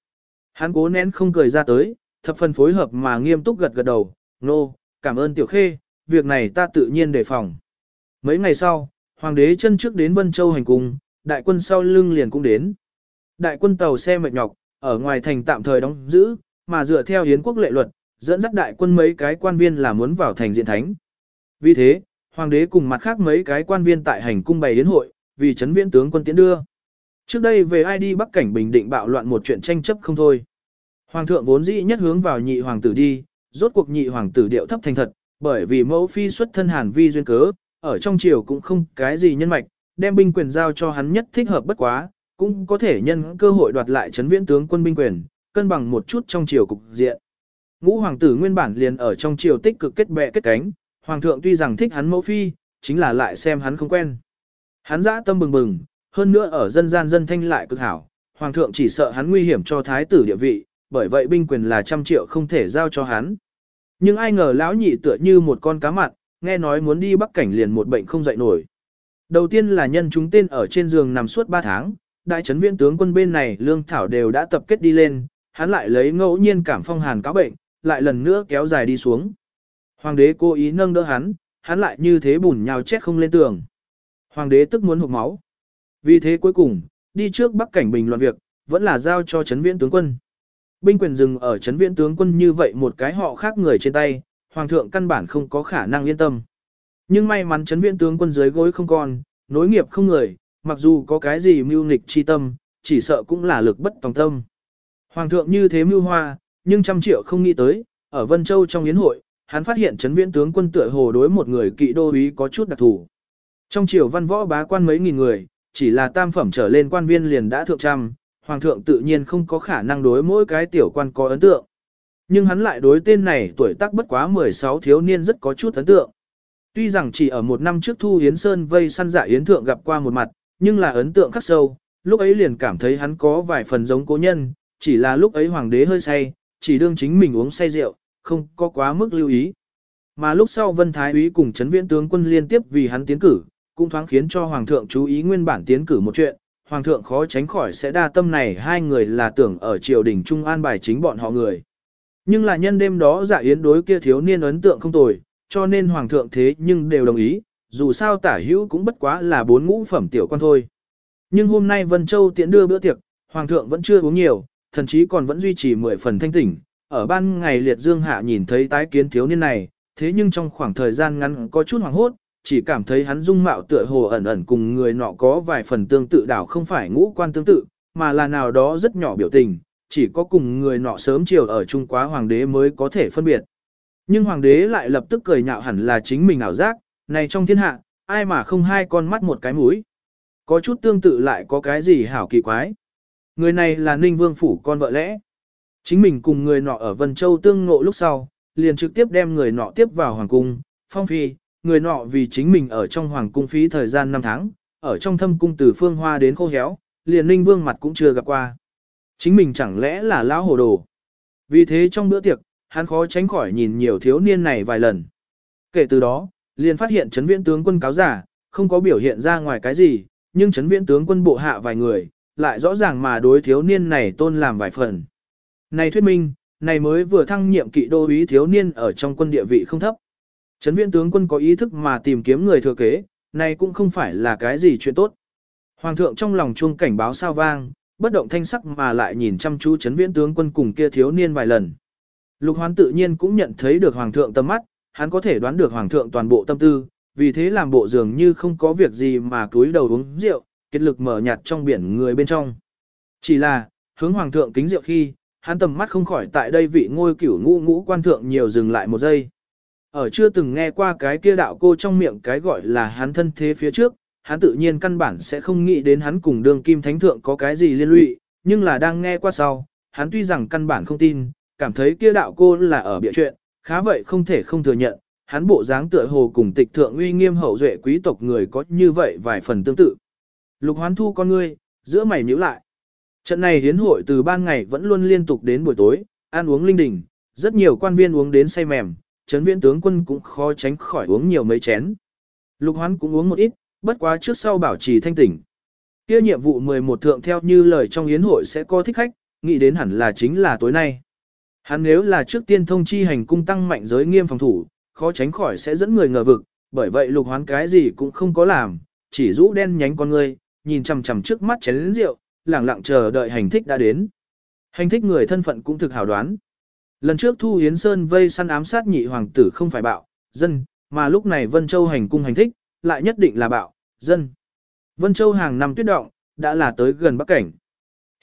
Hắn cố nén không cười ra tới, thập phần phối hợp mà nghiêm túc gật gật đầu, nô, no, cảm ơn tiểu khê, việc này ta tự nhiên đề phòng. Mấy ngày sau, hoàng đế chân trước đến Vân Châu hành cung, đại quân sau lưng liền cũng đến. Đại quân tàu xe mệt nhọc, ở ngoài thành tạm thời đóng giữ, mà dựa theo hiến quốc lệ luật, dẫn dắt đại quân mấy cái quan viên là muốn vào thành diện thánh. Vì thế, hoàng đế cùng mặt khác mấy cái quan viên tại hành cung bày yến hội, vì chấn viễn tướng quân tiến đưa. Trước đây về ai đi bắc cảnh bình định bạo loạn một chuyện tranh chấp không thôi. Hoàng thượng vốn dĩ nhất hướng vào nhị hoàng tử đi, rốt cuộc nhị hoàng tử điệu thấp thành thật, bởi vì mẫu phi xuất thân hàn vi duyên cớ, ở trong triều cũng không cái gì nhân mạch, đem binh quyền giao cho hắn nhất thích hợp bất quá, cũng có thể nhân cơ hội đoạt lại chấn viễn tướng quân binh quyền, cân bằng một chút trong triều cục diện. Ngũ hoàng tử nguyên bản liền ở trong triều tích cực kết bè kết cánh, hoàng thượng tuy rằng thích hắn mẫu phi, chính là lại xem hắn không quen. Hắn dã tâm bừng bừng, hơn nữa ở dân gian dân thanh lại cực hảo, hoàng thượng chỉ sợ hắn nguy hiểm cho thái tử địa vị, bởi vậy binh quyền là trăm triệu không thể giao cho hắn. Nhưng ai ngờ lão nhị tựa như một con cá mặn, nghe nói muốn đi bắc cảnh liền một bệnh không dậy nổi. Đầu tiên là nhân chúng tên ở trên giường nằm suốt 3 tháng, đại trấn viện tướng quân bên này lương thảo đều đã tập kết đi lên, hắn lại lấy ngẫu nhiên cảm phong hàn cáo bệnh, lại lần nữa kéo dài đi xuống. Hoàng đế cố ý nâng đỡ hắn, hắn lại như thế bùn nhào chết không lên tường. Hoàng đế tức muốn hụt máu. Vì thế cuối cùng, đi trước bắc cảnh bình loạn việc, vẫn là giao cho trấn viễn tướng quân. Binh quyền dừng ở trấn viễn tướng quân như vậy một cái họ khác người trên tay, hoàng thượng căn bản không có khả năng yên tâm. Nhưng may mắn trấn viễn tướng quân dưới gối không còn, nối nghiệp không người, mặc dù có cái gì mưu nghịch chi tâm, chỉ sợ cũng là lực bất tòng tâm. Hoàng thượng như thế mưu hoa, nhưng trăm triệu không nghĩ tới, ở Vân Châu trong yến hội, hắn phát hiện trấn viễn tướng quân tựa hồ đối một người kỵ đô úy có chút đặc thù. Trong triều văn võ bá quan mấy nghìn người, chỉ là tam phẩm trở lên quan viên liền đã thượng trăm, hoàng thượng tự nhiên không có khả năng đối mỗi cái tiểu quan có ấn tượng. Nhưng hắn lại đối tên này tuổi tác bất quá 16 thiếu niên rất có chút ấn tượng. Tuy rằng chỉ ở một năm trước Thu Yến Sơn vây săn dạ Yến Thượng gặp qua một mặt, nhưng là ấn tượng khắc sâu, lúc ấy liền cảm thấy hắn có vài phần giống cố nhân, chỉ là lúc ấy hoàng đế hơi say, chỉ đương chính mình uống say rượu, không có quá mức lưu ý. Mà lúc sau Vân Thái úy cùng chấn viễn tướng quân liên tiếp vì hắn tiến cử, cũng thoáng khiến cho Hoàng thượng chú ý nguyên bản tiến cử một chuyện, Hoàng thượng khó tránh khỏi sẽ đa tâm này hai người là tưởng ở triều đình Trung An bài chính bọn họ người. Nhưng là nhân đêm đó dạ yến đối kia thiếu niên ấn tượng không tồi, cho nên Hoàng thượng thế nhưng đều đồng ý, dù sao tả hữu cũng bất quá là bốn ngũ phẩm tiểu quan thôi. Nhưng hôm nay Vân Châu tiễn đưa bữa tiệc, Hoàng thượng vẫn chưa uống nhiều, thậm chí còn vẫn duy trì mười phần thanh tỉnh. Ở ban ngày liệt dương hạ nhìn thấy tái kiến thiếu niên này, thế nhưng trong khoảng thời gian ngắn có chút hoàng hốt, chỉ cảm thấy hắn dung mạo tựa hồ ẩn ẩn cùng người nọ có vài phần tương tự đảo không phải ngũ quan tương tự, mà là nào đó rất nhỏ biểu tình, chỉ có cùng người nọ sớm chiều ở chung quá hoàng đế mới có thể phân biệt. Nhưng hoàng đế lại lập tức cười nhạo hẳn là chính mình ảo giác, này trong thiên hạ, ai mà không hai con mắt một cái mũi. Có chút tương tự lại có cái gì hảo kỳ quái. Người này là Ninh Vương Phủ con vợ lẽ. Chính mình cùng người nọ ở Vân Châu tương ngộ lúc sau, liền trực tiếp đem người nọ tiếp vào Hoàng Cung, Phong Phi, người nọ vì chính mình ở trong Hoàng Cung phí thời gian 5 tháng, ở trong thâm cung từ phương hoa đến khô héo, liền Ninh Vương mặt cũng chưa gặp qua. Chính mình chẳng lẽ là lão hồ đồ. Vì thế trong bữa tiệc, hắn khó tránh khỏi nhìn nhiều thiếu niên này vài lần. Kể từ đó, liền phát hiện chấn viễn tướng quân cáo giả, không có biểu hiện ra ngoài cái gì, nhưng chấn viễn tướng quân bộ hạ vài người, lại rõ ràng mà đối thiếu niên này tôn làm vài phần. Này thuyết minh, này mới vừa thăng nhiệm kỵ đô úy thiếu niên ở trong quân địa vị không thấp. Chấn viễn tướng quân có ý thức mà tìm kiếm người thừa kế, này cũng không phải là cái gì chuyện tốt. Hoàng thượng trong lòng chuông cảnh báo sao vang, bất động thanh sắc mà lại nhìn chăm chú chấn viễn tướng quân cùng kia thiếu niên vài lần. Lục hoán tự nhiên cũng nhận thấy được hoàng thượng tâm mắt, hắn có thể đoán được hoàng thượng toàn bộ tâm tư, vì thế làm bộ dường như không có việc gì mà cúi đầu uống rượu, kết lực mở nhạt trong biển người bên trong. Chỉ là, hướng hoàng thượng kính rượu khi, hắn tầm mắt không khỏi tại đây vị ngôi cửu ngũ ngũ quan thượng nhiều dừng lại một giây. Ở chưa từng nghe qua cái kia đạo cô trong miệng cái gọi là hắn thân thế phía trước, hắn tự nhiên căn bản sẽ không nghĩ đến hắn cùng đường kim thánh thượng có cái gì liên lụy, nhưng là đang nghe qua sau, hắn tuy rằng căn bản không tin, cảm thấy kia đạo cô là ở bịa chuyện, khá vậy không thể không thừa nhận, hắn bộ dáng tựa hồ cùng tịch thượng uy nghiêm hậu duệ quý tộc người có như vậy vài phần tương tự. Lục hoán thu con ngươi, giữa mày nhíu lại. Trận này hiến hội từ ban ngày vẫn luôn liên tục đến buổi tối, ăn uống linh đình, rất nhiều quan viên uống đến say mềm, chấn viễn tướng quân cũng khó tránh khỏi uống nhiều mấy chén. Lục hoán cũng uống một ít, bất quá trước sau bảo trì thanh tỉnh. Kia nhiệm vụ 11 thượng theo như lời trong yến hội sẽ có thích khách, nghĩ đến hẳn là chính là tối nay. Hắn nếu là trước tiên thông chi hành cung tăng mạnh giới nghiêm phòng thủ, khó tránh khỏi sẽ dẫn người ngờ vực, bởi vậy lục hoán cái gì cũng không có làm, chỉ rũ đen nhánh con người, nhìn chằm chằm trước mắt chén lĩnh rượu, lẳng lặng chờ đợi hành thích đã đến. Hành thích người thân phận cũng thực hảo đoán. Lần trước Thu Hiến Sơn vây săn ám sát nhị hoàng tử không phải bạo, dân, mà lúc này Vân Châu hành cung hành thích, lại nhất định là bạo, dân. Vân Châu hàng năm tuyết động, đã là tới gần Bắc Cảnh.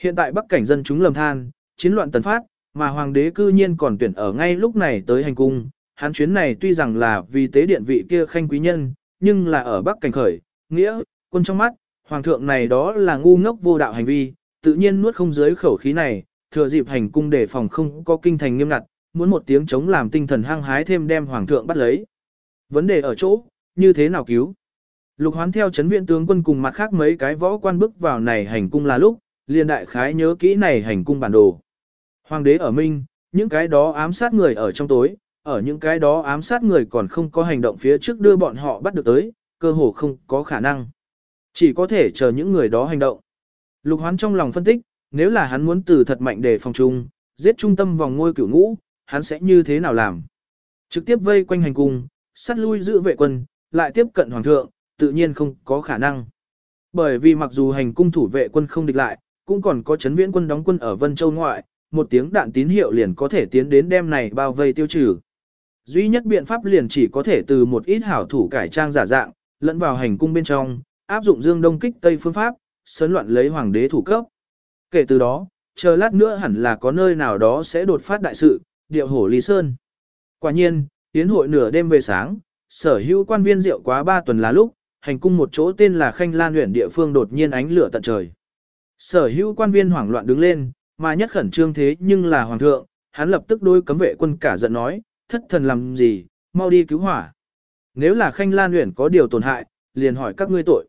Hiện tại Bắc Cảnh dân chúng lầm than, chiến loạn tần phát, mà hoàng đế cư nhiên còn tuyển ở ngay lúc này tới hành cung. Hắn chuyến này tuy rằng là vì tế điện vị kia khanh quý nhân, nhưng là ở Bắc Cảnh khởi, nghĩa, quân trong mắt, hoàng thượng này đó là ngu ngốc vô đạo hành vi, tự nhiên nuốt không dưới khẩu khí này, thừa dịp hành cung để phòng không có kinh thành nghiêm ngặt, muốn một tiếng chống làm tinh thần hăng hái thêm đem hoàng thượng bắt lấy. Vấn đề ở chỗ, như thế nào cứu? Lục hoán theo chấn viện tướng quân cùng mặt khác mấy cái võ quan bước vào này hành cung là lúc, liền đại khái nhớ kỹ này hành cung bản đồ. Hoàng đế ở Minh, những cái đó ám sát người ở trong tối, ở những cái đó ám sát người còn không có hành động phía trước đưa bọn họ bắt được tới, cơ hồ không có khả năng. Chỉ có thể chờ những người đó hành động. Lục hoán trong lòng phân tích, nếu là hắn muốn từ thật mạnh để phòng trung, giết trung tâm vòng ngôi cửu ngũ, hắn sẽ như thế nào làm? Trực tiếp vây quanh hành cung, sát lui giữ vệ quân, lại tiếp cận hoàng thượng, tự nhiên không có khả năng. Bởi vì mặc dù hành cung thủ vệ quân không địch lại, cũng còn có chấn viễn quân đóng quân ở Vân Châu ngoại, một tiếng đạn tín hiệu liền có thể tiến đến đem này bao vây tiêu trừ. Duy nhất biện pháp liền chỉ có thể từ một ít hảo thủ cải trang giả dạng, lẫn vào hành cung bên trong, áp dụng dương đông kích tây phương pháp, sấn loạn lấy hoàng đế thủ cấp. Kể từ đó, chờ lát nữa hẳn là có nơi nào đó sẽ đột phát đại sự, điệu hổ Lý Sơn. Quả nhiên, tiến hội nửa đêm về sáng, sở hữu quan viên rượu quá ba tuần là lúc, hành cung một chỗ tên là Khanh Lan huyện địa phương đột nhiên ánh lửa tận trời. Sở hữu quan viên hoảng loạn đứng lên, mà nhất khẩn trương thế nhưng là hoàng thượng, hắn lập tức đôi cấm vệ quân cả giận nói, thất thần làm gì, mau đi cứu hỏa. Nếu là Khanh Lan huyển có điều tổn hại, liền hỏi các ngươi tội.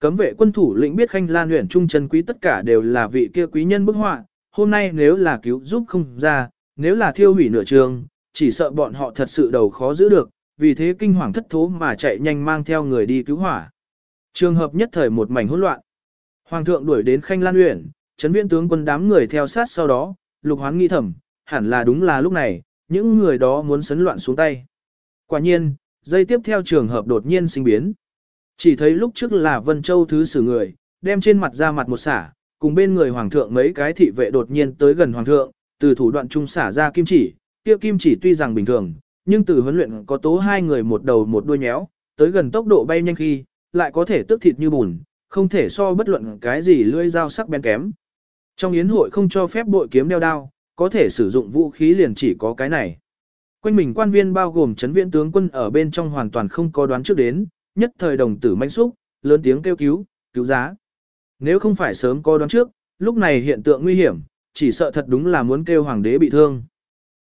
Cấm vệ quân thủ lĩnh biết Khanh Lan huyển trung chân quý tất cả đều là vị kia quý nhân bức họa, hôm nay nếu là cứu giúp không ra, nếu là thiêu hủy nửa trường, chỉ sợ bọn họ thật sự đầu khó giữ được, vì thế kinh hoàng thất thố mà chạy nhanh mang theo người đi cứu hỏa. Trường hợp nhất thời một mảnh hỗn loạn. Hoàng thượng đuổi đến Khanh Lan huyển, chấn viên tướng quân đám người theo sát sau đó, lục hoán nghi thầm, hẳn là đúng là lúc này, những người đó muốn sấn loạn xuống tay. Quả nhiên, dây tiếp theo trường hợp đột nhiên sinh biến. Chỉ thấy lúc trước là Vân Châu thứ sử người, đem trên mặt ra mặt một xả, cùng bên người hoàng thượng mấy cái thị vệ đột nhiên tới gần hoàng thượng, từ thủ đoạn trung xả ra kim chỉ, kia kim chỉ tuy rằng bình thường, nhưng từ huấn luyện có tố hai người một đầu một đuôi nhéo, tới gần tốc độ bay nhanh khi, lại có thể tước thịt như bùn, không thể so bất luận cái gì lưỡi dao sắc bén kém. Trong yến hội không cho phép bội kiếm đeo đao, có thể sử dụng vũ khí liền chỉ có cái này. Quanh mình quan viên bao gồm chấn viện tướng quân ở bên trong hoàn toàn không có đoán trước đến, nhất thời đồng tử manh xúc, lớn tiếng kêu cứu, cứu giá. Nếu không phải sớm có đoán trước, lúc này hiện tượng nguy hiểm, chỉ sợ thật đúng là muốn kêu hoàng đế bị thương.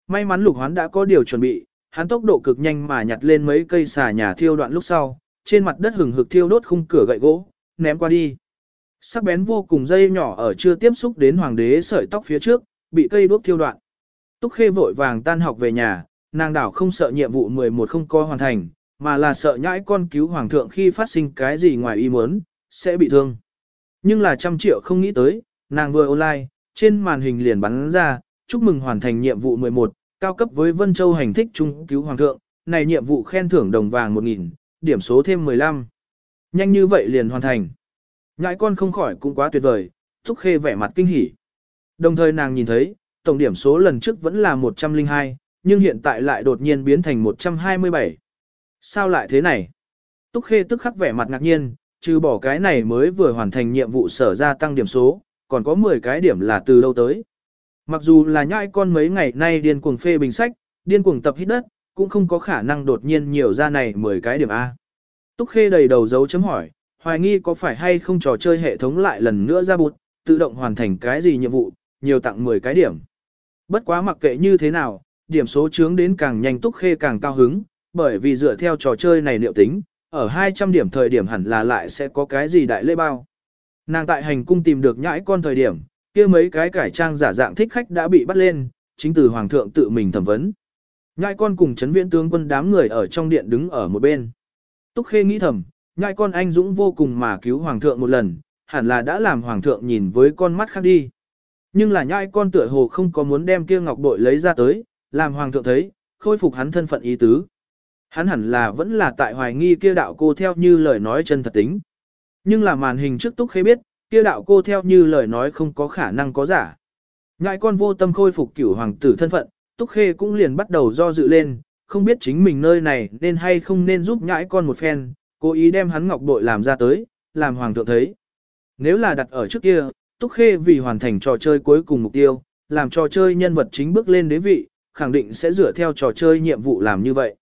May mắn lục hoán đã có điều chuẩn bị, hắn tốc độ cực nhanh mà nhặt lên mấy cây xà nhà thiêu đoạn lúc sau, trên mặt đất hừng hực thiêu đốt khung cửa gậy gỗ, ném qua đi. Sắc bén vô cùng dây nhỏ ở chưa tiếp xúc đến hoàng đế sợi tóc phía trước, bị cây đuốc thiêu đoạn. Túc Khê vội vàng tan học về nhà, nàng đảo không sợ nhiệm vụ 11 không có hoàn thành, mà là sợ nhãi con cứu hoàng thượng khi phát sinh cái gì ngoài ý muốn, sẽ bị thương. Nhưng là trăm triệu không nghĩ tới, nàng vừa online, trên màn hình liền bắn ra, chúc mừng hoàn thành nhiệm vụ 11, cao cấp với Vân Châu hành thích trung cứu hoàng thượng, này nhiệm vụ khen thưởng đồng vàng 1.000, điểm số thêm 15. Nhanh như vậy liền hoàn thành. Nhãi con không khỏi cũng quá tuyệt vời, thúc khê vẻ mặt kinh hỉ. Đồng thời nàng nhìn thấy, tổng điểm số lần trước vẫn là 102, nhưng hiện tại lại đột nhiên biến thành 127. Sao lại thế này? Túc Khê tức khắc vẻ mặt ngạc nhiên, trừ bỏ cái này mới vừa hoàn thành nhiệm vụ sở ra tăng điểm số, còn có 10 cái điểm là từ đâu tới. Mặc dù là nhãi con mấy ngày nay điên cuồng phê bình sách, điên cuồng tập hít đất, cũng không có khả năng đột nhiên nhiều ra này 10 cái điểm A. Túc Khê đầy đầu dấu chấm hỏi, hoài nghi có phải hay không trò chơi hệ thống lại lần nữa ra bụt, tự động hoàn thành cái gì nhiệm vụ, nhiều tặng 10 cái điểm. Bất quá mặc kệ như thế nào, điểm số chướng đến càng nhanh Túc Khê càng cao hứng, bởi vì dựa theo trò chơi này liệu tính, ở 200 điểm thời điểm hẳn là lại sẽ có cái gì đại lễ bao. Nàng tại hành cung tìm được nhãi con thời điểm, kia mấy cái cải trang giả dạng thích khách đã bị bắt lên, chính từ hoàng thượng tự mình thẩm vấn. Nhãi con cùng chấn viễn tướng quân đám người ở trong điện đứng ở một bên. Túc Khê nghĩ thầm, Ngại con anh dũng vô cùng mà cứu hoàng thượng một lần, hẳn là đã làm hoàng thượng nhìn với con mắt khác đi. Nhưng là nhai con tựa hồ không có muốn đem kia ngọc bội lấy ra tới, làm hoàng thượng thấy, khôi phục hắn thân phận ý tứ. Hắn hẳn là vẫn là tại hoài nghi kia đạo cô theo như lời nói chân thật tính. Nhưng là màn hình trước túc khế biết, kia đạo cô theo như lời nói không có khả năng có giả. Ngại con vô tâm khôi phục cửu hoàng tử thân phận, túc khê cũng liền bắt đầu do dự lên, không biết chính mình nơi này nên hay không nên giúp nhãi con một phen, cố ý đem hắn ngọc bội làm ra tới, làm hoàng thượng thấy. Nếu là đặt ở trước kia, túc khê vì hoàn thành trò chơi cuối cùng mục tiêu, làm trò chơi nhân vật chính bước lên đế vị, khẳng định sẽ dựa theo trò chơi nhiệm vụ làm như vậy.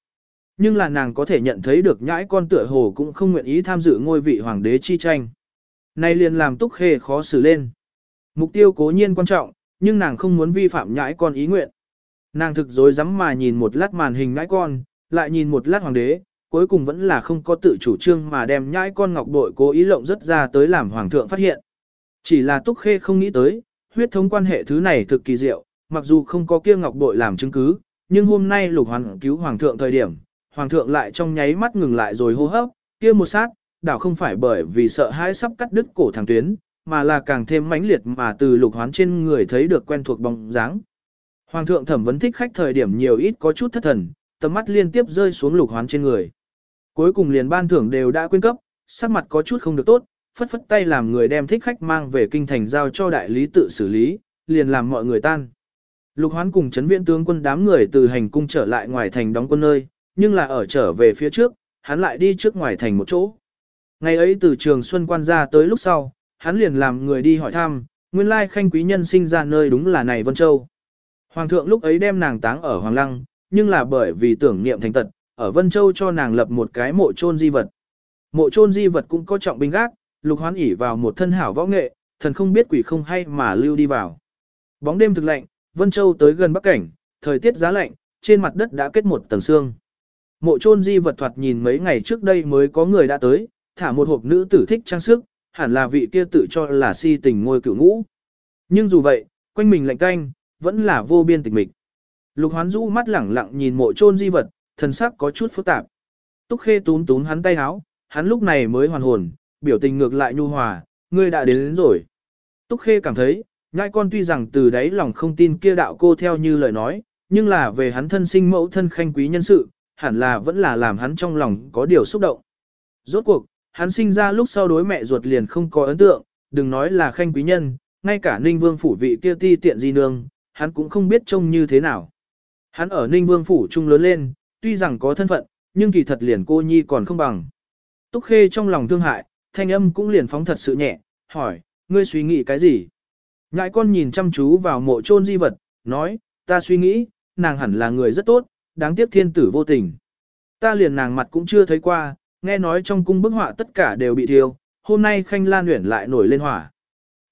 Nhưng là nàng có thể nhận thấy được nhãi con tựa hồ cũng không nguyện ý tham dự ngôi vị hoàng đế chi tranh. nay liền làm túc khê khó xử lên. Mục tiêu cố nhiên quan trọng, nhưng nàng không muốn vi phạm nhãi con ý nguyện. Nàng thực dối rắm mà nhìn một lát màn hình nhãi con, lại nhìn một lát hoàng đế, cuối cùng vẫn là không có tự chủ trương mà đem nhãi con ngọc bội cố ý lộng rất ra tới làm hoàng thượng phát hiện. Chỉ là túc khê không nghĩ tới, huyết thống quan hệ thứ này thực kỳ diệu, mặc dù không có kia ngọc bội làm chứng cứ, nhưng hôm nay lục hoàn cứu hoàng thượng thời điểm, hoàng thượng lại trong nháy mắt ngừng lại rồi hô hấp, kia một sát, đảo không phải bởi vì sợ hãi sắp cắt đứt cổ thằng tuyến, mà là càng thêm mãnh liệt mà từ lục hoán trên người thấy được quen thuộc bóng dáng. Hoàng thượng thẩm vấn thích khách thời điểm nhiều ít có chút thất thần, tầm mắt liên tiếp rơi xuống lục hoán trên người. Cuối cùng liền ban thưởng đều đã quyên cấp, sắc mặt có chút không được tốt, phất phất tay làm người đem thích khách mang về kinh thành giao cho đại lý tự xử lý, liền làm mọi người tan. Lục hoán cùng chấn viện tướng quân đám người từ hành cung trở lại ngoài thành đóng quân nơi, nhưng là ở trở về phía trước, hắn lại đi trước ngoài thành một chỗ. Ngày ấy từ trường Xuân quan ra tới lúc sau, hắn liền làm người đi hỏi thăm, nguyên lai khanh quý nhân sinh ra nơi đúng là này Vân Châu. Hoàng thượng lúc ấy đem nàng táng ở Hoàng Lăng, nhưng là bởi vì tưởng niệm thành tật, ở Vân Châu cho nàng lập một cái mộ chôn di vật. Mộ chôn di vật cũng có trọng binh gác, lục hoán ỉ vào một thân hảo võ nghệ, thần không biết quỷ không hay mà lưu đi vào. Bóng đêm thực lạnh, Vân Châu tới gần Bắc Cảnh, thời tiết giá lạnh, trên mặt đất đã kết một tầng xương. Mộ chôn di vật thoạt nhìn mấy ngày trước đây mới có người đã tới, thả một hộp nữ tử thích trang sức, hẳn là vị kia tự cho là si tình ngôi cựu ngũ. Nhưng dù vậy, quanh mình lạnh canh, vẫn là vô biên tịch mịch. Lục hoán rũ mắt lẳng lặng nhìn mộ chôn di vật, thần sắc có chút phức tạp. Túc khê tún tún hắn tay háo, hắn lúc này mới hoàn hồn, biểu tình ngược lại nhu hòa, ngươi đã đến, đến rồi. Túc khê cảm thấy, nhai con tuy rằng từ đáy lòng không tin kia đạo cô theo như lời nói, nhưng là về hắn thân sinh mẫu thân khanh quý nhân sự, hẳn là vẫn là làm hắn trong lòng có điều xúc động. Rốt cuộc, hắn sinh ra lúc sau đối mẹ ruột liền không có ấn tượng, đừng nói là khanh quý nhân, ngay cả Ninh Vương phủ vị kia ti tiện di nương, hắn cũng không biết trông như thế nào. Hắn ở Ninh Vương phủ trung lớn lên, tuy rằng có thân phận, nhưng kỳ thật liền cô nhi còn không bằng. Túc Khê trong lòng thương hại, thanh âm cũng liền phóng thật sự nhẹ, hỏi, ngươi suy nghĩ cái gì? Ngại con nhìn chăm chú vào mộ chôn di vật, nói, ta suy nghĩ, nàng hẳn là người rất tốt, đáng tiếc thiên tử vô tình. Ta liền nàng mặt cũng chưa thấy qua, nghe nói trong cung bức họa tất cả đều bị thiêu, hôm nay Khanh Lan Uyển lại nổi lên hỏa.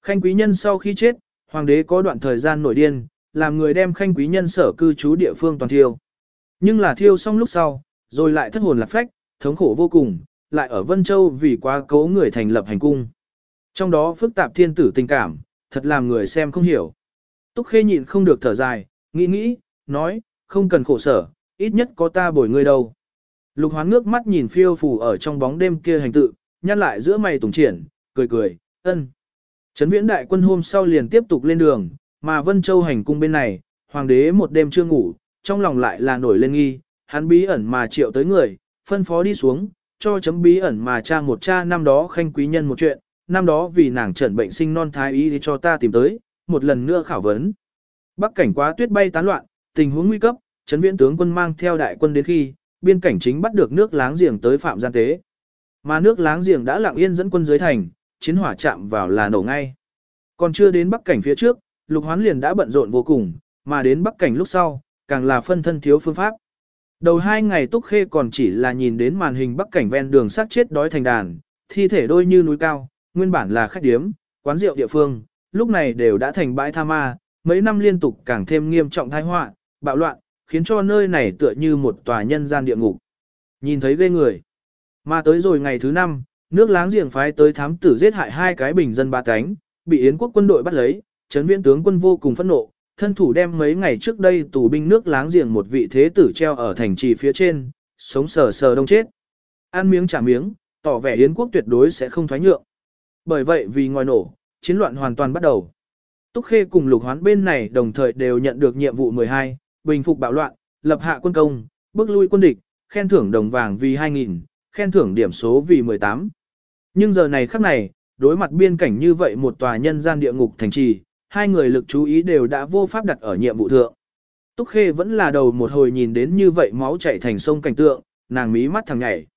Khanh quý nhân sau khi chết, hoàng đế có đoạn thời gian nổi điên, làm người đem Khanh quý nhân sở cư trú địa phương toàn thiêu. Nhưng là thiêu xong lúc sau, rồi lại thất hồn lạc phách, thống khổ vô cùng, lại ở Vân Châu vì quá cố người thành lập hành cung. Trong đó phức tạp thiên tử tình cảm, thật làm người xem không hiểu. Túc Khê nhịn không được thở dài, nghĩ nghĩ, nói, không cần khổ sở, ít nhất có ta bồi ngươi đâu. Lục hoán ngước mắt nhìn phiêu phù ở trong bóng đêm kia hành tự, nhăn lại giữa mày tùng triển, cười cười, ân. Trấn viễn đại quân hôm sau liền tiếp tục lên đường, mà Vân Châu hành cung bên này, hoàng đế một đêm chưa ngủ, trong lòng lại là nổi lên nghi, hắn bí ẩn mà triệu tới người, phân phó đi xuống, cho chấm bí ẩn mà cha một cha năm đó khanh quý nhân một chuyện, năm đó vì nàng trần bệnh sinh non thái y thì cho ta tìm tới, một lần nữa khảo vấn. Bắc cảnh quá tuyết bay tán loạn, tình huống nguy cấp, Trấn viễn tướng quân mang theo đại quân đến khi, biên cảnh chính bắt được nước láng giềng tới phạm gian tế. Mà nước láng giềng đã lặng yên dẫn quân dưới thành, chiến hỏa chạm vào là nổ ngay. Còn chưa đến bắc cảnh phía trước, lục hoán liền đã bận rộn vô cùng, mà đến bắc cảnh lúc sau, càng là phân thân thiếu phương pháp. Đầu hai ngày túc khê còn chỉ là nhìn đến màn hình bắc cảnh ven đường sát chết đói thành đàn, thi thể đôi như núi cao, nguyên bản là khách điếm, quán rượu địa phương, lúc này đều đã thành bãi tha ma, mấy năm liên tục càng thêm nghiêm trọng tai họa, bạo loạn, khiến cho nơi này tựa như một tòa nhân gian địa ngục. Nhìn thấy ghê người. Mà tới rồi ngày thứ năm, nước láng giềng phái tới thám tử giết hại hai cái bình dân ba cánh, bị Yến quốc quân đội bắt lấy, chấn viễn tướng quân vô cùng phẫn nộ, thân thủ đem mấy ngày trước đây tù binh nước láng giềng một vị thế tử treo ở thành trì phía trên, sống sờ sờ đông chết. Ăn miếng trả miếng, tỏ vẻ Yến quốc tuyệt đối sẽ không thoái nhượng. Bởi vậy vì ngoài nổ, chiến loạn hoàn toàn bắt đầu. Túc Khê cùng lục hoán bên này đồng thời đều nhận được nhiệm vụ 12, bình phục bạo loạn, lập hạ quân công, bước lui quân địch, khen thưởng đồng vàng vì 2.000, khen thưởng điểm số vì 18. Nhưng giờ này khắc này, đối mặt biên cảnh như vậy một tòa nhân gian địa ngục thành trì, hai người lực chú ý đều đã vô pháp đặt ở nhiệm vụ thượng. Túc Khê vẫn là đầu một hồi nhìn đến như vậy máu chảy thành sông cảnh tượng, nàng mí mắt thằng nhảy.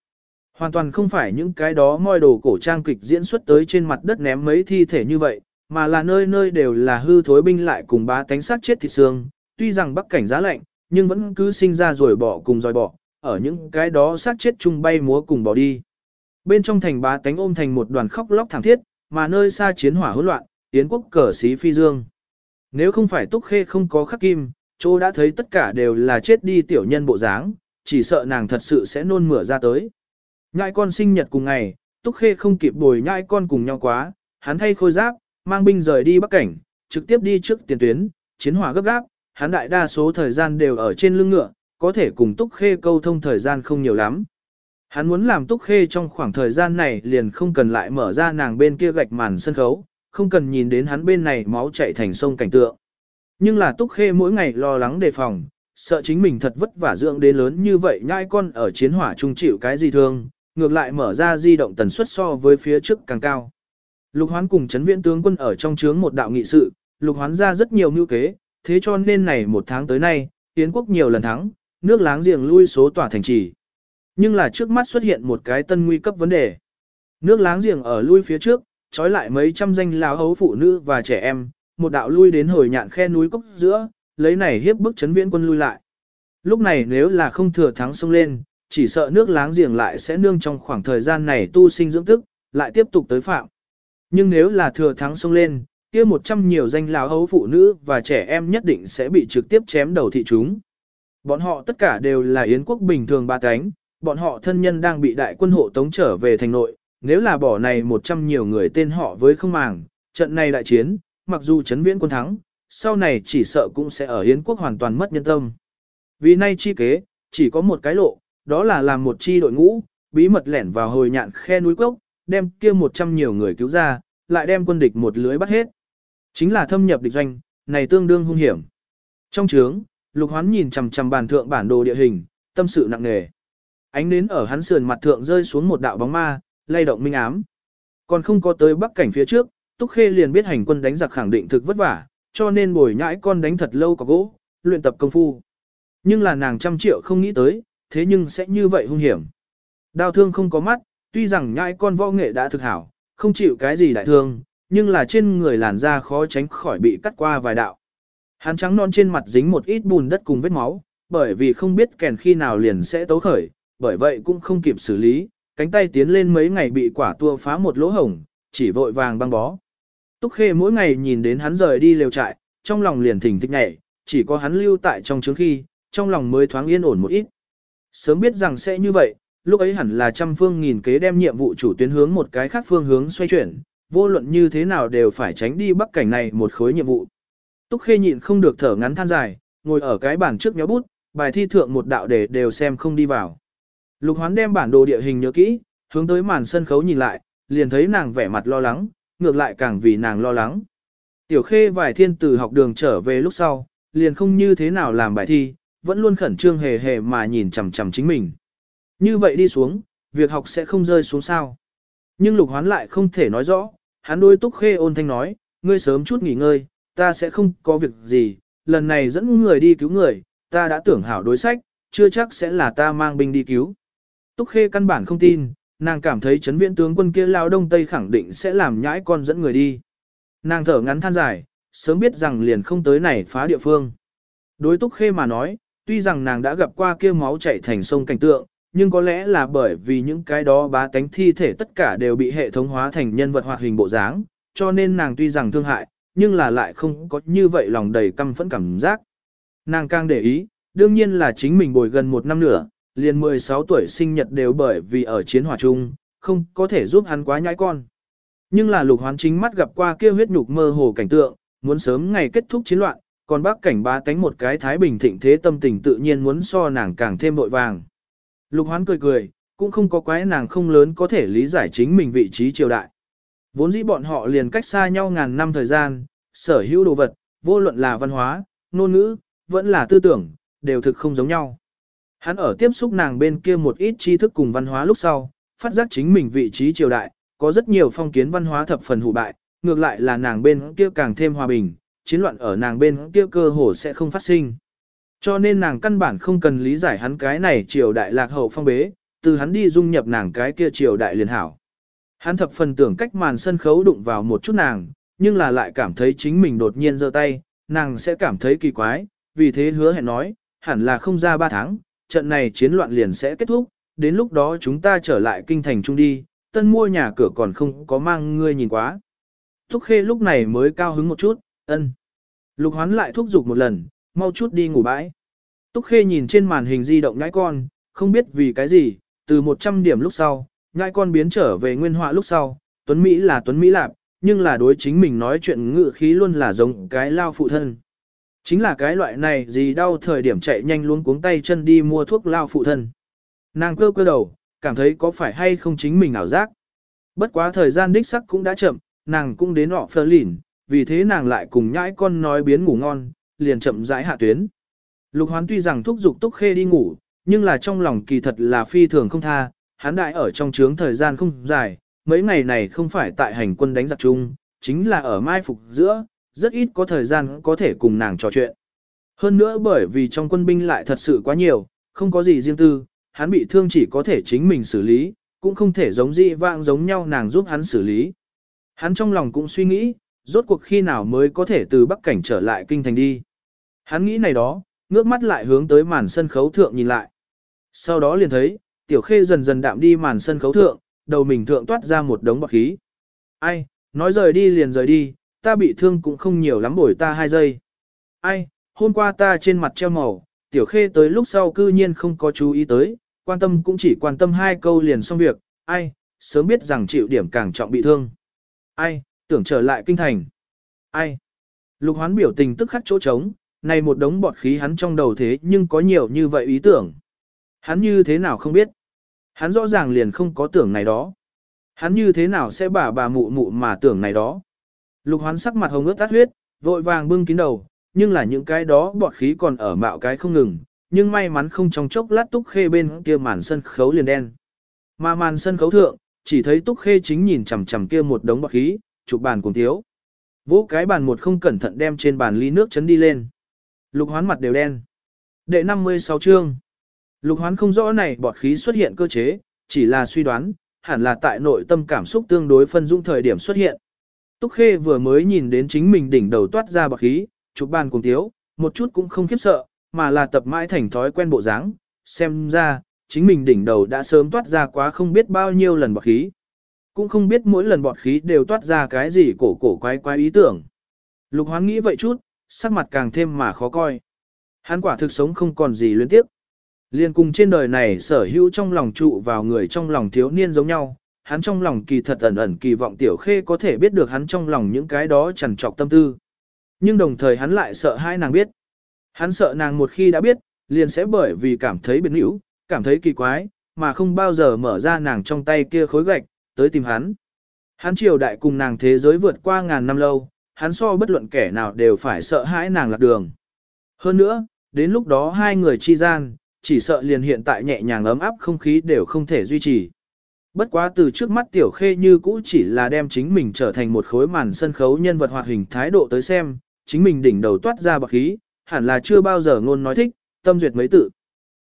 Hoàn toàn không phải những cái đó moi đồ cổ trang kịch diễn xuất tới trên mặt đất ném mấy thi thể như vậy, mà là nơi nơi đều là hư thối binh lại cùng bá tánh sát chết thịt xương. Tuy rằng bắc cảnh giá lạnh, nhưng vẫn cứ sinh ra rồi bỏ cùng dòi bỏ, ở những cái đó sát chết chung bay múa cùng bỏ đi. Bên trong thành bá tánh ôm thành một đoàn khóc lóc thảm thiết, mà nơi xa chiến hỏa hỗn loạn, tiến quốc cờ xí phi dương. Nếu không phải túc khê không có khắc kim, chỗ đã thấy tất cả đều là chết đi tiểu nhân bộ dáng, chỉ sợ nàng thật sự sẽ nôn mửa ra tới. Nhãi con sinh nhật cùng ngày, túc khê không kịp bồi nhãi con cùng nhau quá, hắn thay khôi giáp, mang binh rời đi bắc cảnh, trực tiếp đi trước tiền tuyến, chiến hỏa gấp gáp, hắn đại đa số thời gian đều ở trên lưng ngựa, có thể cùng túc khê câu thông thời gian không nhiều lắm. Hắn muốn làm túc khê trong khoảng thời gian này liền không cần lại mở ra nàng bên kia gạch màn sân khấu, không cần nhìn đến hắn bên này máu chảy thành sông cảnh tượng. Nhưng là túc khê mỗi ngày lo lắng đề phòng, sợ chính mình thật vất vả dưỡng đến lớn như vậy nhai con ở chiến hỏa trung chịu cái gì thương, ngược lại mở ra di động tần suất so với phía trước càng cao. Lục hoán cùng chấn viễn tướng quân ở trong chướng một đạo nghị sự, lục hoán ra rất nhiều mưu kế, thế cho nên này một tháng tới nay, Yến quốc nhiều lần thắng, nước láng giềng lui số tỏa thành trì. Nhưng là trước mắt xuất hiện một cái tân nguy cấp vấn đề. Nước láng giềng ở lui phía trước, trói lại mấy trăm danh lão hấu phụ nữ và trẻ em, một đạo lui đến hồi nhạn khe núi cốc giữa, lấy này hiếp bức chấn viễn quân lui lại. Lúc này nếu là không thừa thắng xông lên, chỉ sợ nước láng giềng lại sẽ nương trong khoảng thời gian này tu sinh dưỡng tức, lại tiếp tục tới phạm. Nhưng nếu là thừa thắng xông lên, kia một trăm nhiều danh lão hấu phụ nữ và trẻ em nhất định sẽ bị trực tiếp chém đầu thị chúng. Bọn họ tất cả đều là yến quốc bình thường ba cánh, bọn họ thân nhân đang bị đại quân hộ tống trở về thành nội, nếu là bỏ này một trăm nhiều người tên họ với không màng, trận này đại chiến, mặc dù chấn viễn quân thắng, sau này chỉ sợ cũng sẽ ở Yến quốc hoàn toàn mất nhân tâm. Vì nay chi kế, chỉ có một cái lộ, đó là làm một chi đội ngũ, bí mật lẻn vào hồi nhạn khe núi cốc, đem kia một trăm nhiều người cứu ra, lại đem quân địch một lưới bắt hết. Chính là thâm nhập địch doanh, này tương đương hung hiểm. Trong trướng, lục hoán nhìn chằm chằm bàn thượng bản đồ địa hình, tâm sự nặng nề. Ánh nến ở hắn sườn mặt thượng rơi xuống một đạo bóng ma, lay động minh ám. Còn không có tới bắc cảnh phía trước, Túc Khê liền biết hành quân đánh giặc khẳng định thực vất vả, cho nên bồi nhãi con đánh thật lâu có gỗ, luyện tập công phu. Nhưng là nàng trăm triệu không nghĩ tới, thế nhưng sẽ như vậy hung hiểm. Đao thương không có mắt, tuy rằng nhãi con võ nghệ đã thực hảo, không chịu cái gì đại thương, nhưng là trên người làn da khó tránh khỏi bị cắt qua vài đạo. Hắn trắng non trên mặt dính một ít bùn đất cùng vết máu, bởi vì không biết kèn khi nào liền sẽ tấu khởi, bởi vậy cũng không kịp xử lý, cánh tay tiến lên mấy ngày bị quả tua phá một lỗ hổng, chỉ vội vàng băng bó. Túc Khê mỗi ngày nhìn đến hắn rời đi lều trại, trong lòng liền thỉnh thích nhảy, chỉ có hắn lưu tại trong trướng khi, trong lòng mới thoáng yên ổn một ít. Sớm biết rằng sẽ như vậy, lúc ấy hẳn là trăm phương nghìn kế đem nhiệm vụ chủ tuyến hướng một cái khác phương hướng xoay chuyển, vô luận như thế nào đều phải tránh đi bắc cảnh này một khối nhiệm vụ. Túc Khê nhịn không được thở ngắn than dài, ngồi ở cái bàn trước méo bút, bài thi thượng một đạo để đều xem không đi vào. Lục Hoán đem bản đồ địa hình nhớ kỹ, hướng tới màn sân khấu nhìn lại, liền thấy nàng vẻ mặt lo lắng, ngược lại càng vì nàng lo lắng. Tiểu Khê vài thiên từ học đường trở về lúc sau, liền không như thế nào làm bài thi, vẫn luôn khẩn trương hề hề mà nhìn chằm chằm chính mình. Như vậy đi xuống, việc học sẽ không rơi xuống sao. Nhưng Lục Hoán lại không thể nói rõ, hắn đôi Túc Khê ôn thanh nói, ngươi sớm chút nghỉ ngơi, ta sẽ không có việc gì, lần này dẫn người đi cứu người, ta đã tưởng hảo đối sách, chưa chắc sẽ là ta mang binh đi cứu. Túc Khê căn bản không tin, nàng cảm thấy chấn viễn tướng quân kia lao đông tây khẳng định sẽ làm nhãi con dẫn người đi. Nàng thở ngắn than dài, sớm biết rằng liền không tới này phá địa phương. Đối Túc Khê mà nói, tuy rằng nàng đã gặp qua kia máu chảy thành sông cảnh tượng, nhưng có lẽ là bởi vì những cái đó bá tánh thi thể tất cả đều bị hệ thống hóa thành nhân vật hoạt hình bộ dáng, cho nên nàng tuy rằng thương hại, nhưng là lại không có như vậy lòng đầy căm phẫn cảm giác. Nàng càng để ý, đương nhiên là chính mình bồi gần một năm nữa, liền 16 tuổi sinh nhật đều bởi vì ở chiến hỏa chung, không có thể giúp hắn quá nhãi con. Nhưng là lục hoán chính mắt gặp qua kia huyết nhục mơ hồ cảnh tượng, muốn sớm ngày kết thúc chiến loạn, còn bác cảnh ba tánh một cái thái bình thịnh thế tâm tình tự nhiên muốn so nàng càng thêm vội vàng. Lục hoán cười cười, cũng không có quái nàng không lớn có thể lý giải chính mình vị trí triều đại. Vốn dĩ bọn họ liền cách xa nhau ngàn năm thời gian, sở hữu đồ vật, vô luận là văn hóa, ngôn ngữ, vẫn là tư tưởng, đều thực không giống nhau. Hắn ở tiếp xúc nàng bên kia một ít tri thức cùng văn hóa lúc sau, phát giác chính mình vị trí triều đại, có rất nhiều phong kiến văn hóa thập phần hủ bại, ngược lại là nàng bên kia càng thêm hòa bình, chiến loạn ở nàng bên kia cơ hồ sẽ không phát sinh. Cho nên nàng căn bản không cần lý giải hắn cái này triều đại lạc hậu phong bế, từ hắn đi dung nhập nàng cái kia triều đại liền hảo. Hắn thập phần tưởng cách màn sân khấu đụng vào một chút nàng, nhưng là lại cảm thấy chính mình đột nhiên giơ tay, nàng sẽ cảm thấy kỳ quái, vì thế hứa hẹn nói, hẳn là không ra ba tháng, trận này chiến loạn liền sẽ kết thúc, đến lúc đó chúng ta trở lại kinh thành trung đi, tân mua nhà cửa còn không có mang ngươi nhìn quá. Thúc khê lúc này mới cao hứng một chút, ân. Lục hoán lại thúc giục một lần, mau chút đi ngủ bãi. Túc Khê nhìn trên màn hình di động nhãi con, không biết vì cái gì, từ 100 điểm lúc sau, nhãi con biến trở về nguyên họa lúc sau, Tuấn Mỹ là Tuấn Mỹ Lạp, nhưng là đối chính mình nói chuyện ngự khí luôn là giống cái lao phụ thân. Chính là cái loại này gì đau thời điểm chạy nhanh luôn cuống tay chân đi mua thuốc lao phụ thân. Nàng cơ cơ đầu, cảm thấy có phải hay không chính mình ảo giác. Bất quá thời gian đích sắc cũng đã chậm, nàng cũng đến họ phơ lỉn, vì thế nàng lại cùng nhãi con nói biến ngủ ngon, liền chậm rãi hạ tuyến. Lục hoán tuy rằng thúc giục túc khê đi ngủ, nhưng là trong lòng kỳ thật là phi thường không tha, hắn đại ở trong trướng thời gian không dài, mấy ngày này không phải tại hành quân đánh giặc chung, chính là ở mai phục giữa, rất ít có thời gian có thể cùng nàng trò chuyện. Hơn nữa bởi vì trong quân binh lại thật sự quá nhiều, không có gì riêng tư, hắn bị thương chỉ có thể chính mình xử lý, cũng không thể giống dị vãng giống nhau nàng giúp hắn xử lý. Hắn trong lòng cũng suy nghĩ, rốt cuộc khi nào mới có thể từ Bắc Cảnh trở lại kinh thành đi. Hắn nghĩ này đó, ngước mắt lại hướng tới màn sân khấu thượng nhìn lại. Sau đó liền thấy, tiểu khê dần dần đạm đi màn sân khấu thượng, đầu mình thượng toát ra một đống bọc khí. Ai, nói rời đi liền rời đi, ta bị thương cũng không nhiều lắm bổi ta hai giây. Ai, hôm qua ta trên mặt treo màu, tiểu khê tới lúc sau cư nhiên không có chú ý tới, quan tâm cũng chỉ quan tâm hai câu liền xong việc, ai, sớm biết rằng chịu điểm càng trọng bị thương. Ai, tưởng trở lại kinh thành. Ai? Lục hoán biểu tình tức khắc chỗ trống, này một đống bọt khí hắn trong đầu thế nhưng có nhiều như vậy ý tưởng. Hắn như thế nào không biết. Hắn rõ ràng liền không có tưởng này đó. Hắn như thế nào sẽ bà bà mụ mụ mà tưởng này đó. Lục hoán sắc mặt hồng ướt tắt huyết, vội vàng bưng kín đầu, nhưng là những cái đó bọt khí còn ở mạo cái không ngừng, nhưng may mắn không trong chốc lát túc khê bên kia màn sân khấu liền đen. Mà màn sân khấu thượng, chỉ thấy túc khê chính nhìn chằm chằm kia một đống bọt khí, chụp bàn cùng thiếu. Vỗ cái bàn một không cẩn thận đem trên bàn ly nước chấn đi lên. Lục hoán mặt đều đen. Đệ 56 chương. Lục hoán không rõ này bọt khí xuất hiện cơ chế, chỉ là suy đoán, hẳn là tại nội tâm cảm xúc tương đối phân dung thời điểm xuất hiện. Túc Khê vừa mới nhìn đến chính mình đỉnh đầu toát ra bọt khí, chụp bàn cùng thiếu, một chút cũng không khiếp sợ, mà là tập mãi thành thói quen bộ dáng, xem ra, chính mình đỉnh đầu đã sớm toát ra quá không biết bao nhiêu lần bọt khí cũng không biết mỗi lần bọt khí đều toát ra cái gì cổ cổ quái quái ý tưởng. Lục hoán nghĩ vậy chút, sắc mặt càng thêm mà khó coi. Hắn quả thực sống không còn gì luyến tiếp. Liên cùng trên đời này sở hữu trong lòng trụ vào người trong lòng thiếu niên giống nhau, hắn trong lòng kỳ thật ẩn ẩn kỳ vọng tiểu khê có thể biết được hắn trong lòng những cái đó chằn trọc tâm tư. Nhưng đồng thời hắn lại sợ hai nàng biết. Hắn sợ nàng một khi đã biết, liền sẽ bởi vì cảm thấy biến hữu, cảm thấy kỳ quái, mà không bao giờ mở ra nàng trong tay kia khối gạch, tới tìm hắn. Hắn triều đại cùng nàng thế giới vượt qua ngàn năm lâu, hắn so bất luận kẻ nào đều phải sợ hãi nàng lạc đường. Hơn nữa, đến lúc đó hai người chi gian, chỉ sợ liền hiện tại nhẹ nhàng ấm áp không khí đều không thể duy trì. Bất quá từ trước mắt tiểu khê như cũ chỉ là đem chính mình trở thành một khối màn sân khấu nhân vật hoạt hình thái độ tới xem, chính mình đỉnh đầu toát ra bạc khí, hẳn là chưa bao giờ ngôn nói thích, tâm duyệt mấy tự.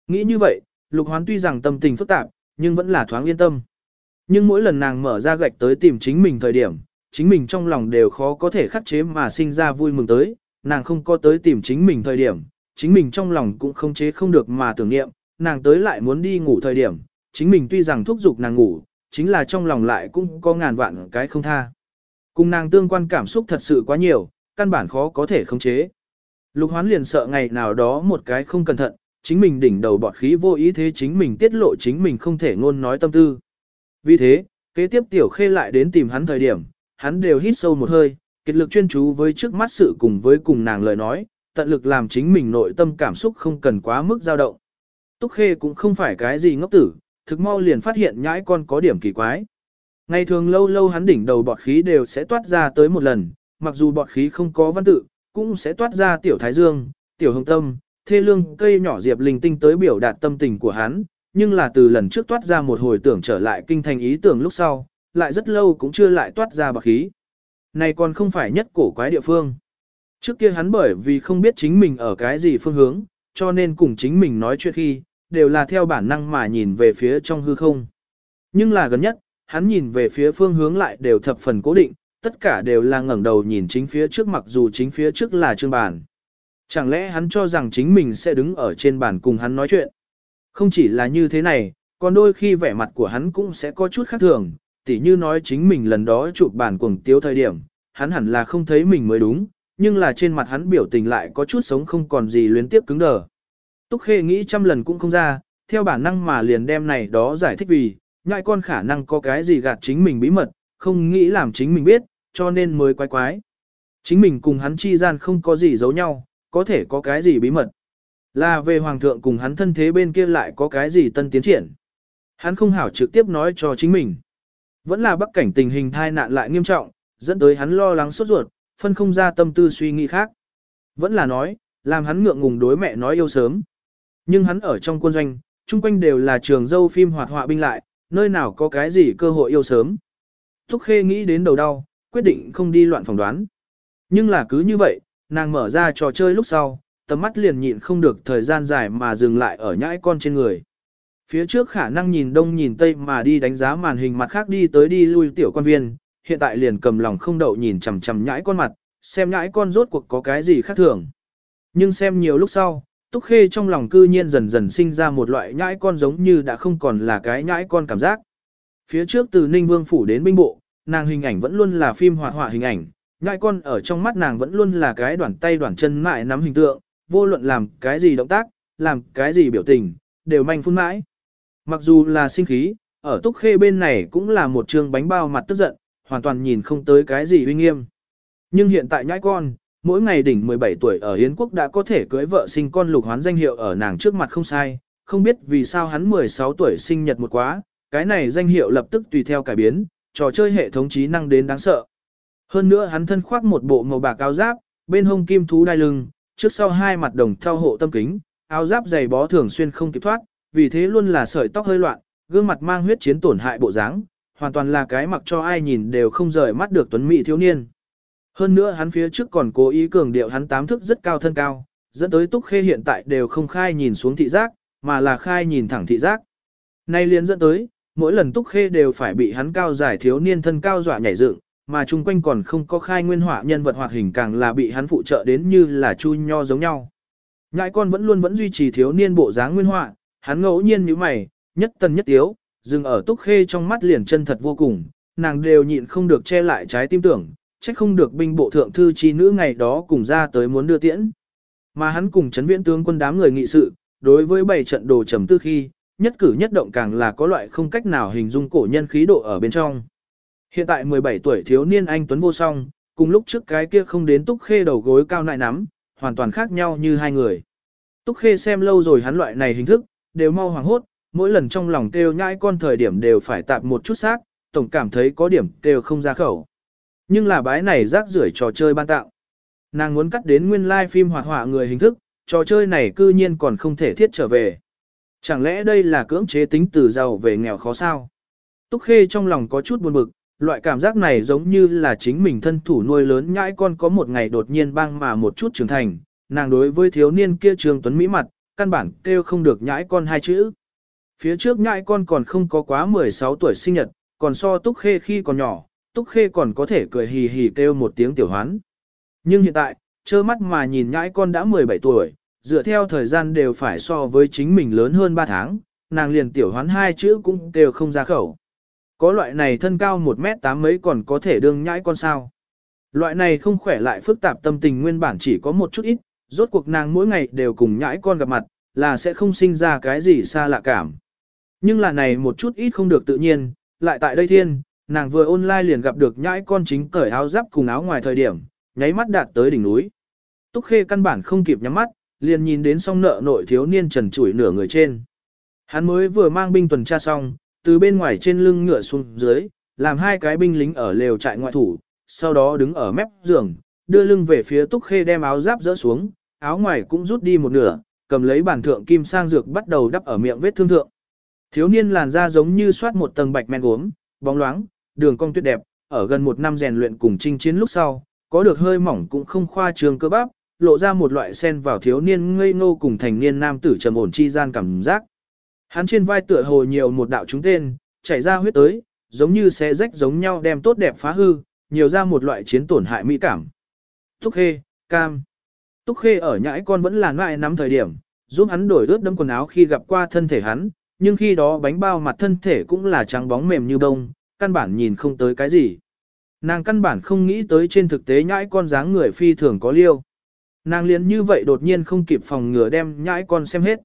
Nghĩ như vậy, lục hoán tuy rằng tâm tình phức tạp, nhưng vẫn là thoáng yên tâm. Nhưng mỗi lần nàng mở ra gạch tới tìm chính mình thời điểm, chính mình trong lòng đều khó có thể khắc chế mà sinh ra vui mừng tới, nàng không có tới tìm chính mình thời điểm, chính mình trong lòng cũng không chế không được mà tưởng niệm, nàng tới lại muốn đi ngủ thời điểm, chính mình tuy rằng thúc giục nàng ngủ, chính là trong lòng lại cũng có ngàn vạn cái không tha. Cùng nàng tương quan cảm xúc thật sự quá nhiều, căn bản khó có thể khống chế. Lục hoán liền sợ ngày nào đó một cái không cẩn thận, chính mình đỉnh đầu bọt khí vô ý thế chính mình tiết lộ chính mình không thể ngôn nói tâm tư. Vì thế, kế tiếp tiểu khê lại đến tìm hắn thời điểm, hắn đều hít sâu một hơi, kết lực chuyên chú với trước mắt sự cùng với cùng nàng lời nói, tận lực làm chính mình nội tâm cảm xúc không cần quá mức dao động. Túc khê cũng không phải cái gì ngốc tử, thực mau liền phát hiện nhãi con có điểm kỳ quái. Ngày thường lâu lâu hắn đỉnh đầu bọt khí đều sẽ toát ra tới một lần, mặc dù bọt khí không có văn tự, cũng sẽ toát ra tiểu thái dương, tiểu hồng tâm, thê lương cây nhỏ diệp linh tinh tới biểu đạt tâm tình của hắn, nhưng là từ lần trước toát ra một hồi tưởng trở lại kinh thành ý tưởng lúc sau, lại rất lâu cũng chưa lại toát ra bọt khí. Này còn không phải nhất cổ quái địa phương. Trước kia hắn bởi vì không biết chính mình ở cái gì phương hướng, cho nên cùng chính mình nói chuyện khi, đều là theo bản năng mà nhìn về phía trong hư không. Nhưng là gần nhất, hắn nhìn về phía phương hướng lại đều thập phần cố định, tất cả đều là ngẩng đầu nhìn chính phía trước mặc dù chính phía trước là trương bàn. Chẳng lẽ hắn cho rằng chính mình sẽ đứng ở trên bàn cùng hắn nói chuyện? Không chỉ là như thế này, còn đôi khi vẻ mặt của hắn cũng sẽ có chút khác thường, tỉ như nói chính mình lần đó chụp bàn cuồng tiếu thời điểm, hắn hẳn là không thấy mình mới đúng, nhưng là trên mặt hắn biểu tình lại có chút sống không còn gì luyến tiếp cứng đờ. Túc Khê nghĩ trăm lần cũng không ra, theo bản năng mà liền đem này đó giải thích vì, ngại con khả năng có cái gì gạt chính mình bí mật, không nghĩ làm chính mình biết, cho nên mới quái quái. Chính mình cùng hắn chi gian không có gì giấu nhau, có thể có cái gì bí mật. Là về hoàng thượng cùng hắn thân thế bên kia lại có cái gì tân tiến triển. Hắn không hảo trực tiếp nói cho chính mình. Vẫn là bắc cảnh tình hình thai nạn lại nghiêm trọng, dẫn tới hắn lo lắng sốt ruột, phân không ra tâm tư suy nghĩ khác. Vẫn là nói, làm hắn ngượng ngùng đối mẹ nói yêu sớm. Nhưng hắn ở trong quân doanh, chung quanh đều là trường dâu phim hoạt họa binh lại, nơi nào có cái gì cơ hội yêu sớm. Thúc Khê nghĩ đến đầu đau, quyết định không đi loạn phỏng đoán. Nhưng là cứ như vậy, nàng mở ra trò chơi lúc sau, tầm mắt liền nhịn không được thời gian dài mà dừng lại ở nhãi con trên người. Phía trước khả năng nhìn đông nhìn tây mà đi đánh giá màn hình mặt khác đi tới đi lui tiểu quan viên, hiện tại liền cầm lòng không đậu nhìn chằm chằm nhãi con mặt, xem nhãi con rốt cuộc có cái gì khác thường. Nhưng xem nhiều lúc sau, Túc Khê trong lòng cư nhiên dần dần sinh ra một loại nhãi con giống như đã không còn là cái nhãi con cảm giác. Phía trước từ Ninh Vương Phủ đến binh bộ, nàng hình ảnh vẫn luôn là phim hoạt họa hình ảnh, nhãi con ở trong mắt nàng vẫn luôn là cái đoạn tay đoạn chân mại nắm hình tượng, vô luận làm cái gì động tác, làm cái gì biểu tình, đều manh phun mãi. Mặc dù là sinh khí, ở Túc Khê bên này cũng là một trường bánh bao mặt tức giận, hoàn toàn nhìn không tới cái gì uy nghiêm. Nhưng hiện tại nhãi con, mỗi ngày đỉnh 17 tuổi ở Hiến Quốc đã có thể cưới vợ sinh con lục hoán danh hiệu ở nàng trước mặt không sai, không biết vì sao hắn 16 tuổi sinh nhật một quá, cái này danh hiệu lập tức tùy theo cải biến, trò chơi hệ thống trí năng đến đáng sợ. Hơn nữa hắn thân khoác một bộ màu bạc áo giáp, bên hông kim thú đai lưng, trước sau hai mặt đồng theo hộ tâm kính, áo giáp dày bó thường xuyên không kịp thoát, vì thế luôn là sợi tóc hơi loạn, gương mặt mang huyết chiến tổn hại bộ dáng, hoàn toàn là cái mặc cho ai nhìn đều không rời mắt được tuấn mỹ thiếu niên. Hơn nữa hắn phía trước còn cố ý cường điệu hắn tám thức rất cao thân cao, dẫn tới Túc Khê hiện tại đều không khai nhìn xuống thị giác, mà là khai nhìn thẳng thị giác. Nay liền dẫn tới, mỗi lần Túc Khê đều phải bị hắn cao giải thiếu niên thân cao dọa nhảy dựng, mà chung quanh còn không có khai nguyên họa nhân vật hoạt hình càng là bị hắn phụ trợ đến như là chu nho giống nhau. Ngại con vẫn luôn vẫn duy trì thiếu niên bộ dáng nguyên họa, hắn ngẫu nhiên như mày, nhất tần nhất tiếu, dừng ở Túc Khê trong mắt liền chân thật vô cùng, nàng đều nhịn không được che lại trái tim tưởng, trách không được binh bộ thượng thư chi nữ ngày đó cùng ra tới muốn đưa tiễn. Mà hắn cùng chấn viễn tướng quân đám người nghị sự, đối với bảy trận đồ trầm tư khi, nhất cử nhất động càng là có loại không cách nào hình dung cổ nhân khí độ ở bên trong. Hiện tại 17 tuổi thiếu niên anh Tuấn vô song, cùng lúc trước cái kia không đến túc khê đầu gối cao nại nắm, hoàn toàn khác nhau như hai người. Túc khê xem lâu rồi hắn loại này hình thức, đều mau hoàng hốt, mỗi lần trong lòng kêu nhãi con thời điểm đều phải tạp một chút xác, tổng cảm thấy có điểm kêu không ra khẩu. Nhưng là bái này rác rưởi trò chơi ban tạo. Nàng muốn cắt đến nguyên lai like phim hoạt họa người hình thức, trò chơi này cư nhiên còn không thể thiết trở về. Chẳng lẽ đây là cưỡng chế tính từ giàu về nghèo khó sao? Túc Khê trong lòng có chút buồn bực, loại cảm giác này giống như là chính mình thân thủ nuôi lớn nhãi con có một ngày đột nhiên băng mà một chút trưởng thành, nàng đối với thiếu niên kia trường tuấn mỹ mặt, căn bản kêu không được nhãi con hai chữ. Phía trước nhãi con còn không có quá 16 tuổi sinh nhật, còn so Túc Khê khi còn nhỏ, Túc Khê còn có thể cười hì hì kêu một tiếng tiểu hoán. Nhưng hiện tại, trơ mắt mà nhìn nhãi con đã 17 tuổi, dựa theo thời gian đều phải so với chính mình lớn hơn 3 tháng, nàng liền tiểu hoán hai chữ cũng đều không ra khẩu. Có loại này thân cao 1 mét 8 mấy còn có thể đương nhãi con sao. Loại này không khỏe lại phức tạp tâm tình nguyên bản chỉ có một chút ít, rốt cuộc nàng mỗi ngày đều cùng nhãi con gặp mặt, là sẽ không sinh ra cái gì xa lạ cảm. Nhưng là này một chút ít không được tự nhiên, lại tại đây thiên, nàng vừa online liền gặp được nhãi con chính cởi áo giáp cùng áo ngoài thời điểm, nháy mắt đạt tới đỉnh núi. Túc Khê căn bản không kịp nhắm mắt, liền nhìn đến song nợ nội thiếu niên trần trụi nửa người trên. Hắn mới vừa mang binh tuần tra xong, từ bên ngoài trên lưng ngựa xuống dưới, làm hai cái binh lính ở lều trại ngoại thủ, sau đó đứng ở mép giường, đưa lưng về phía Túc Khê đem áo giáp dỡ xuống, áo ngoài cũng rút đi một nửa, cầm lấy bản thượng kim sang dược bắt đầu đắp ở miệng vết thương thượng. Thiếu niên làn da giống như soát một tầng bạch men gốm, bóng loáng, đường cong tuyệt đẹp, ở gần một năm rèn luyện cùng chinh chiến lúc sau, có được hơi mỏng cũng không khoa trương cơ bắp, lộ ra một loại sen vào thiếu niên ngây ngô cùng thành niên nam tử trầm ổn chi gian cảm giác. Hắn trên vai tựa hồ nhiều một đạo chúng tên, chảy ra huyết tới, giống như xé rách giống nhau đem tốt đẹp phá hư, nhiều ra một loại chiến tổn hại mỹ cảm. Túc Khê, cam. Túc Khê ở nhãi con vẫn là ngại nắm thời điểm, giúp hắn đổi ướt đấm quần áo khi gặp qua thân thể hắn, nhưng khi đó bánh bao mặt thân thể cũng là trắng bóng mềm như bông, căn bản nhìn không tới cái gì. Nàng căn bản không nghĩ tới trên thực tế nhãi con dáng người phi thường có liêu. Nàng liền như vậy đột nhiên không kịp phòng ngừa đem nhãi con xem hết.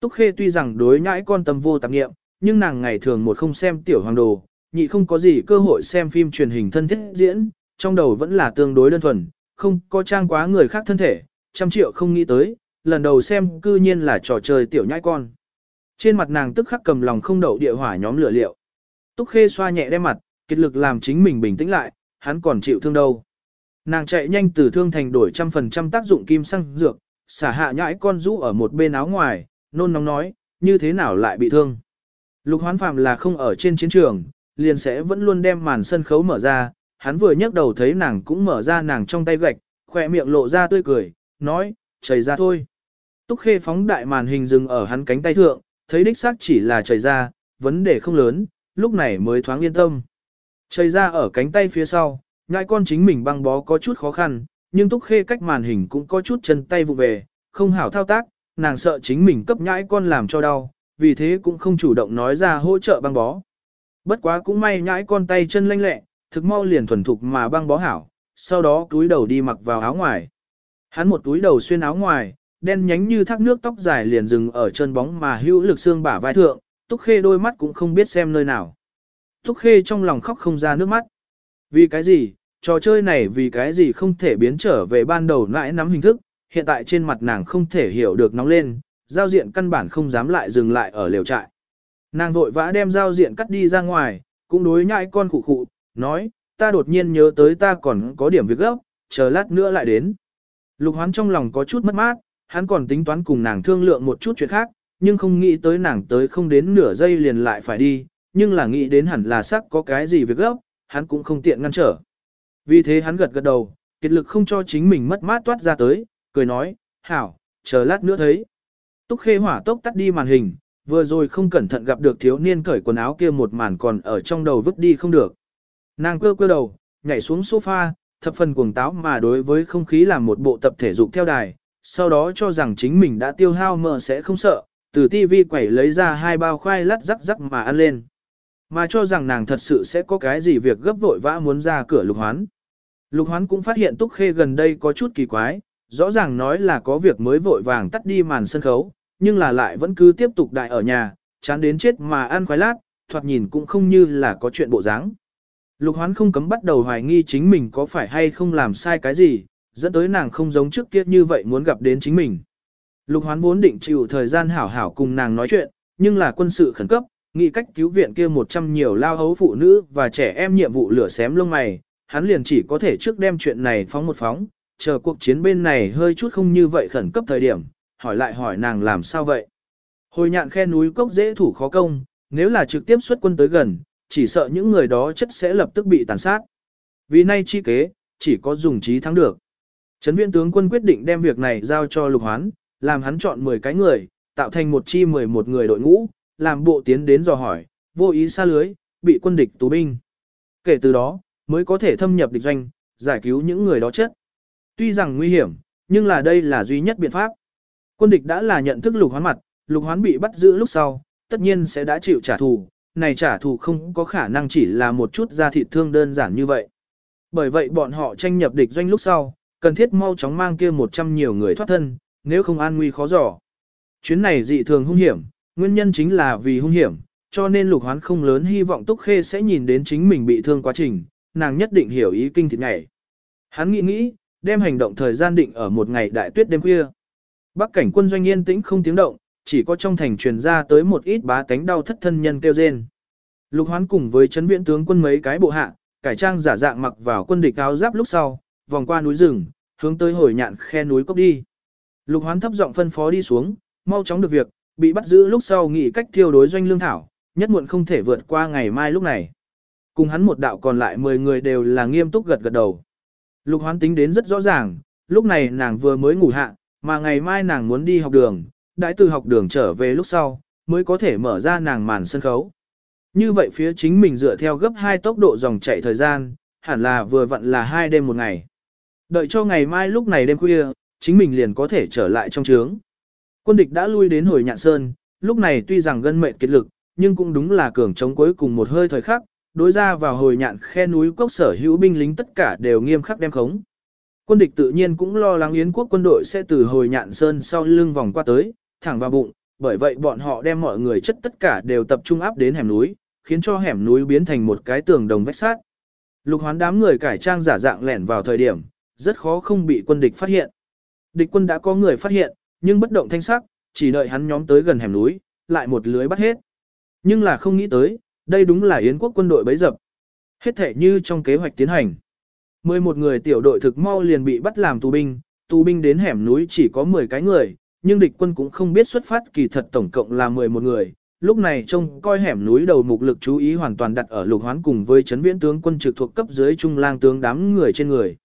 Túc Khê tuy rằng đối nhãi con tâm vô tạp nghiệm, nhưng nàng ngày thường một không xem tiểu hoàng đồ, nhị không có gì cơ hội xem phim truyền hình thân thiết diễn, trong đầu vẫn là tương đối đơn thuần, không có trang quá người khác thân thể, trăm triệu không nghĩ tới, lần đầu xem cư nhiên là trò chơi tiểu nhãi con. Trên mặt nàng tức khắc cầm lòng không đậu địa hỏa nhóm lửa liệu. Túc Khê xoa nhẹ đem mặt, kết lực làm chính mình bình tĩnh lại, hắn còn chịu thương đâu. Nàng chạy nhanh từ thương thành đổi trăm phần trăm tác dụng kim xăng dược, xả hạ nhãi con rũ ở một bên áo ngoài, nôn nóng nói, như thế nào lại bị thương. Lục hoán phạm là không ở trên chiến trường, liền sẽ vẫn luôn đem màn sân khấu mở ra, hắn vừa nhấc đầu thấy nàng cũng mở ra nàng trong tay gạch, khỏe miệng lộ ra tươi cười, nói, chảy ra thôi. Túc khê phóng đại màn hình dừng ở hắn cánh tay thượng, thấy đích xác chỉ là chảy ra, vấn đề không lớn, lúc này mới thoáng yên tâm. Chảy ra ở cánh tay phía sau, ngại con chính mình băng bó có chút khó khăn, nhưng túc khê cách màn hình cũng có chút chân tay vụ về, không hảo thao tác, nàng sợ chính mình cấp nhãi con làm cho đau, vì thế cũng không chủ động nói ra hỗ trợ băng bó. Bất quá cũng may nhãi con tay chân lanh lẹ, thực mau liền thuần thục mà băng bó hảo, sau đó túi đầu đi mặc vào áo ngoài. Hắn một túi đầu xuyên áo ngoài, đen nhánh như thác nước tóc dài liền dừng ở chân bóng mà hữu lực xương bả vai thượng, Túc Khê đôi mắt cũng không biết xem nơi nào. Túc Khê trong lòng khóc không ra nước mắt. Vì cái gì, trò chơi này vì cái gì không thể biến trở về ban đầu nãi nắm hình thức, hiện tại trên mặt nàng không thể hiểu được nóng lên, giao diện căn bản không dám lại dừng lại ở lều trại. Nàng vội vã đem giao diện cắt đi ra ngoài, cũng đối nhãi con khụ khụ, nói, ta đột nhiên nhớ tới ta còn có điểm việc gấp, chờ lát nữa lại đến. Lục hoán trong lòng có chút mất mát, hắn còn tính toán cùng nàng thương lượng một chút chuyện khác, nhưng không nghĩ tới nàng tới không đến nửa giây liền lại phải đi, nhưng là nghĩ đến hẳn là sắc có cái gì việc gấp, hắn cũng không tiện ngăn trở. Vì thế hắn gật gật đầu, kiệt lực không cho chính mình mất mát toát ra tới, cười nói, hảo, chờ lát nữa thấy. Túc khê hỏa tốc tắt đi màn hình, vừa rồi không cẩn thận gặp được thiếu niên cởi quần áo kia một màn còn ở trong đầu vứt đi không được. Nàng cơ cơ đầu, nhảy xuống sofa, thập phần cuồng táo mà đối với không khí làm một bộ tập thể dục theo đài, sau đó cho rằng chính mình đã tiêu hao mỡ sẽ không sợ, từ tivi quẩy lấy ra hai bao khoai lát rắc rắc mà ăn lên. Mà cho rằng nàng thật sự sẽ có cái gì việc gấp vội vã muốn ra cửa lục hoán. Lục hoán cũng phát hiện Túc Khê gần đây có chút kỳ quái, rõ ràng nói là có việc mới vội vàng tắt đi màn sân khấu, nhưng là lại vẫn cứ tiếp tục đại ở nhà, chán đến chết mà ăn khoai lát, thoạt nhìn cũng không như là có chuyện bộ dáng. Lục hoán không cấm bắt đầu hoài nghi chính mình có phải hay không làm sai cái gì, dẫn tới nàng không giống trước kia như vậy muốn gặp đến chính mình. Lục hoán vốn định chịu thời gian hảo hảo cùng nàng nói chuyện, nhưng là quân sự khẩn cấp, nghĩ cách cứu viện kia một trăm nhiều lao hấu phụ nữ và trẻ em nhiệm vụ lửa xém lông mày, hắn liền chỉ có thể trước đem chuyện này phóng một phóng, chờ cuộc chiến bên này hơi chút không như vậy khẩn cấp thời điểm, hỏi lại hỏi nàng làm sao vậy. Hồi nhạn khe núi cốc dễ thủ khó công, nếu là trực tiếp xuất quân tới gần, chỉ sợ những người đó chất sẽ lập tức bị tàn sát. Vì nay chi kế, chỉ có dùng trí thắng được. Trấn viện tướng quân quyết định đem việc này giao cho lục hoán, làm hắn chọn 10 cái người, tạo thành một chi 11 người đội ngũ, làm bộ tiến đến dò hỏi, vô ý xa lưới, bị quân địch tù binh. Kể từ đó, mới có thể thâm nhập địch doanh, giải cứu những người đó chết. Tuy rằng nguy hiểm, nhưng là đây là duy nhất biện pháp. Quân địch đã là nhận thức lục hoán mặt, lục hoán bị bắt giữ lúc sau, tất nhiên sẽ đã chịu trả thù, này trả thù không có khả năng chỉ là một chút ra thịt thương đơn giản như vậy. Bởi vậy bọn họ tranh nhập địch doanh lúc sau, cần thiết mau chóng mang kia 100 nhiều người thoát thân, nếu không an nguy khó dò. Chuyến này dị thường hung hiểm, nguyên nhân chính là vì hung hiểm, cho nên lục hoán không lớn hy vọng Túc Khê sẽ nhìn đến chính mình bị thương quá trình, nàng nhất định hiểu ý kinh thịt ngày. Hắn nghĩ nghĩ, đem hành động thời gian định ở một ngày đại tuyết đêm khuya. Bắc cảnh quân doanh yên tĩnh không tiếng động, chỉ có trong thành truyền ra tới một ít bá tánh đau thất thân nhân kêu rên. Lục hoán cùng với chấn viện tướng quân mấy cái bộ hạ, cải trang giả dạng mặc vào quân địch áo giáp lúc sau, vòng qua núi rừng, hướng tới hồi nhạn khe núi cốc đi. Lục hoán thấp giọng phân phó đi xuống, mau chóng được việc, bị bắt giữ lúc sau nghĩ cách thiêu đối doanh lương thảo, nhất muộn không thể vượt qua ngày mai lúc này. Cùng hắn một đạo còn lại 10 người đều là nghiêm túc gật gật đầu. Lục hoán tính đến rất rõ ràng, lúc này nàng vừa mới ngủ hạ, mà ngày mai nàng muốn đi học đường, đãi từ học đường trở về lúc sau, mới có thể mở ra nàng màn sân khấu. Như vậy phía chính mình dựa theo gấp 2 tốc độ dòng chạy thời gian, hẳn là vừa vặn là hai đêm một ngày. Đợi cho ngày mai lúc này đêm khuya, chính mình liền có thể trở lại trong trướng. Quân địch đã lui đến hồi nhạn sơn, lúc này tuy rằng gân mệnh kiệt lực, nhưng cũng đúng là cường chống cuối cùng một hơi thời khắc, đối ra vào hồi nhạn khe núi cốc sở hữu binh lính tất cả đều nghiêm khắc đem khống. Quân địch tự nhiên cũng lo lắng Yến quốc quân đội sẽ từ hồi nhạn sơn sau lưng vòng qua tới, thẳng vào bụng, bởi vậy bọn họ đem mọi người chất tất cả đều tập trung áp đến hẻm núi, khiến cho hẻm núi biến thành một cái tường đồng vách sát. Lục hoán đám người cải trang giả dạng lẻn vào thời điểm, rất khó không bị quân địch phát hiện. Địch quân đã có người phát hiện, nhưng bất động thanh sắc, chỉ đợi hắn nhóm tới gần hẻm núi, lại một lưới bắt hết. Nhưng là không nghĩ tới, đây đúng là Yến quốc quân đội bấy dập. Hết thể như trong kế hoạch tiến hành. 11 người tiểu đội thực mau liền bị bắt làm tù binh, tù binh đến hẻm núi chỉ có 10 cái người, nhưng địch quân cũng không biết xuất phát kỳ thật tổng cộng là 11 người. Lúc này trông coi hẻm núi đầu mục lực chú ý hoàn toàn đặt ở lục hoán cùng với chấn viễn tướng quân trực thuộc cấp dưới trung lang tướng đám người trên người.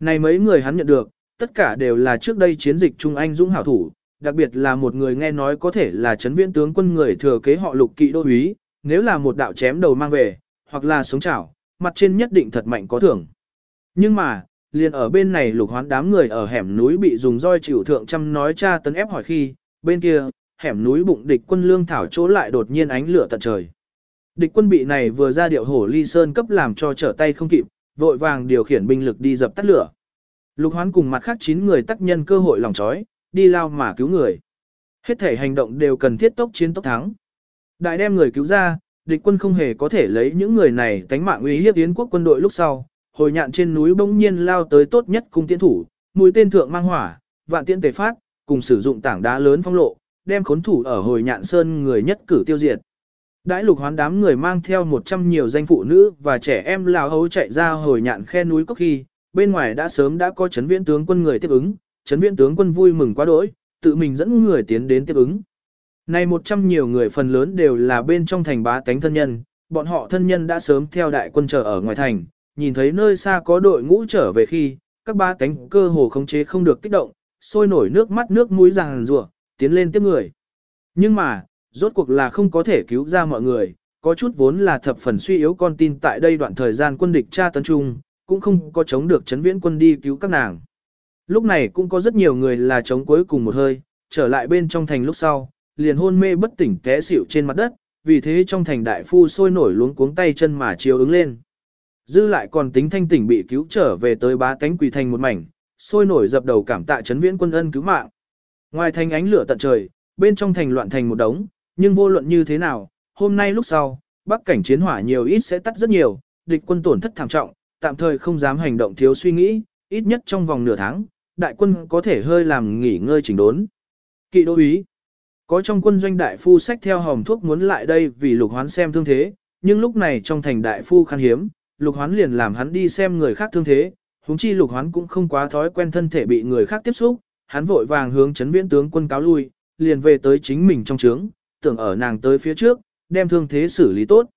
Này mấy người hắn nhận được, tất cả đều là trước đây chiến dịch Trung Anh Dũng hảo thủ, đặc biệt là một người nghe nói có thể là chấn viễn tướng quân người thừa kế họ lục kỵ đô úy, nếu là một đạo chém đầu mang về, hoặc là sống chảo, mặt trên nhất định thật mạnh có thưởng. Nhưng mà, liền ở bên này lục hoán đám người ở hẻm núi bị dùng roi chịu thượng trăm nói cha tấn ép hỏi khi, bên kia, hẻm núi bụng địch quân lương thảo chỗ lại đột nhiên ánh lửa tận trời. Địch quân bị này vừa ra điệu hổ ly sơn cấp làm cho trở tay không kịp, vội vàng điều khiển binh lực đi dập tắt lửa. Lục hoán cùng mặt khác 9 người tác nhân cơ hội lòng chói, đi lao mà cứu người. Hết thể hành động đều cần thiết tốc chiến tốc thắng. Đại đem người cứu ra, địch quân không hề có thể lấy những người này tánh mạng uy hiếp yến quốc quân đội lúc sau. Hồi nhạn trên núi bỗng nhiên lao tới tốt nhất cung tiễn thủ, mũi tên thượng mang hỏa, vạn tiễn tề phát, cùng sử dụng tảng đá lớn phong lộ, đem khốn thủ ở hồi nhạn sơn người nhất cử tiêu diệt. Đãi lục hoán đám người mang theo một trăm nhiều danh phụ nữ và trẻ em lào hấu chạy ra hồi nhạn khe núi cốc khi, bên ngoài đã sớm đã có chấn viễn tướng quân người tiếp ứng, chấn viễn tướng quân vui mừng quá đỗi, tự mình dẫn người tiến đến tiếp ứng. Này một trăm nhiều người phần lớn đều là bên trong thành bá tánh thân nhân, bọn họ thân nhân đã sớm theo đại quân chờ ở ngoài thành, nhìn thấy nơi xa có đội ngũ trở về khi, các bá tánh cơ hồ khống chế không được kích động, sôi nổi nước mắt nước mũi ràng rủa tiến lên tiếp người. Nhưng mà, rốt cuộc là không có thể cứu ra mọi người, có chút vốn là thập phần suy yếu con tin tại đây đoạn thời gian quân địch tra tấn trung, cũng không có chống được chấn viễn quân đi cứu các nàng. Lúc này cũng có rất nhiều người là chống cuối cùng một hơi, trở lại bên trong thành lúc sau, liền hôn mê bất tỉnh té xỉu trên mặt đất, vì thế trong thành đại phu sôi nổi luống cuống tay chân mà chiếu ứng lên. Dư lại còn tính thanh tỉnh bị cứu trở về tới bá tánh quỳ thành một mảnh, sôi nổi dập đầu cảm tạ chấn viễn quân ân cứu mạng. Ngoài thành ánh lửa tận trời, bên trong thành loạn thành một đống, nhưng vô luận như thế nào, hôm nay lúc sau, bắc cảnh chiến hỏa nhiều ít sẽ tắt rất nhiều, địch quân tổn thất thảm trọng, tạm thời không dám hành động thiếu suy nghĩ, ít nhất trong vòng nửa tháng, đại quân có thể hơi làm nghỉ ngơi chỉnh đốn. Kỵ đô ý, có trong quân doanh đại phu sách theo hòm thuốc muốn lại đây vì lục hoán xem thương thế, nhưng lúc này trong thành đại phu khan hiếm, lục hoán liền làm hắn đi xem người khác thương thế, huống chi lục hoán cũng không quá thói quen thân thể bị người khác tiếp xúc, hắn vội vàng hướng chấn viễn tướng quân cáo lui, liền về tới chính mình trong trướng, tưởng ở nàng tới phía trước, đem thương thế xử lý tốt.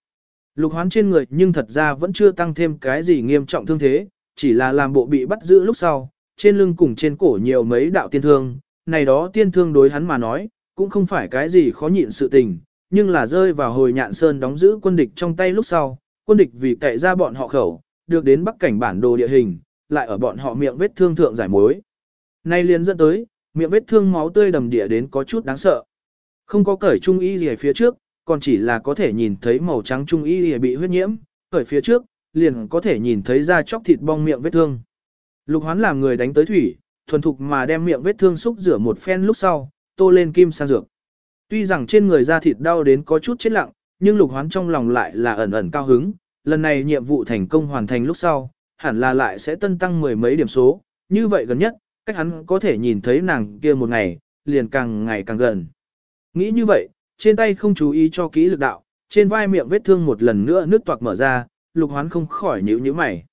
Lục hoán trên người nhưng thật ra vẫn chưa tăng thêm cái gì nghiêm trọng thương thế, chỉ là làm bộ bị bắt giữ lúc sau, trên lưng cùng trên cổ nhiều mấy đạo tiên thương, này đó tiên thương đối hắn mà nói, cũng không phải cái gì khó nhịn sự tình, nhưng là rơi vào hồi nhạn sơn đóng giữ quân địch trong tay lúc sau, quân địch vì cậy ra bọn họ khẩu, được đến bắc cảnh bản đồ địa hình, lại ở bọn họ miệng vết thương thượng giải mối. Nay liền dẫn tới, miệng vết thương máu tươi đầm địa đến có chút đáng sợ. Không có cởi trung y gì phía trước, còn chỉ là có thể nhìn thấy màu trắng trung y bị huyết nhiễm, cởi phía trước, liền có thể nhìn thấy da chóc thịt bong miệng vết thương. Lục hoán làm người đánh tới thủy, thuần thục mà đem miệng vết thương xúc rửa một phen lúc sau, tô lên kim sang dược. Tuy rằng trên người da thịt đau đến có chút chết lặng, nhưng lục hoán trong lòng lại là ẩn ẩn cao hứng, lần này nhiệm vụ thành công hoàn thành lúc sau, hẳn là lại sẽ tân tăng mười mấy điểm số, như vậy gần nhất, cách hắn có thể nhìn thấy nàng kia một ngày, liền càng ngày càng gần. Nghĩ như vậy, trên tay không chú ý cho kỹ lực đạo, trên vai miệng vết thương một lần nữa nước toạc mở ra, lục hoán không khỏi nhíu nhíu mày.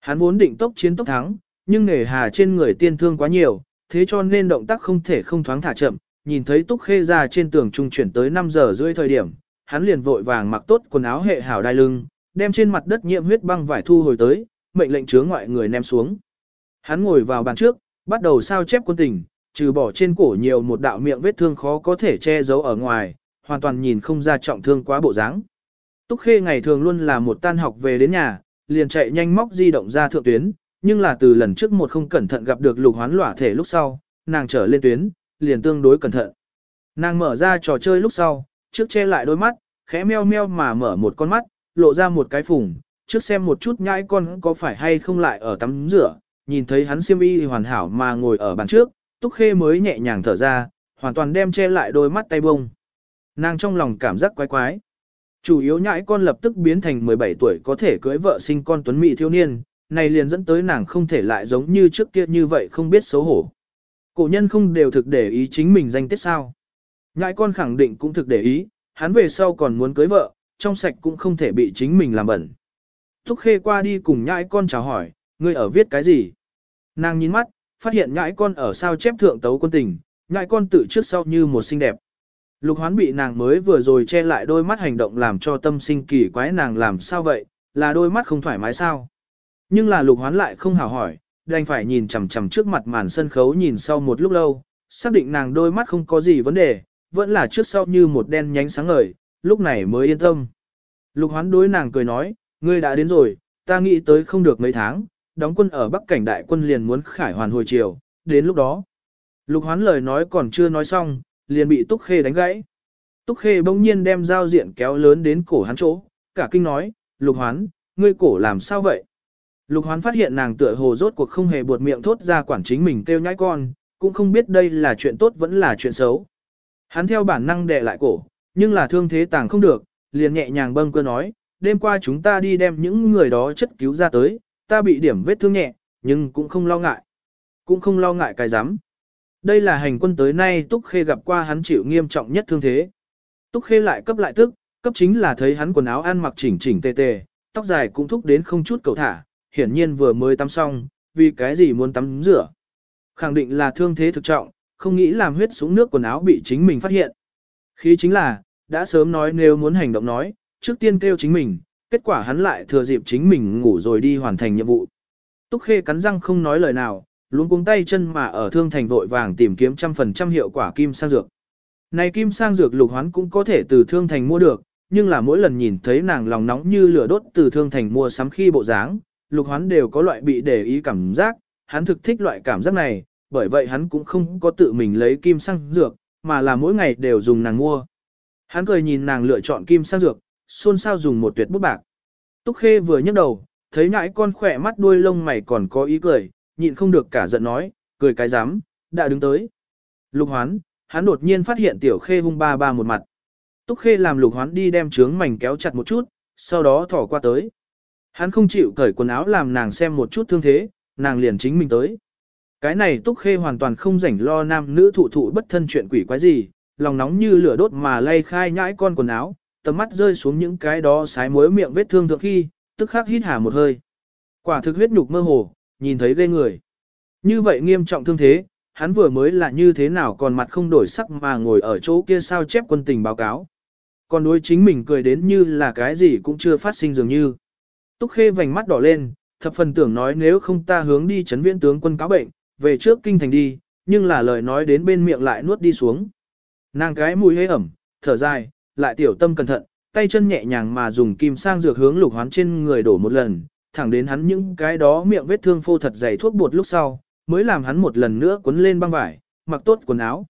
Hắn vốn định tốc chiến tốc thắng, nhưng nề hà trên người tiên thương quá nhiều, thế cho nên động tác không thể không thoáng thả chậm, nhìn thấy túc khê ra trên tường trung chuyển tới 5 giờ rưỡi thời điểm, hắn liền vội vàng mặc tốt quần áo hệ hảo đai lưng, đem trên mặt đất nhiễm huyết băng vải thu hồi tới, mệnh lệnh chứa ngoại người ném xuống. Hắn ngồi vào bàn trước, bắt đầu sao chép quân tình, trừ bỏ trên cổ nhiều một đạo miệng vết thương khó có thể che giấu ở ngoài, hoàn toàn nhìn không ra trọng thương quá bộ dáng. Túc Khê ngày thường luôn là một tan học về đến nhà, liền chạy nhanh móc di động ra thượng tuyến, nhưng là từ lần trước một không cẩn thận gặp được lục hoán lỏa thể lúc sau, nàng trở lên tuyến, liền tương đối cẩn thận. Nàng mở ra trò chơi lúc sau, trước che lại đôi mắt, khẽ meo meo mà mở một con mắt, lộ ra một cái phùng, trước xem một chút nhãi con có phải hay không lại ở tắm rửa, nhìn thấy hắn siêm y hoàn hảo mà ngồi ở bàn trước, Túc Khê mới nhẹ nhàng thở ra, hoàn toàn đem che lại đôi mắt tay bông. Nàng trong lòng cảm giác quái quái. Chủ yếu nhãi con lập tức biến thành 17 tuổi có thể cưới vợ sinh con tuấn mỹ thiếu niên, này liền dẫn tới nàng không thể lại giống như trước kia như vậy không biết xấu hổ. Cổ nhân không đều thực để ý chính mình danh tiết sao. Nhãi con khẳng định cũng thực để ý, hắn về sau còn muốn cưới vợ, trong sạch cũng không thể bị chính mình làm bẩn. Thúc khê qua đi cùng nhãi con chào hỏi, ngươi ở viết cái gì? Nàng nhìn mắt, phát hiện nhãi con ở sao chép thượng tấu quân tình, nhãi con tự trước sau như một xinh đẹp. Lục hoán bị nàng mới vừa rồi che lại đôi mắt hành động làm cho tâm sinh kỳ quái nàng làm sao vậy, là đôi mắt không thoải mái sao. Nhưng là lục hoán lại không hào hỏi, đành phải nhìn chằm chằm trước mặt màn sân khấu nhìn sau một lúc lâu, xác định nàng đôi mắt không có gì vấn đề, vẫn là trước sau như một đen nhánh sáng ngời, lúc này mới yên tâm. Lục hoán đối nàng cười nói, ngươi đã đến rồi, ta nghĩ tới không được mấy tháng, đóng quân ở Bắc cảnh đại quân liền muốn khải hoàn hồi chiều, đến lúc đó. Lục hoán lời nói còn chưa nói xong, liền bị Túc Khê đánh gãy. Túc Khê bỗng nhiên đem dao diện kéo lớn đến cổ hắn chỗ, cả kinh nói, Lục hoán, ngươi cổ làm sao vậy? Lục hoán phát hiện nàng tựa hồ rốt cuộc không hề buột miệng thốt ra quản chính mình kêu nhãi con, cũng không biết đây là chuyện tốt vẫn là chuyện xấu. Hắn theo bản năng đè lại cổ, nhưng là thương thế tàng không được, liền nhẹ nhàng bâng cơ nói, đêm qua chúng ta đi đem những người đó chất cứu ra tới, ta bị điểm vết thương nhẹ, nhưng cũng không lo ngại. Cũng không lo ngại cái giám. Đây là hành quân tới nay Túc Khê gặp qua hắn chịu nghiêm trọng nhất thương thế. Túc Khê lại cấp lại tức, cấp chính là thấy hắn quần áo ăn mặc chỉnh chỉnh tề tề, tóc dài cũng thúc đến không chút cầu thả, hiển nhiên vừa mới tắm xong, vì cái gì muốn tắm rửa. Khẳng định là thương thế thực trọng, không nghĩ làm huyết xuống nước quần áo bị chính mình phát hiện. Khí chính là, đã sớm nói nếu muốn hành động nói, trước tiên kêu chính mình, kết quả hắn lại thừa dịp chính mình ngủ rồi đi hoàn thành nhiệm vụ. Túc Khê cắn răng không nói lời nào, luôn cuống tay chân mà ở thương thành vội vàng tìm kiếm trăm phần trăm hiệu quả kim sang dược. Này kim sang dược lục hoán cũng có thể từ thương thành mua được, nhưng là mỗi lần nhìn thấy nàng lòng nóng như lửa đốt từ thương thành mua sắm khi bộ dáng, lục hoán đều có loại bị để ý cảm giác, hắn thực thích loại cảm giác này, bởi vậy hắn cũng không có tự mình lấy kim sang dược, mà là mỗi ngày đều dùng nàng mua. Hắn cười nhìn nàng lựa chọn kim sang dược, xôn xao dùng một tuyệt bút bạc. Túc Khê vừa nhấc đầu, thấy nhãi con khỏe mắt đuôi lông mày còn có ý cười, nhịn không được cả giận nói, cười cái dám, đã đứng tới. Lục hoán, hắn đột nhiên phát hiện tiểu khê hung ba ba một mặt. Túc Khê làm lục hoán đi đem trướng mảnh kéo chặt một chút, sau đó thỏ qua tới. Hắn không chịu cởi quần áo làm nàng xem một chút thương thế, nàng liền chính mình tới. Cái này Túc Khê hoàn toàn không rảnh lo nam nữ thụ thụ bất thân chuyện quỷ quái gì, lòng nóng như lửa đốt mà lay khai nhãi con quần áo, tầm mắt rơi xuống những cái đó sái muối miệng vết thương thượng khi, tức khắc hít hà một hơi. Quả thực huyết nhục mơ hồ, nhìn thấy ghê người. Như vậy nghiêm trọng thương thế, hắn vừa mới là như thế nào còn mặt không đổi sắc mà ngồi ở chỗ kia sao chép quân tình báo cáo. Còn đối chính mình cười đến như là cái gì cũng chưa phát sinh dường như. Túc khê vành mắt đỏ lên, thập phần tưởng nói nếu không ta hướng đi chấn viễn tướng quân cáo bệnh, về trước kinh thành đi, nhưng là lời nói đến bên miệng lại nuốt đi xuống. Nàng cái mùi hế ẩm, thở dài, lại tiểu tâm cẩn thận, tay chân nhẹ nhàng mà dùng kim sang dược hướng lục hoán trên người đổ một lần, thẳng đến hắn những cái đó miệng vết thương phô thật dày thuốc bột lúc sau, mới làm hắn một lần nữa quấn lên băng vải, mặc tốt quần áo.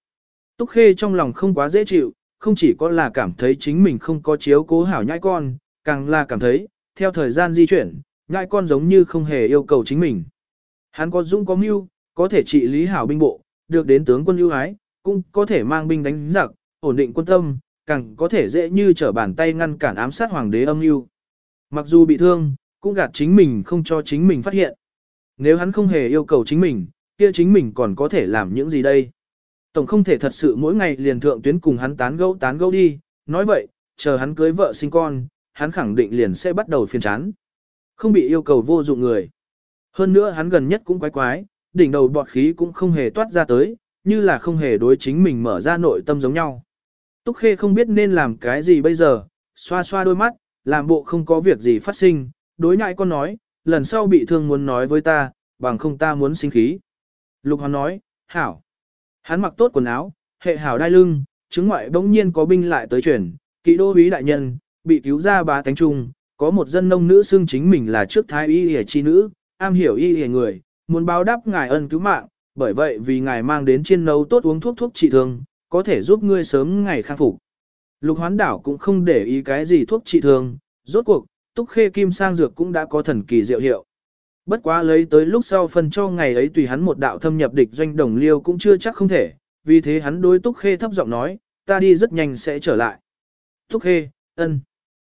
Túc Khê trong lòng không quá dễ chịu, không chỉ có là cảm thấy chính mình không có chiếu cố hảo nhãi con, càng là cảm thấy, theo thời gian di chuyển, nhãi con giống như không hề yêu cầu chính mình. Hắn có dũng có mưu, có thể trị lý hảo binh bộ, được đến tướng quân ưu ái, cũng có thể mang binh đánh giặc, ổn định quân tâm, càng có thể dễ như trở bàn tay ngăn cản ám sát hoàng đế âm mưu. Mặc dù bị thương, cũng gạt chính mình không cho chính mình phát hiện. Nếu hắn không hề yêu cầu chính mình, kia chính mình còn có thể làm những gì đây? Tổng không thể thật sự mỗi ngày liền thượng tuyến cùng hắn tán gẫu tán gẫu đi, nói vậy, chờ hắn cưới vợ sinh con, hắn khẳng định liền sẽ bắt đầu phiền chán. Không bị yêu cầu vô dụng người. Hơn nữa hắn gần nhất cũng quái quái, đỉnh đầu bọt khí cũng không hề toát ra tới, như là không hề đối chính mình mở ra nội tâm giống nhau. Túc Khê không biết nên làm cái gì bây giờ, xoa xoa đôi mắt, làm bộ không có việc gì phát sinh, đối nhại con nói, lần sau bị thương muốn nói với ta, bằng không ta muốn sinh khí. Lục Hoàn nói, hảo. Hắn mặc tốt quần áo, hệ hảo đai lưng, chứng ngoại bỗng nhiên có binh lại tới chuyển, kỵ đô úy đại nhân, bị cứu ra bá tánh trung, có một dân nông nữ xưng chính mình là trước thái y hề chi nữ, am hiểu y hề người, muốn báo đáp ngài ân cứu mạng, bởi vậy vì ngài mang đến chiên nấu tốt uống thuốc thuốc trị thương, có thể giúp ngươi sớm ngày khang phục. Lục hoán đảo cũng không để ý cái gì thuốc trị thương, rốt cuộc, túc khê kim sang dược cũng đã có thần kỳ diệu hiệu. Bất quá lấy tới lúc sau phần cho ngày ấy tùy hắn một đạo thâm nhập địch doanh đồng liêu cũng chưa chắc không thể, vì thế hắn đối túc khê thấp giọng nói, ta đi rất nhanh sẽ trở lại. Túc khê, ân.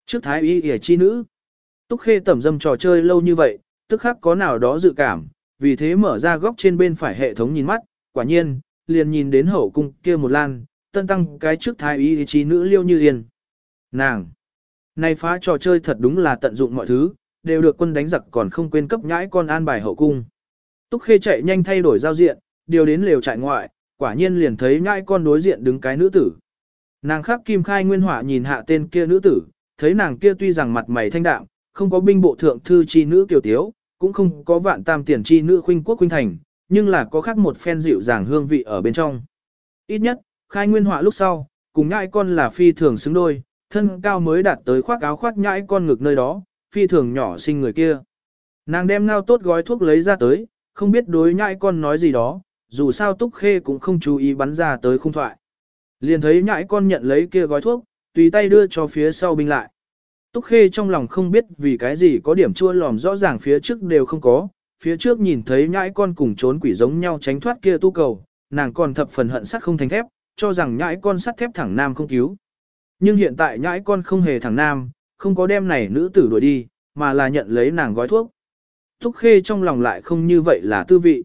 Trước thái y ỉa chi nữ. Túc khê tẩm dâm trò chơi lâu như vậy, tức khắc có nào đó dự cảm, vì thế mở ra góc trên bên phải hệ thống nhìn mắt, quả nhiên, liền nhìn đến hậu cung kia một lan, tân tăng cái trước thái y chi nữ liêu như yên. Nàng! Này phá trò chơi thật đúng là tận dụng mọi thứ, đều được quân đánh giặc còn không quên cấp nhãi con an bài hậu cung. Túc khê chạy nhanh thay đổi giao diện, điều đến lều trại ngoại, quả nhiên liền thấy nhãi con đối diện đứng cái nữ tử. Nàng khắc kim khai nguyên hỏa nhìn hạ tên kia nữ tử, thấy nàng kia tuy rằng mặt mày thanh đạm, không có binh bộ thượng thư chi nữ kiều tiếu, cũng không có vạn tam tiền chi nữ khuynh quốc khuynh thành, nhưng là có khác một phen dịu dàng hương vị ở bên trong. Ít nhất, khai nguyên họa lúc sau, cùng nhãi con là phi thường xứng đôi, thân cao mới đạt tới khoác áo khoác nhãi con ngực nơi đó, phi thường nhỏ sinh người kia. Nàng đem ngao tốt gói thuốc lấy ra tới, không biết đối nhãi con nói gì đó, dù sao túc khê cũng không chú ý bắn ra tới khung thoại. Liền thấy nhãi con nhận lấy kia gói thuốc, tùy tay đưa cho phía sau binh lại. Túc Khê trong lòng không biết vì cái gì có điểm chua lòm rõ ràng phía trước đều không có, phía trước nhìn thấy nhãi con cùng trốn quỷ giống nhau tránh thoát kia tu cầu, nàng còn thập phần hận sắt không thành thép, cho rằng nhãi con sắt thép thẳng nam không cứu. Nhưng hiện tại nhãi con không hề thẳng nam, không có đem này nữ tử đuổi đi, mà là nhận lấy nàng gói thuốc. Túc Khê trong lòng lại không như vậy là tư vị.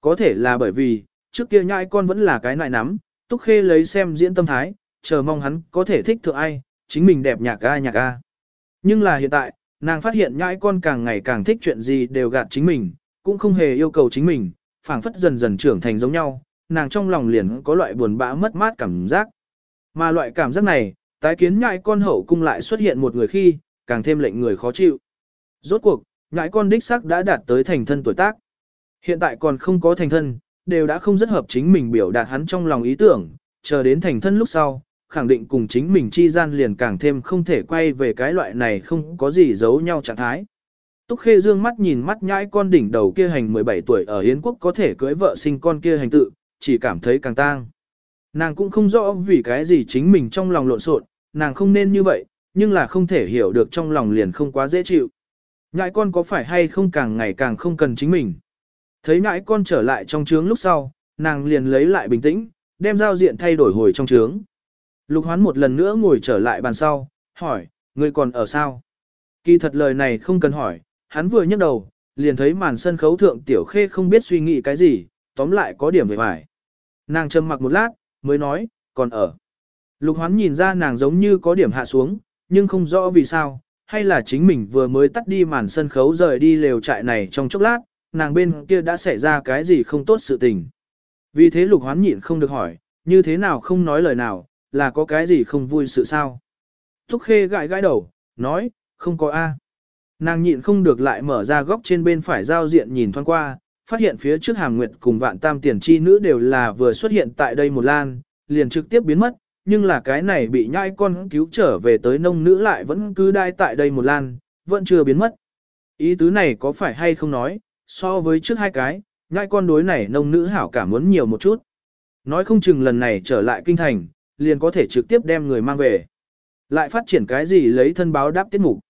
Có thể là bởi vì, trước kia nhãi con vẫn là cái nại nắm, Túc Khê lấy xem diễn tâm thái, chờ mong hắn có thể thích thượng ai, chính mình đẹp nhạc ga nhạc ga. Nhưng là hiện tại, nàng phát hiện nhãi con càng ngày càng thích chuyện gì đều gạt chính mình, cũng không hề yêu cầu chính mình, phảng phất dần dần trưởng thành giống nhau, nàng trong lòng liền có loại buồn bã mất mát cảm giác. Mà loại cảm giác này, tái kiến nhãi con hậu cung lại xuất hiện một người khi, càng thêm lệnh người khó chịu. Rốt cuộc, nhãi con đích sắc đã đạt tới thành thân tuổi tác. Hiện tại còn không có thành thân, đều đã không rất hợp chính mình biểu đạt hắn trong lòng ý tưởng, chờ đến thành thân lúc sau, khẳng định cùng chính mình chi gian liền càng thêm không thể quay về cái loại này không có gì giấu nhau trạng thái. Túc Khê dương mắt nhìn mắt nhãi con đỉnh đầu kia hành 17 tuổi ở Hiến Quốc có thể cưới vợ sinh con kia hành tự, chỉ cảm thấy càng tang. Nàng cũng không rõ vì cái gì chính mình trong lòng lộn xộn, nàng không nên như vậy, nhưng là không thể hiểu được trong lòng liền không quá dễ chịu. Nhãi con có phải hay không càng ngày càng không cần chính mình. Thấy nhãi con trở lại trong trướng lúc sau, nàng liền lấy lại bình tĩnh, đem giao diện thay đổi hồi trong trướng. Lục hoán một lần nữa ngồi trở lại bàn sau, hỏi, ngươi còn ở sao? Kỳ thật lời này không cần hỏi, hắn vừa nhấc đầu, liền thấy màn sân khấu thượng tiểu khê không biết suy nghĩ cái gì, tóm lại có điểm về phải. Nàng trầm mặc một lát, mới nói, còn ở. Lục hoán nhìn ra nàng giống như có điểm hạ xuống, nhưng không rõ vì sao, hay là chính mình vừa mới tắt đi màn sân khấu rời đi lều trại này trong chốc lát, nàng bên kia đã xảy ra cái gì không tốt sự tình. Vì thế lục hoán nhịn không được hỏi, như thế nào không nói lời nào, là có cái gì không vui sự sao? Thúc khê gãi gãi đầu, nói, không có A. Nàng nhịn không được lại mở ra góc trên bên phải giao diện nhìn thoáng qua, phát hiện phía trước hàm nguyệt cùng vạn tam tiền chi nữ đều là vừa xuất hiện tại đây một lan, liền trực tiếp biến mất, nhưng là cái này bị nhai con cứu trở về tới nông nữ lại vẫn cứ đai tại đây một lan, vẫn chưa biến mất. Ý tứ này có phải hay không nói, so với trước hai cái, nhai con đối này nông nữ hảo cảm muốn nhiều một chút. Nói không chừng lần này trở lại kinh thành, liền có thể trực tiếp đem người mang về. Lại phát triển cái gì lấy thân báo đáp tiết mục.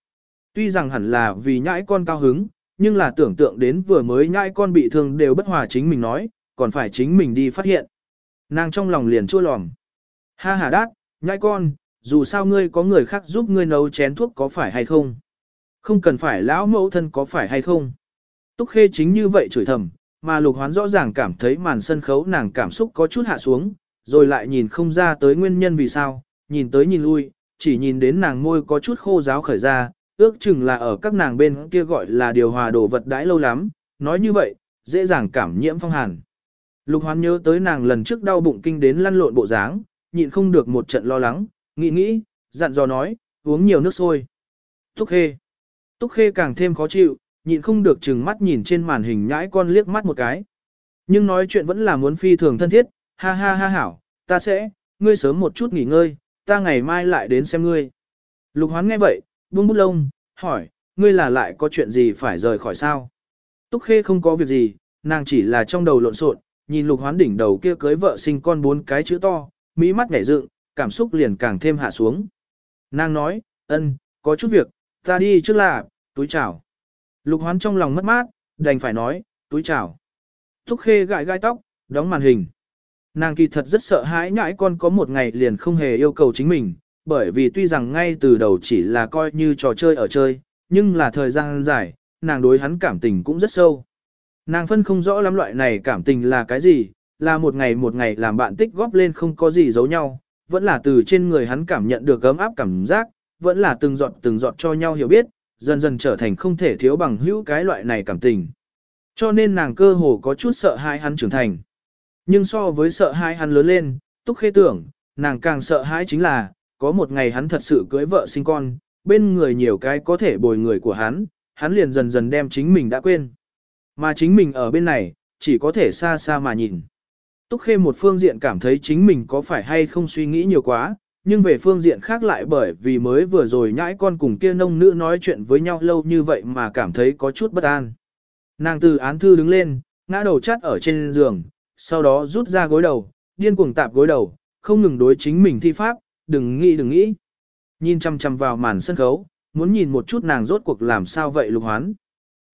tuy rằng hẳn là vì nhãi con cao hứng, nhưng là tưởng tượng đến vừa mới nhãi con bị thương đều bất hòa chính mình nói, còn phải chính mình đi phát hiện. Nàng trong lòng liền chua lòm. Ha ha đát, nhãi con, dù sao ngươi có người khác giúp ngươi nấu chén thuốc có phải hay không? Không cần phải lão mẫu thân có phải hay không? Túc khê chính như vậy chửi thầm, mà lục hoán rõ ràng cảm thấy màn sân khấu nàng cảm xúc có chút hạ xuống, rồi lại nhìn không ra tới nguyên nhân vì sao, nhìn tới nhìn lui, chỉ nhìn đến nàng môi có chút khô ráo khởi ra, ước chừng là ở các nàng bên kia gọi là điều hòa đồ vật đãi lâu lắm, nói như vậy, dễ dàng cảm nhiễm phong hàn. Lục hoán nhớ tới nàng lần trước đau bụng kinh đến lăn lộn bộ dáng, nhịn không được một trận lo lắng, nghĩ nghĩ, dặn dò nói, uống nhiều nước sôi. Túc khê. Túc khê càng thêm khó chịu, nhịn không được chừng mắt nhìn trên màn hình nhãi con liếc mắt một cái. Nhưng nói chuyện vẫn là muốn phi thường thân thiết, ha ha ha hảo, ta sẽ, ngươi sớm một chút nghỉ ngơi, ta ngày mai lại đến xem ngươi. Lục hoán nghe vậy, buông bút lông, hỏi, ngươi là lại có chuyện gì phải rời khỏi sao? Túc khê không có việc gì, nàng chỉ là trong đầu lộn xộn, nhìn lục hoán đỉnh đầu kia cưới vợ sinh con bốn cái chữ to, mỹ mắt nhảy dựng, cảm xúc liền càng thêm hạ xuống. Nàng nói, ân, có chút việc, ta đi trước là, túi chào. Lục hoán trong lòng mất mát, đành phải nói, túi chào. Túc khê gãi gai tóc, đóng màn hình. Nàng kỳ thật rất sợ hãi nhãi con có một ngày liền không hề yêu cầu chính mình, bởi vì tuy rằng ngay từ đầu chỉ là coi như trò chơi ở chơi, nhưng là thời gian dài, nàng đối hắn cảm tình cũng rất sâu. Nàng phân không rõ lắm loại này cảm tình là cái gì, là một ngày một ngày làm bạn tích góp lên không có gì giấu nhau, vẫn là từ trên người hắn cảm nhận được ấm áp cảm giác, vẫn là từng giọt từng giọt cho nhau hiểu biết, dần dần trở thành không thể thiếu bằng hữu cái loại này cảm tình. Cho nên nàng cơ hồ có chút sợ hai hắn trưởng thành. Nhưng so với sợ hai hắn lớn lên, túc khê tưởng, nàng càng sợ hãi chính là, có một ngày hắn thật sự cưới vợ sinh con, bên người nhiều cái có thể bồi người của hắn, hắn liền dần dần đem chính mình đã quên. Mà chính mình ở bên này, chỉ có thể xa xa mà nhìn. Túc Khê một phương diện cảm thấy chính mình có phải hay không suy nghĩ nhiều quá, nhưng về phương diện khác lại bởi vì mới vừa rồi nhãi con cùng kia nông nữ nói chuyện với nhau lâu như vậy mà cảm thấy có chút bất an. Nàng từ án thư đứng lên, ngã đầu chát ở trên giường, sau đó rút ra gối đầu, điên cuồng tạp gối đầu, không ngừng đối chính mình thi pháp, đừng nghĩ đừng nghĩ. Nhìn chăm chăm vào màn sân khấu, muốn nhìn một chút nàng rốt cuộc làm sao vậy lục hoán.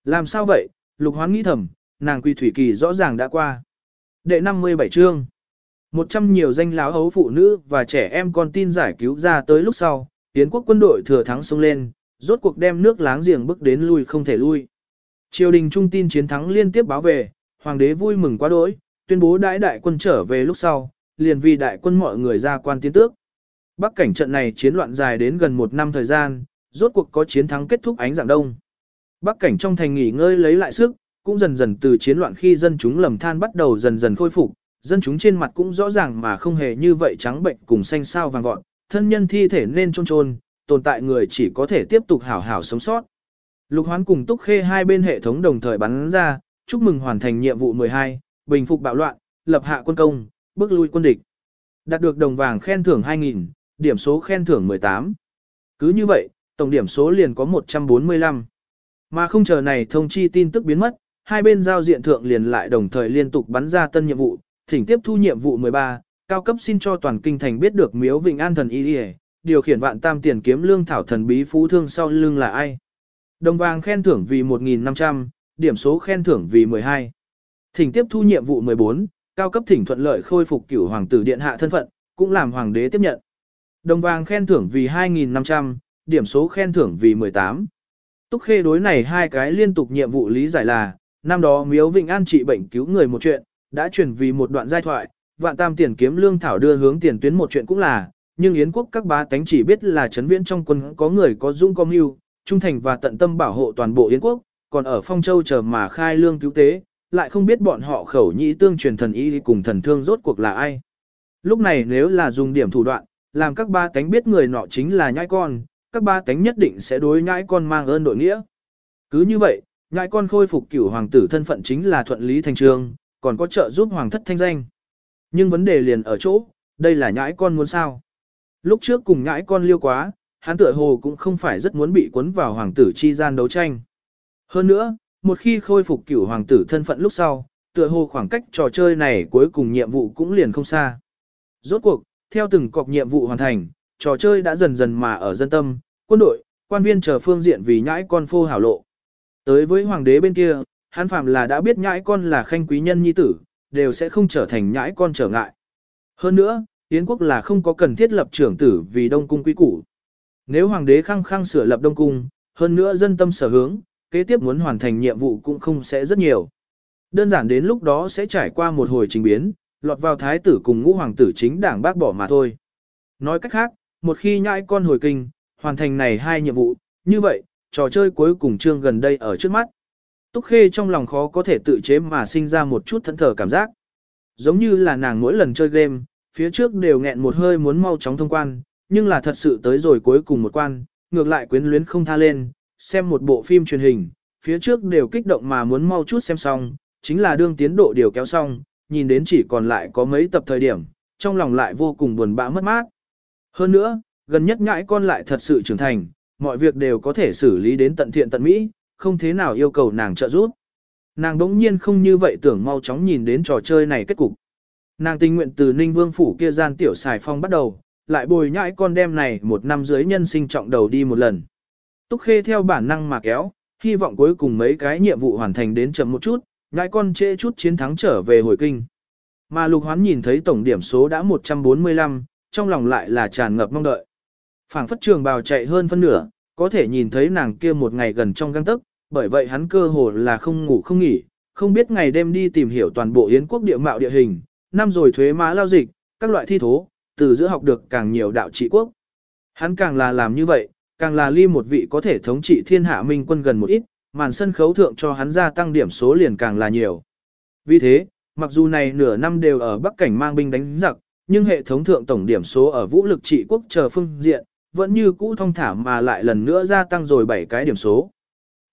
Làm sao vậy, lục hoán nghĩ thầm, nàng quy thủy kỳ rõ ràng đã qua. Đệ 57 chương. Một trăm nhiều danh láo hấu phụ nữ và trẻ em con tin giải cứu ra tới lúc sau, tiến quốc quân đội thừa thắng xông lên, rốt cuộc đem nước láng giềng bước đến lui không thể lui. Triều đình trung tin chiến thắng liên tiếp báo về, hoàng đế vui mừng quá đỗi, tuyên bố đại đại quân trở về lúc sau, liền vì đại quân mọi người ra quan tiến tước. Bắc cảnh trận này chiến loạn dài đến gần một năm thời gian, rốt cuộc có chiến thắng kết thúc ánh dạng đông. Bắc cảnh trong thành nghỉ ngơi lấy lại sức, cũng dần dần từ chiến loạn khi dân chúng lầm than bắt đầu dần dần khôi phục, dân chúng trên mặt cũng rõ ràng mà không hề như vậy trắng bệnh cùng xanh sao vàng vọt, thân nhân thi thể nên trôn chôn, tồn tại người chỉ có thể tiếp tục hảo hảo sống sót. Lục Hoán cùng Túc Khê hai bên hệ thống đồng thời bắn ra, chúc mừng hoàn thành nhiệm vụ 12, bình phục bạo loạn, lập hạ quân công, bước lui quân địch. Đạt được đồng vàng khen thưởng 2000, điểm số khen thưởng 18. Cứ như vậy, tổng điểm số liền có 145. Mà không chờ này thông chi tin tức biến mất, hai bên giao diện thượng liền lại đồng thời liên tục bắn ra tân nhiệm vụ, thỉnh tiếp thu nhiệm vụ 13, cao cấp xin cho toàn kinh thành biết được miếu Vịnh An thần y đi điều khiển vạn tam tiền kiếm lương thảo thần bí phú thương sau lưng là ai. Đồng vàng khen thưởng vì 1.500, điểm số khen thưởng vì 12. Thỉnh tiếp thu nhiệm vụ 14, cao cấp thỉnh thuận lợi khôi phục cửu hoàng tử điện hạ thân phận, cũng làm hoàng đế tiếp nhận. Đồng vàng khen thưởng vì 2.500, điểm số khen thưởng vì 18. Túc Khê đối này hai cái liên tục nhiệm vụ lý giải là, năm đó Miếu Vịnh An trị bệnh cứu người một chuyện, đã chuyển vì một đoạn giai thoại, vạn tam tiền kiếm lương thảo đưa hướng tiền tuyến một chuyện cũng là, nhưng Yến quốc các bá tánh chỉ biết là chấn viễn trong quân có người có dũng có mưu, trung thành và tận tâm bảo hộ toàn bộ Yến quốc, còn ở Phong Châu chờ mà khai lương cứu tế, lại không biết bọn họ khẩu nhĩ tương truyền thần y cùng thần thương rốt cuộc là ai. Lúc này nếu là dùng điểm thủ đoạn, làm các ba tánh biết người nọ chính là nhãi con, các ba tánh nhất định sẽ đối nhãi con mang ơn đội nghĩa. Cứ như vậy, nhãi con khôi phục cửu hoàng tử thân phận chính là thuận lý thành trường, còn có trợ giúp hoàng thất thanh danh. Nhưng vấn đề liền ở chỗ, đây là nhãi con muốn sao. Lúc trước cùng nhãi con liêu quá, hắn tựa hồ cũng không phải rất muốn bị cuốn vào hoàng tử chi gian đấu tranh. Hơn nữa, một khi khôi phục cửu hoàng tử thân phận lúc sau, tựa hồ khoảng cách trò chơi này cuối cùng nhiệm vụ cũng liền không xa. Rốt cuộc, theo từng cọc nhiệm vụ hoàn thành, trò chơi đã dần dần mà ở dân tâm, quân đội, quan viên chờ phương diện vì nhãi con phô hảo lộ. Tới với hoàng đế bên kia, hắn phạm là đã biết nhãi con là khanh quý nhân nhi tử, đều sẽ không trở thành nhãi con trở ngại. Hơn nữa, Yến quốc là không có cần thiết lập trưởng tử vì Đông cung quý củ. Nếu hoàng đế khăng khăng sửa lập Đông cung, hơn nữa dân tâm sở hướng, kế tiếp muốn hoàn thành nhiệm vụ cũng không sẽ rất nhiều. Đơn giản đến lúc đó sẽ trải qua một hồi trình biến, lọt vào thái tử cùng ngũ hoàng tử chính đảng bác bỏ mà thôi. Nói cách khác, một khi nhãi con hồi kinh, hoàn thành này hai nhiệm vụ, như vậy, trò chơi cuối cùng trương gần đây ở trước mắt. Túc Khê trong lòng khó có thể tự chế mà sinh ra một chút thẫn thờ cảm giác. Giống như là nàng mỗi lần chơi game, phía trước đều nghẹn một hơi muốn mau chóng thông quan, nhưng là thật sự tới rồi cuối cùng một quan, ngược lại quyến luyến không tha lên, xem một bộ phim truyền hình, phía trước đều kích động mà muốn mau chút xem xong, chính là đương tiến độ điều kéo xong, nhìn đến chỉ còn lại có mấy tập thời điểm, trong lòng lại vô cùng buồn bã mất mát. Hơn nữa, gần nhất nhãi con lại thật sự trưởng thành, mọi việc đều có thể xử lý đến tận thiện tận mỹ, không thế nào yêu cầu nàng trợ giúp. Nàng đống nhiên không như vậy tưởng mau chóng nhìn đến trò chơi này kết cục. Nàng tình nguyện từ Ninh Vương phủ kia gian tiểu xài phong bắt đầu, lại bồi nhãi con đem này một năm dưới nhân sinh trọng đầu đi một lần. Túc Khê theo bản năng mà kéo, hy vọng cuối cùng mấy cái nhiệm vụ hoàn thành đến chậm một chút, Ngại con trễ chút chiến thắng trở về hồi kinh. Mà Lục Hoán nhìn thấy tổng điểm số đã 145, trong lòng lại là tràn ngập mong đợi. Phảng phất trường bào chạy hơn phân nửa, có thể nhìn thấy nàng kia một ngày gần trong găng tức, bởi vậy hắn cơ hồ là không ngủ không nghỉ, không biết ngày đêm đi tìm hiểu toàn bộ Yến quốc địa mạo địa hình, năm rồi thuế má lao dịch, các loại thi thố, từ giữa học được càng nhiều đạo trị quốc. Hắn càng là làm như vậy, càng là ly một vị có thể thống trị thiên hạ minh quân gần một ít, màn sân khấu thượng cho hắn gia tăng điểm số liền càng là nhiều. Vì thế, mặc dù này nửa năm đều ở Bắc Cảnh mang binh đánh giặc, nhưng hệ thống thượng tổng điểm số ở vũ lực trị quốc chờ phương diện, vẫn như cũ thông thả mà lại lần nữa gia tăng rồi 7 cái điểm số.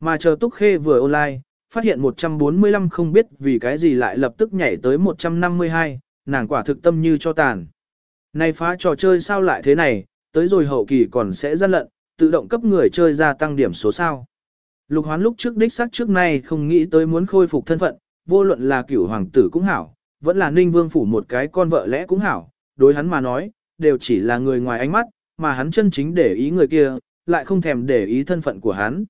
Mà chờ Túc Khê vừa online, phát hiện 145 không biết vì cái gì lại lập tức nhảy tới 152, nàng quả thực tâm như cho tàn. Này phá trò chơi sao lại thế này, tới rồi hậu kỳ còn sẽ gian lận, tự động cấp người chơi gia tăng điểm số sao. Lục hoán lúc trước đích xác trước nay không nghĩ tới muốn khôi phục thân phận, vô luận là cửu hoàng tử cũng hảo, vẫn là ninh vương phủ một cái con vợ lẽ cũng hảo, đối hắn mà nói, đều chỉ là người ngoài ánh mắt, mà hắn chân chính để ý người kia, lại không thèm để ý thân phận của hắn.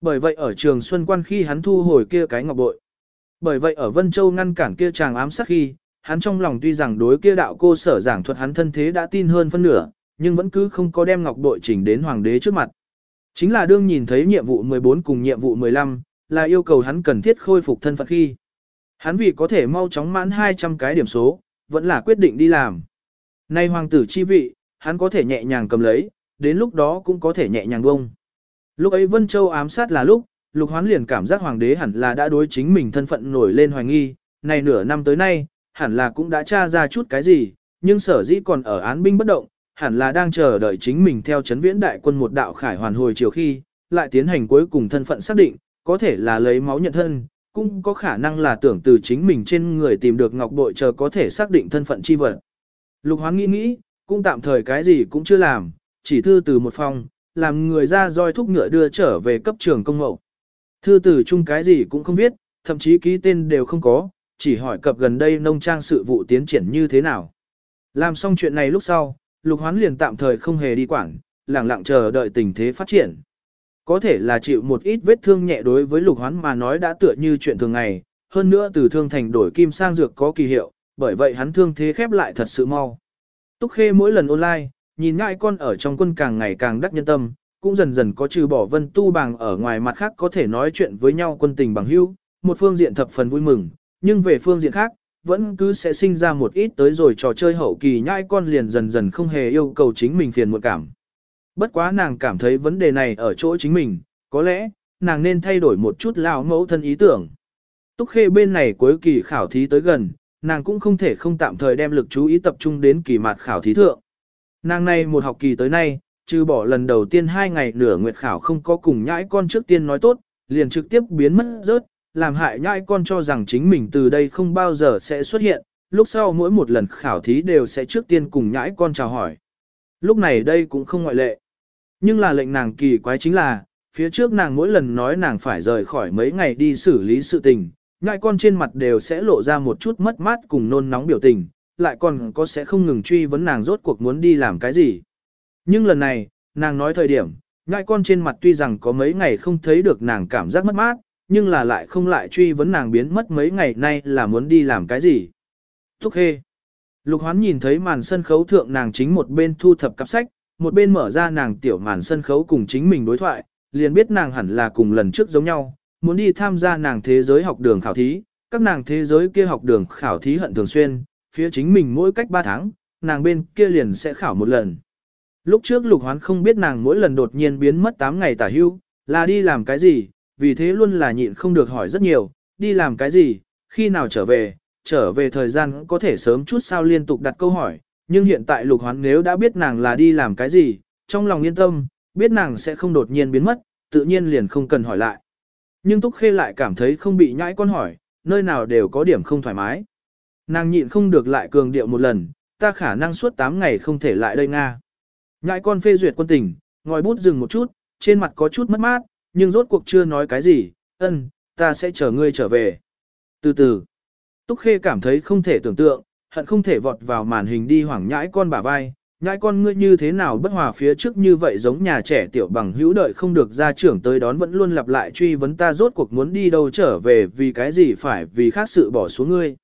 Bởi vậy ở trường Xuân Quan khi hắn thu hồi kia cái ngọc bội. Bởi vậy ở Vân Châu ngăn cản kia chàng ám sát khi, hắn trong lòng tuy rằng đối kia đạo cô sở giảng thuật hắn thân thế đã tin hơn phân nửa, nhưng vẫn cứ không có đem ngọc bội chỉnh đến hoàng đế trước mặt. Chính là đương nhìn thấy nhiệm vụ 14 cùng nhiệm vụ 15, là yêu cầu hắn cần thiết khôi phục thân phận khi. Hắn vì có thể mau chóng mãn 200 cái điểm số, vẫn là quyết định đi làm. Nay hoàng tử chi vị, hắn có thể nhẹ nhàng cầm lấy, đến lúc đó cũng có thể nhẹ nhàng bông. Lúc ấy Vân Châu ám sát là lúc, Lục Hoán liền cảm giác hoàng đế hẳn là đã đối chính mình thân phận nổi lên hoài nghi, này nửa năm tới nay, hẳn là cũng đã tra ra chút cái gì, nhưng sở dĩ còn ở án binh bất động, hẳn là đang chờ đợi chính mình theo chấn viễn đại quân một đạo khải hoàn hồi chiều khi, lại tiến hành cuối cùng thân phận xác định, có thể là lấy máu nhận thân, cũng có khả năng là tưởng từ chính mình trên người tìm được ngọc bội chờ có thể xác định thân phận chi vật. Lục hoán nghĩ nghĩ, cũng tạm thời cái gì cũng chưa làm, chỉ thư từ một phòng, làm người ra roi thúc ngựa đưa trở về cấp trường công mậu. Thư từ chung cái gì cũng không viết, thậm chí ký tên đều không có, chỉ hỏi cập gần đây nông trang sự vụ tiến triển như thế nào. Làm xong chuyện này lúc sau, lục hoán liền tạm thời không hề đi quảng, lẳng lặng chờ đợi tình thế phát triển. Có thể là chịu một ít vết thương nhẹ đối với lục hoán mà nói đã tựa như chuyện thường ngày, hơn nữa từ thương thành đổi kim sang dược có kỳ hiệu, bởi vậy hắn thương thế khép lại thật sự mau. Túc Khê mỗi lần online, nhìn ngại con ở trong quân càng ngày càng đắc nhân tâm, cũng dần dần có trừ bỏ vân tu bằng ở ngoài mặt khác có thể nói chuyện với nhau quân tình bằng hữu, một phương diện thập phần vui mừng, nhưng về phương diện khác, vẫn cứ sẽ sinh ra một ít tới rồi trò chơi hậu kỳ nhãi con liền dần dần không hề yêu cầu chính mình phiền một cảm. Bất quá nàng cảm thấy vấn đề này ở chỗ chính mình, có lẽ, nàng nên thay đổi một chút lao mẫu thân ý tưởng. Túc khê bên này cuối kỳ khảo thí tới gần, nàng cũng không thể không tạm thời đem lực chú ý tập trung đến kỳ mặt khảo thí thượng. Nàng này một học kỳ tới nay, trừ bỏ lần đầu tiên hai ngày nửa nguyệt khảo không có cùng nhãi con trước tiên nói tốt, liền trực tiếp biến mất rớt, làm hại nhãi con cho rằng chính mình từ đây không bao giờ sẽ xuất hiện, lúc sau mỗi một lần khảo thí đều sẽ trước tiên cùng nhãi con chào hỏi. Lúc này đây cũng không ngoại lệ. Nhưng là lệnh nàng kỳ quái chính là, phía trước nàng mỗi lần nói nàng phải rời khỏi mấy ngày đi xử lý sự tình, nhãi con trên mặt đều sẽ lộ ra một chút mất mát cùng nôn nóng biểu tình, lại còn có sẽ không ngừng truy vấn nàng rốt cuộc muốn đi làm cái gì. Nhưng lần này, nàng nói thời điểm, nhãi con trên mặt tuy rằng có mấy ngày không thấy được nàng cảm giác mất mát, nhưng là lại không lại truy vấn nàng biến mất mấy ngày nay là muốn đi làm cái gì. Thúc Khê Lục hoán nhìn thấy màn sân khấu thượng nàng chính một bên thu thập cặp sách, một bên mở ra nàng tiểu màn sân khấu cùng chính mình đối thoại, liền biết nàng hẳn là cùng lần trước giống nhau, muốn đi tham gia nàng thế giới học đường khảo thí, các nàng thế giới kia học đường khảo thí hận thường xuyên, phía chính mình mỗi cách 3 tháng, nàng bên kia liền sẽ khảo một lần. Lúc trước lục hoán không biết nàng mỗi lần đột nhiên biến mất 8 ngày tả hưu, là đi làm cái gì, vì thế luôn là nhịn không được hỏi rất nhiều, đi làm cái gì, khi nào trở về, trở về thời gian có thể sớm chút sao liên tục đặt câu hỏi, nhưng hiện tại lục hoán nếu đã biết nàng là đi làm cái gì, trong lòng yên tâm, biết nàng sẽ không đột nhiên biến mất, tự nhiên liền không cần hỏi lại. Nhưng Túc Khê lại cảm thấy không bị nhãi con hỏi, nơi nào đều có điểm không thoải mái. Nàng nhịn không được lại cường điệu một lần, ta khả năng suốt 8 ngày không thể lại đây Nga. Nhãi con phê duyệt quân tình, ngòi bút dừng một chút, trên mặt có chút mất mát, nhưng rốt cuộc chưa nói cái gì, ân, ta sẽ chờ ngươi trở về. Từ từ, Túc Khê cảm thấy không thể tưởng tượng, hận không thể vọt vào màn hình đi hoảng nhãi con bà vai, nhãi con ngươi như thế nào bất hòa phía trước như vậy giống nhà trẻ tiểu bằng hữu đợi không được ra trưởng tới đón vẫn luôn lặp lại truy vấn ta rốt cuộc muốn đi đâu trở về vì cái gì phải vì khác sự bỏ xuống ngươi.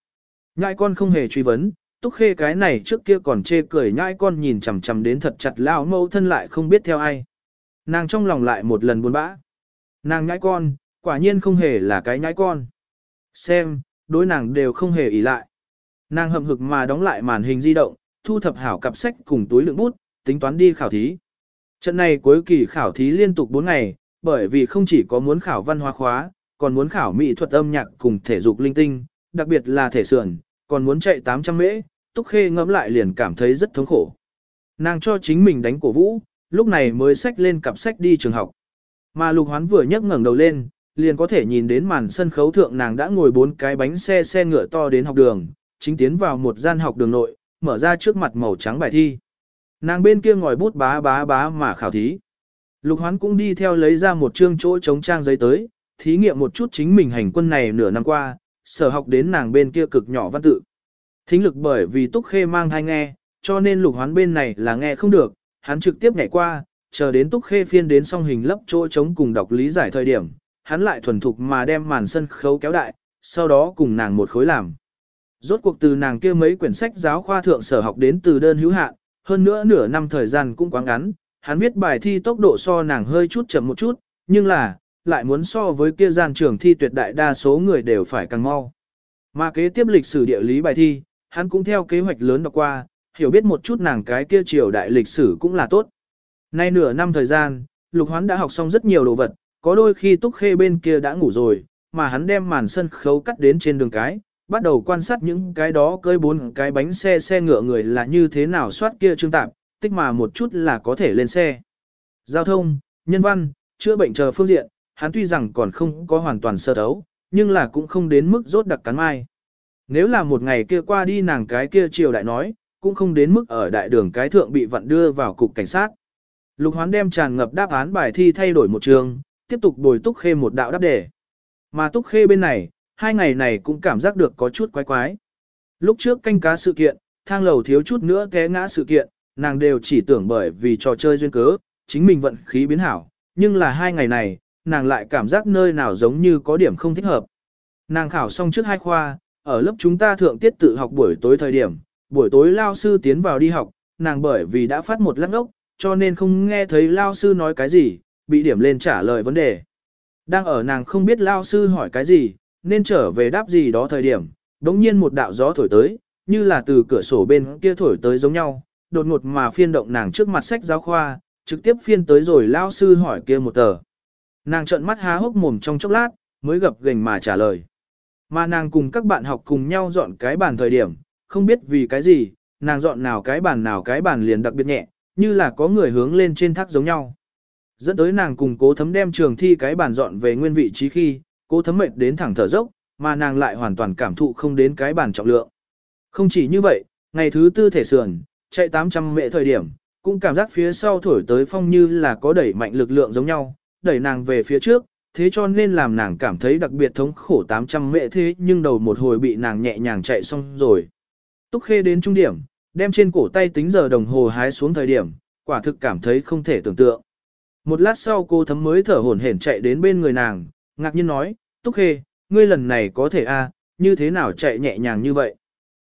Nhãi con không hề truy vấn, túc khê cái này trước kia còn chê cười nhãi con nhìn chằm chằm đến thật chặt lao mâu thân lại không biết theo ai. Nàng trong lòng lại một lần buồn bã. Nàng nhãi con, quả nhiên không hề là cái nhãi con. Xem, đối nàng đều không hề ý lại. Nàng hậm hực mà đóng lại màn hình di động, thu thập hảo cặp sách cùng túi lượng bút, tính toán đi khảo thí. Trận này cuối kỳ khảo thí liên tục 4 ngày, bởi vì không chỉ có muốn khảo văn hóa khóa, còn muốn khảo mỹ thuật âm nhạc cùng thể dục linh tinh, đặc biệt là thể sườn, còn muốn chạy 800 mễ, Túc Khê ngẫm lại liền cảm thấy rất thống khổ. Nàng cho chính mình đánh cổ vũ, lúc này mới xách lên cặp sách đi trường học. Mà Lục Hoán vừa nhấc ngẩng đầu lên, liền có thể nhìn đến màn sân khấu thượng nàng đã ngồi bốn cái bánh xe xe ngựa to đến học đường, chính tiến vào một gian học đường nội, mở ra trước mặt màu trắng bài thi. Nàng bên kia ngồi bút bá bá bá mà khảo thí. Lục hoán cũng đi theo lấy ra một chương chỗ chống trang giấy tới, thí nghiệm một chút chính mình hành quân này nửa năm qua, sở học đến nàng bên kia cực nhỏ văn tự. Thính lực bởi vì túc khê mang thai nghe, cho nên lục hoán bên này là nghe không được, hắn trực tiếp nhảy qua, chờ đến túc khê phiên đến song hình lấp chỗ chống cùng đọc lý giải thời điểm, hắn lại thuần thục mà đem màn sân khấu kéo đại, sau đó cùng nàng một khối làm. Rốt cuộc từ nàng kia mấy quyển sách giáo khoa thượng sở học đến từ đơn hữu hạn, hơn nữa nửa năm thời gian cũng quá ngắn, hắn viết bài thi tốc độ so nàng hơi chút chậm một chút, nhưng là, lại muốn so với kia gian trường thi tuyệt đại đa số người đều phải càng mau. Mà kế tiếp lịch sử địa lý bài thi, hắn cũng theo kế hoạch lớn đọc qua, hiểu biết một chút nàng cái kia triều đại lịch sử cũng là tốt. Nay nửa năm thời gian, Lục Hoán đã học xong rất nhiều đồ vật, có đôi khi Túc Khê bên kia đã ngủ rồi, mà hắn đem màn sân khấu cắt đến trên đường cái, bắt đầu quan sát những cái đó cơi bốn cái bánh xe xe ngựa người là như thế nào soát kia trương tạp, tích mà một chút là có thể lên xe. Giao thông, nhân văn, chữa bệnh chờ phương diện, hắn tuy rằng còn không có hoàn toàn sơ đấu, nhưng là cũng không đến mức rốt đặc cắn mai. Nếu là một ngày kia qua đi nàng cái kia triều đại nói, cũng không đến mức ở đại đường cái thượng bị vận đưa vào cục cảnh sát. Lục hoán đem tràn ngập đáp án bài thi thay đổi một trường, tiếp tục bồi túc khê một đạo đáp đề. Mà túc khê bên này, hai ngày này cũng cảm giác được có chút quái quái. Lúc trước canh cá sự kiện, thang lầu thiếu chút nữa té ngã sự kiện, nàng đều chỉ tưởng bởi vì trò chơi duyên cớ, chính mình vận khí biến hảo, nhưng là hai ngày này, nàng lại cảm giác nơi nào giống như có điểm không thích hợp. Nàng khảo xong trước hai khoa, ở lớp chúng ta thượng tiết tự học buổi tối thời điểm, buổi tối lao sư tiến vào đi học, nàng bởi vì đã phát một lắc ốc, cho nên không nghe thấy lao sư nói cái gì, bị điểm lên trả lời vấn đề. Đang ở nàng không biết lao sư hỏi cái gì, nên trở về đáp gì đó thời điểm, đống nhiên một đạo gió thổi tới, như là từ cửa sổ bên kia thổi tới giống nhau, đột ngột mà phiên động nàng trước mặt sách giáo khoa, trực tiếp phiên tới rồi lao sư hỏi kia một tờ. Nàng trợn mắt há hốc mồm trong chốc lát, mới gập gềnh mà trả lời. Mà nàng cùng các bạn học cùng nhau dọn cái bàn thời điểm, không biết vì cái gì, nàng dọn nào cái bàn nào cái bàn liền đặc biệt nhẹ, như là có người hướng lên trên thác giống nhau. Dẫn tới nàng cùng cố thấm đem trường thi cái bàn dọn về nguyên vị trí khi, cố thấm mệt đến thẳng thở dốc, mà nàng lại hoàn toàn cảm thụ không đến cái bản trọng lượng. Không chỉ như vậy, ngày thứ tư thể sườn, chạy 800 mệ thời điểm, cũng cảm giác phía sau thổi tới phong như là có đẩy mạnh lực lượng giống nhau, đẩy nàng về phía trước, thế cho nên làm nàng cảm thấy đặc biệt thống khổ 800 mệ thế nhưng đầu một hồi bị nàng nhẹ nhàng chạy xong rồi. Túc khê đến trung điểm, đem trên cổ tay tính giờ đồng hồ hái xuống thời điểm, quả thực cảm thấy không thể tưởng tượng. Một lát sau cô thấm mới thở hổn hển chạy đến bên người nàng, ngạc nhiên nói, Túc Khê, ngươi lần này có thể a, như thế nào chạy nhẹ nhàng như vậy.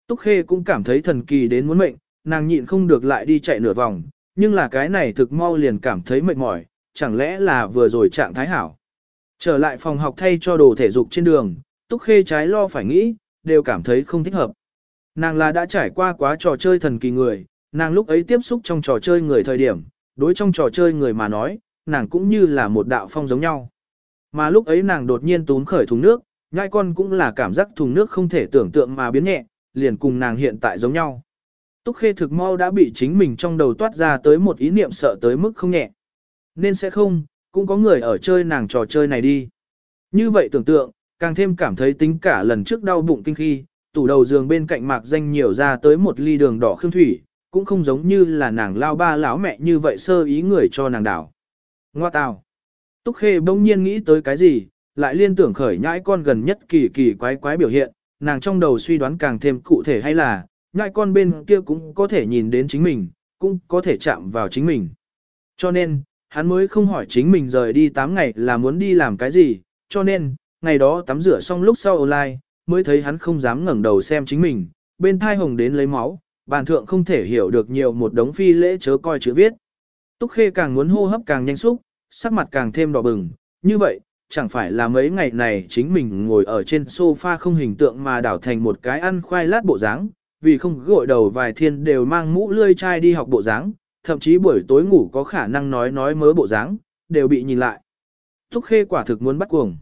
Túc Khê cũng cảm thấy thần kỳ đến muốn mệnh, nàng nhịn không được lại đi chạy nửa vòng, nhưng là cái này thực mau liền cảm thấy mệt mỏi, chẳng lẽ là vừa rồi trạng thái hảo. Trở lại phòng học thay cho đồ thể dục trên đường, Túc Khê trái lo phải nghĩ, đều cảm thấy không thích hợp. Nàng là đã trải qua quá trò chơi thần kỳ người, nàng lúc ấy tiếp xúc trong trò chơi người thời điểm, đối trong trò chơi người mà nói, nàng cũng như là một đạo phong giống nhau. Mà lúc ấy nàng đột nhiên tún khởi thùng nước, nhai con cũng là cảm giác thùng nước không thể tưởng tượng mà biến nhẹ, liền cùng nàng hiện tại giống nhau. Túc Khê thực mau đã bị chính mình trong đầu toát ra tới một ý niệm sợ tới mức không nhẹ. Nên sẽ không, cũng có người ở chơi nàng trò chơi này đi. Như vậy tưởng tượng, càng thêm cảm thấy tính cả lần trước đau bụng kinh khi, tủ đầu giường bên cạnh mạc danh nhiều ra tới một ly đường đỏ khương thủy, cũng không giống như là nàng lao ba lão mẹ như vậy sơ ý người cho nàng đảo. Ngoa tào. Túc Khê bỗng nhiên nghĩ tới cái gì, lại liên tưởng khởi nhãi con gần nhất kỳ kỳ quái quái biểu hiện, nàng trong đầu suy đoán càng thêm cụ thể hay là, nhãi con bên kia cũng có thể nhìn đến chính mình, cũng có thể chạm vào chính mình. Cho nên, hắn mới không hỏi chính mình rời đi 8 ngày là muốn đi làm cái gì, cho nên, ngày đó tắm rửa xong lúc sau online, mới thấy hắn không dám ngẩng đầu xem chính mình, bên thai hồng đến lấy máu, bàn thượng không thể hiểu được nhiều một đống phi lễ chớ coi chữ viết. Túc Khê càng muốn hô hấp càng nhanh xúc, sắc mặt càng thêm đỏ bừng, như vậy, chẳng phải là mấy ngày này chính mình ngồi ở trên sofa không hình tượng mà đảo thành một cái ăn khoai lát bộ dáng, vì không gội đầu vài thiên đều mang mũ lươi chai đi học bộ dáng, thậm chí buổi tối ngủ có khả năng nói nói mớ bộ dáng, đều bị nhìn lại. Túc Khê quả thực muốn bắt cuồng.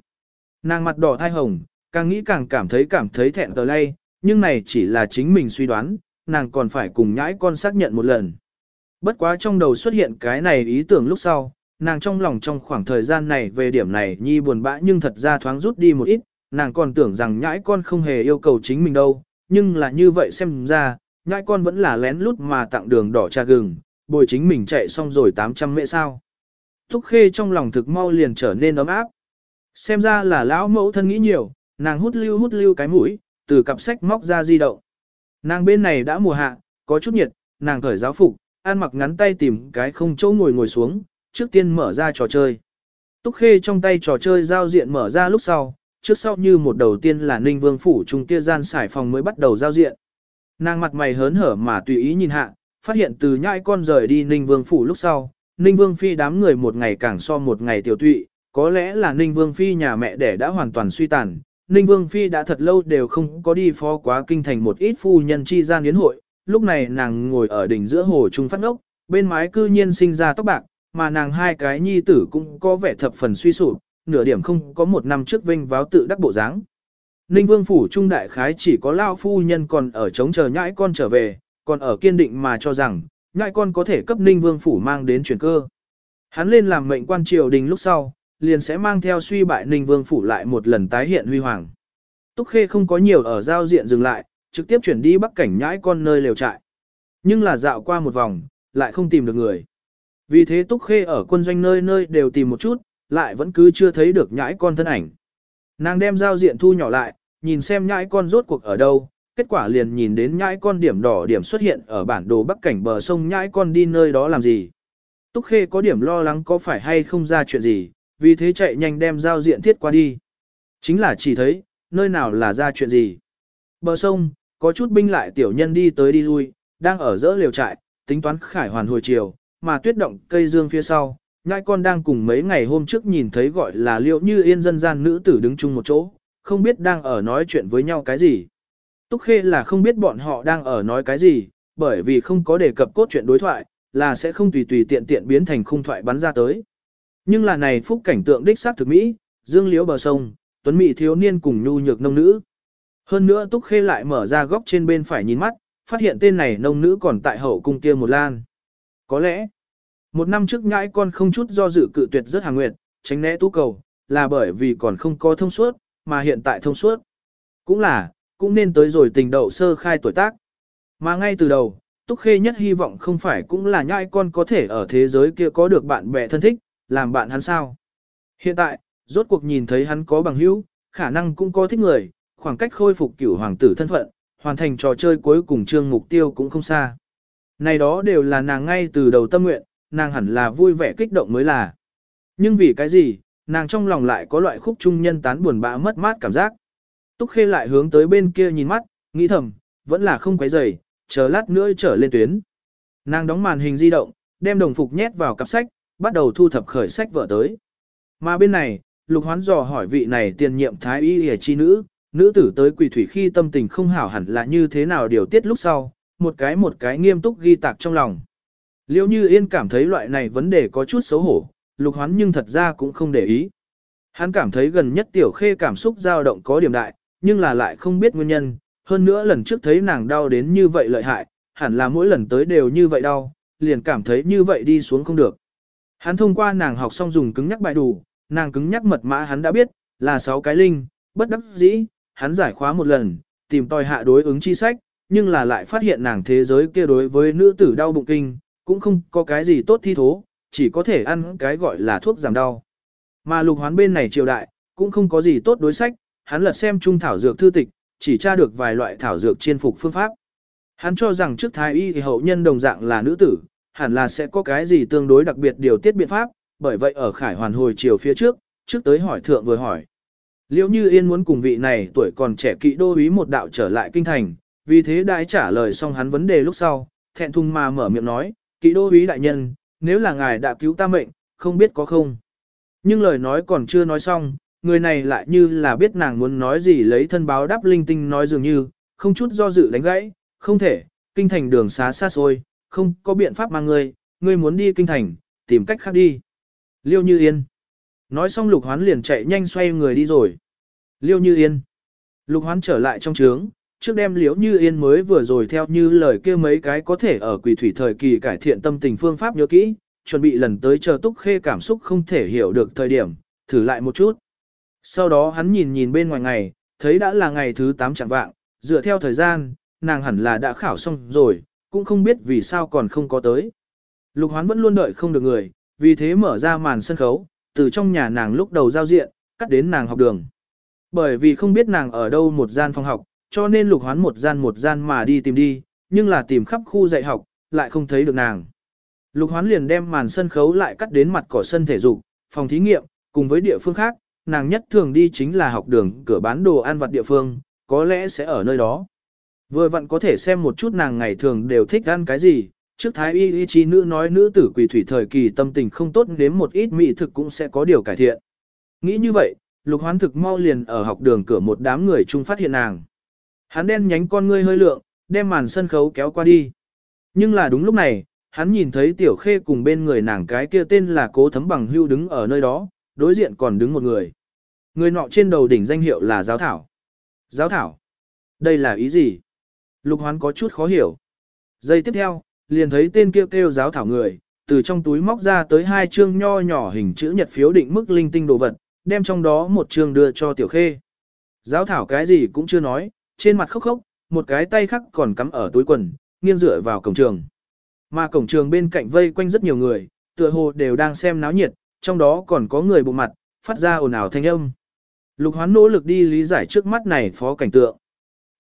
Nàng mặt đỏ thai hồng, càng nghĩ càng cảm thấy cảm thấy thẹn tờ lay, nhưng này chỉ là chính mình suy đoán, nàng còn phải cùng nhãi con xác nhận một lần. Bất quá trong đầu xuất hiện cái này ý tưởng lúc sau, nàng trong lòng trong khoảng thời gian này về điểm này nhi buồn bã nhưng thật ra thoáng rút đi một ít, nàng còn tưởng rằng nhãi con không hề yêu cầu chính mình đâu, nhưng là như vậy xem ra, nhãi con vẫn là lén lút mà tặng đường đỏ trà gừng, bồi chính mình chạy xong rồi 800 mẹ sao. Thúc khê trong lòng thực mau liền trở nên ấm áp. Xem ra là lão mẫu thân nghĩ nhiều, nàng hút lưu hút lưu cái mũi, từ cặp sách móc ra di động. Nàng bên này đã mùa hạ, có chút nhiệt, nàng cởi giáo phục, ăn mặc ngắn tay tìm cái không chỗ ngồi ngồi xuống, trước tiên mở ra trò chơi. Túc Khê trong tay trò chơi giao diện mở ra lúc sau, trước sau như một đầu tiên là Ninh Vương phủ trung kia gian xải phòng mới bắt đầu giao diện. Nàng mặt mày hớn hở mà tùy ý nhìn hạ, phát hiện từ nhãi con rời đi Ninh Vương phủ lúc sau, Ninh Vương phi đám người một ngày càng so một ngày tiểu tụy, có lẽ là Ninh Vương phi nhà mẹ đẻ đã hoàn toàn suy tàn. Ninh Vương Phi đã thật lâu đều không có đi phó quá kinh thành một ít phu nhân chi gian yến hội, lúc này nàng ngồi ở đỉnh giữa hồ trung phát ngốc, bên mái cư nhiên sinh ra tóc bạc, mà nàng hai cái nhi tử cũng có vẻ thập phần suy sụp, nửa điểm không có một năm trước vinh váo tự đắc bộ dáng. Ninh Vương phủ trung đại khái chỉ có lao phu nhân còn ở chống chờ nhãi con trở về, còn ở kiên định mà cho rằng, nhãi con có thể cấp Ninh Vương phủ mang đến chuyển cơ. Hắn lên làm mệnh quan triều đình lúc sau, liền sẽ mang theo suy bại Ninh Vương phủ lại một lần tái hiện huy hoàng. Túc Khê không có nhiều ở giao diện dừng lại, trực tiếp chuyển đi bắc cảnh nhãi con nơi lều trại. Nhưng là dạo qua một vòng, lại không tìm được người. Vì thế Túc Khê ở quân doanh nơi nơi đều tìm một chút, lại vẫn cứ chưa thấy được nhãi con thân ảnh. Nàng đem giao diện thu nhỏ lại, nhìn xem nhãi con rốt cuộc ở đâu, kết quả liền nhìn đến nhãi con điểm đỏ điểm xuất hiện ở bản đồ bắc cảnh bờ sông nhãi con đi nơi đó làm gì. Túc Khê có điểm lo lắng có phải hay không ra chuyện gì, vì thế chạy nhanh đem giao diện thiết qua đi. Chính là chỉ thấy, nơi nào là ra chuyện gì. Bờ sông, có chút binh lại tiểu nhân đi tới đi lui, đang ở giữa liều trại, tính toán khải hoàn hồi chiều, mà tuyết động cây dương phía sau, nhãi con đang cùng mấy ngày hôm trước nhìn thấy gọi là liệu như yên dân gian nữ tử đứng chung một chỗ, không biết đang ở nói chuyện với nhau cái gì. Túc Khê là không biết bọn họ đang ở nói cái gì, bởi vì không có đề cập cốt chuyện đối thoại, là sẽ không tùy tùy tiện tiện biến thành khung thoại bắn ra tới. Nhưng là này phúc cảnh tượng đích xác thực mỹ, dương liễu bờ sông, tuấn mỹ thiếu niên cùng nhu nhược nông nữ. Hơn nữa Túc Khê lại mở ra góc trên bên phải nhìn mắt, phát hiện tên này nông nữ còn tại hậu cung kia một lan. Có lẽ, một năm trước nhãi con không chút do dự cự tuyệt rất hàng nguyệt, tránh né tú cầu, là bởi vì còn không có thông suốt, mà hiện tại thông suốt. Cũng là, cũng nên tới rồi tình đậu sơ khai tuổi tác. Mà ngay từ đầu, Túc Khê nhất hy vọng không phải cũng là nhãi con có thể ở thế giới kia có được bạn bè thân thích, làm bạn hắn sao. Hiện tại, rốt cuộc nhìn thấy hắn có bằng hữu, khả năng cũng có thích người, khoảng cách khôi phục cửu hoàng tử thân phận, hoàn thành trò chơi cuối cùng chương mục tiêu cũng không xa. Này đó đều là nàng ngay từ đầu tâm nguyện, nàng hẳn là vui vẻ kích động mới là. Nhưng vì cái gì, nàng trong lòng lại có loại khúc trung nhân tán buồn bã mất mát cảm giác. Túc Khê lại hướng tới bên kia nhìn mắt, nghĩ thầm, vẫn là không quấy rầy, chờ lát nữa trở lên tuyến. Nàng đóng màn hình di động, đem đồng phục nhét vào cặp sách, bắt đầu thu thập khởi sách vợ tới. Mà bên này, Lục Hoán dò hỏi vị này tiền nhiệm thái y y chi nữ, nữ tử tới quỳ thủy khi tâm tình không hảo hẳn là như thế nào điều tiết lúc sau, một cái một cái nghiêm túc ghi tạc trong lòng. Liêu như yên cảm thấy loại này vấn đề có chút xấu hổ, lục hoán nhưng thật ra cũng không để ý. Hắn cảm thấy gần nhất tiểu khê cảm xúc dao động có điểm đại, nhưng là lại không biết nguyên nhân, hơn nữa lần trước thấy nàng đau đến như vậy lợi hại, hẳn là mỗi lần tới đều như vậy đau, liền cảm thấy như vậy đi xuống không được. Hắn thông qua nàng học xong dùng cứng nhắc bài đủ, nàng cứng nhắc mật mã hắn đã biết, là 6 cái linh, bất đắc dĩ, hắn giải khóa một lần, tìm tòi hạ đối ứng chi sách, nhưng là lại phát hiện nàng thế giới kia đối với nữ tử đau bụng kinh, cũng không có cái gì tốt thi thố, chỉ có thể ăn cái gọi là thuốc giảm đau. Mà lục hoán bên này triều đại, cũng không có gì tốt đối sách, hắn lật xem trung thảo dược thư tịch, chỉ tra được vài loại thảo dược chiên phục phương pháp. Hắn cho rằng trước thái y thì hậu nhân đồng dạng là nữ tử, hẳn là sẽ có cái gì tương đối đặc biệt điều tiết biện pháp, bởi vậy ở khải hoàn hồi chiều phía trước, trước tới hỏi thượng vừa hỏi. Liễu Như Yên muốn cùng vị này tuổi còn trẻ kỵ đô úy một đạo trở lại kinh thành, vì thế đại trả lời xong hắn vấn đề lúc sau, thẹn thùng mà mở miệng nói, kỵ đô úy đại nhân, nếu là ngài đã cứu ta mệnh, không biết có không. Nhưng lời nói còn chưa nói xong, người này lại như là biết nàng muốn nói gì lấy thân báo đáp linh tinh nói dường như, không chút do dự đánh gãy, không thể, kinh thành đường xá xa xôi, không có biện pháp mang ngươi, ngươi muốn đi kinh thành, tìm cách khác đi. Liêu Như Yên. Nói xong Lục Hoán liền chạy nhanh xoay người đi rồi. Liêu Như Yên. Lục Hoán trở lại trong trướng, trước đem Liễu Như Yên mới vừa rồi theo như lời kia mấy cái có thể ở quỷ thủy thời kỳ cải thiện tâm tình phương pháp nhớ kỹ, chuẩn bị lần tới chờ Túc Khê cảm xúc không thể hiểu được thời điểm, thử lại một chút. Sau đó hắn nhìn nhìn bên ngoài ngày, thấy đã là ngày thứ 8 chẳng vạng, dựa theo thời gian, nàng hẳn là đã khảo xong rồi, cũng không biết vì sao còn không có tới. Lục hoán vẫn luôn đợi không được người, vì thế mở ra màn sân khấu, từ trong nhà nàng lúc đầu giao diện, cắt đến nàng học đường. Bởi vì không biết nàng ở đâu một gian phòng học, cho nên lục hoán một gian một gian mà đi tìm đi, nhưng là tìm khắp khu dạy học, lại không thấy được nàng. Lục hoán liền đem màn sân khấu lại cắt đến mặt cỏ sân thể dục, phòng thí nghiệm, cùng với địa phương khác, nàng nhất thường đi chính là học đường cửa bán đồ ăn vặt địa phương, có lẽ sẽ ở nơi đó. Vừa vặn có thể xem một chút nàng ngày thường đều thích ăn cái gì, trước thái y y chi nữ nói nữ tử quỷ thủy thời kỳ tâm tình không tốt đến một ít mỹ thực cũng sẽ có điều cải thiện. Nghĩ như vậy, lục hoán thực mau liền ở học đường cửa một đám người chung phát hiện nàng. Hắn đen nhánh con ngươi hơi lượng, đem màn sân khấu kéo qua đi. Nhưng là đúng lúc này, hắn nhìn thấy tiểu khê cùng bên người nàng cái kia tên là cố thấm bằng hưu đứng ở nơi đó, đối diện còn đứng một người. Người nọ trên đầu đỉnh danh hiệu là giáo thảo. Giáo thảo. Đây là ý gì? Lục hoán có chút khó hiểu. Giây tiếp theo, liền thấy tên kia kêu, kêu giáo thảo người, từ trong túi móc ra tới hai chương nho nhỏ hình chữ nhật phiếu định mức linh tinh đồ vật, đem trong đó một chương đưa cho tiểu khê. Giáo thảo cái gì cũng chưa nói, trên mặt khóc khóc, một cái tay khác còn cắm ở túi quần, nghiêng dựa vào cổng trường. Mà cổng trường bên cạnh vây quanh rất nhiều người, tựa hồ đều đang xem náo nhiệt, trong đó còn có người bộ mặt, phát ra ồn ào thanh âm. Lục hoán nỗ lực đi lý giải trước mắt này phó cảnh tượng.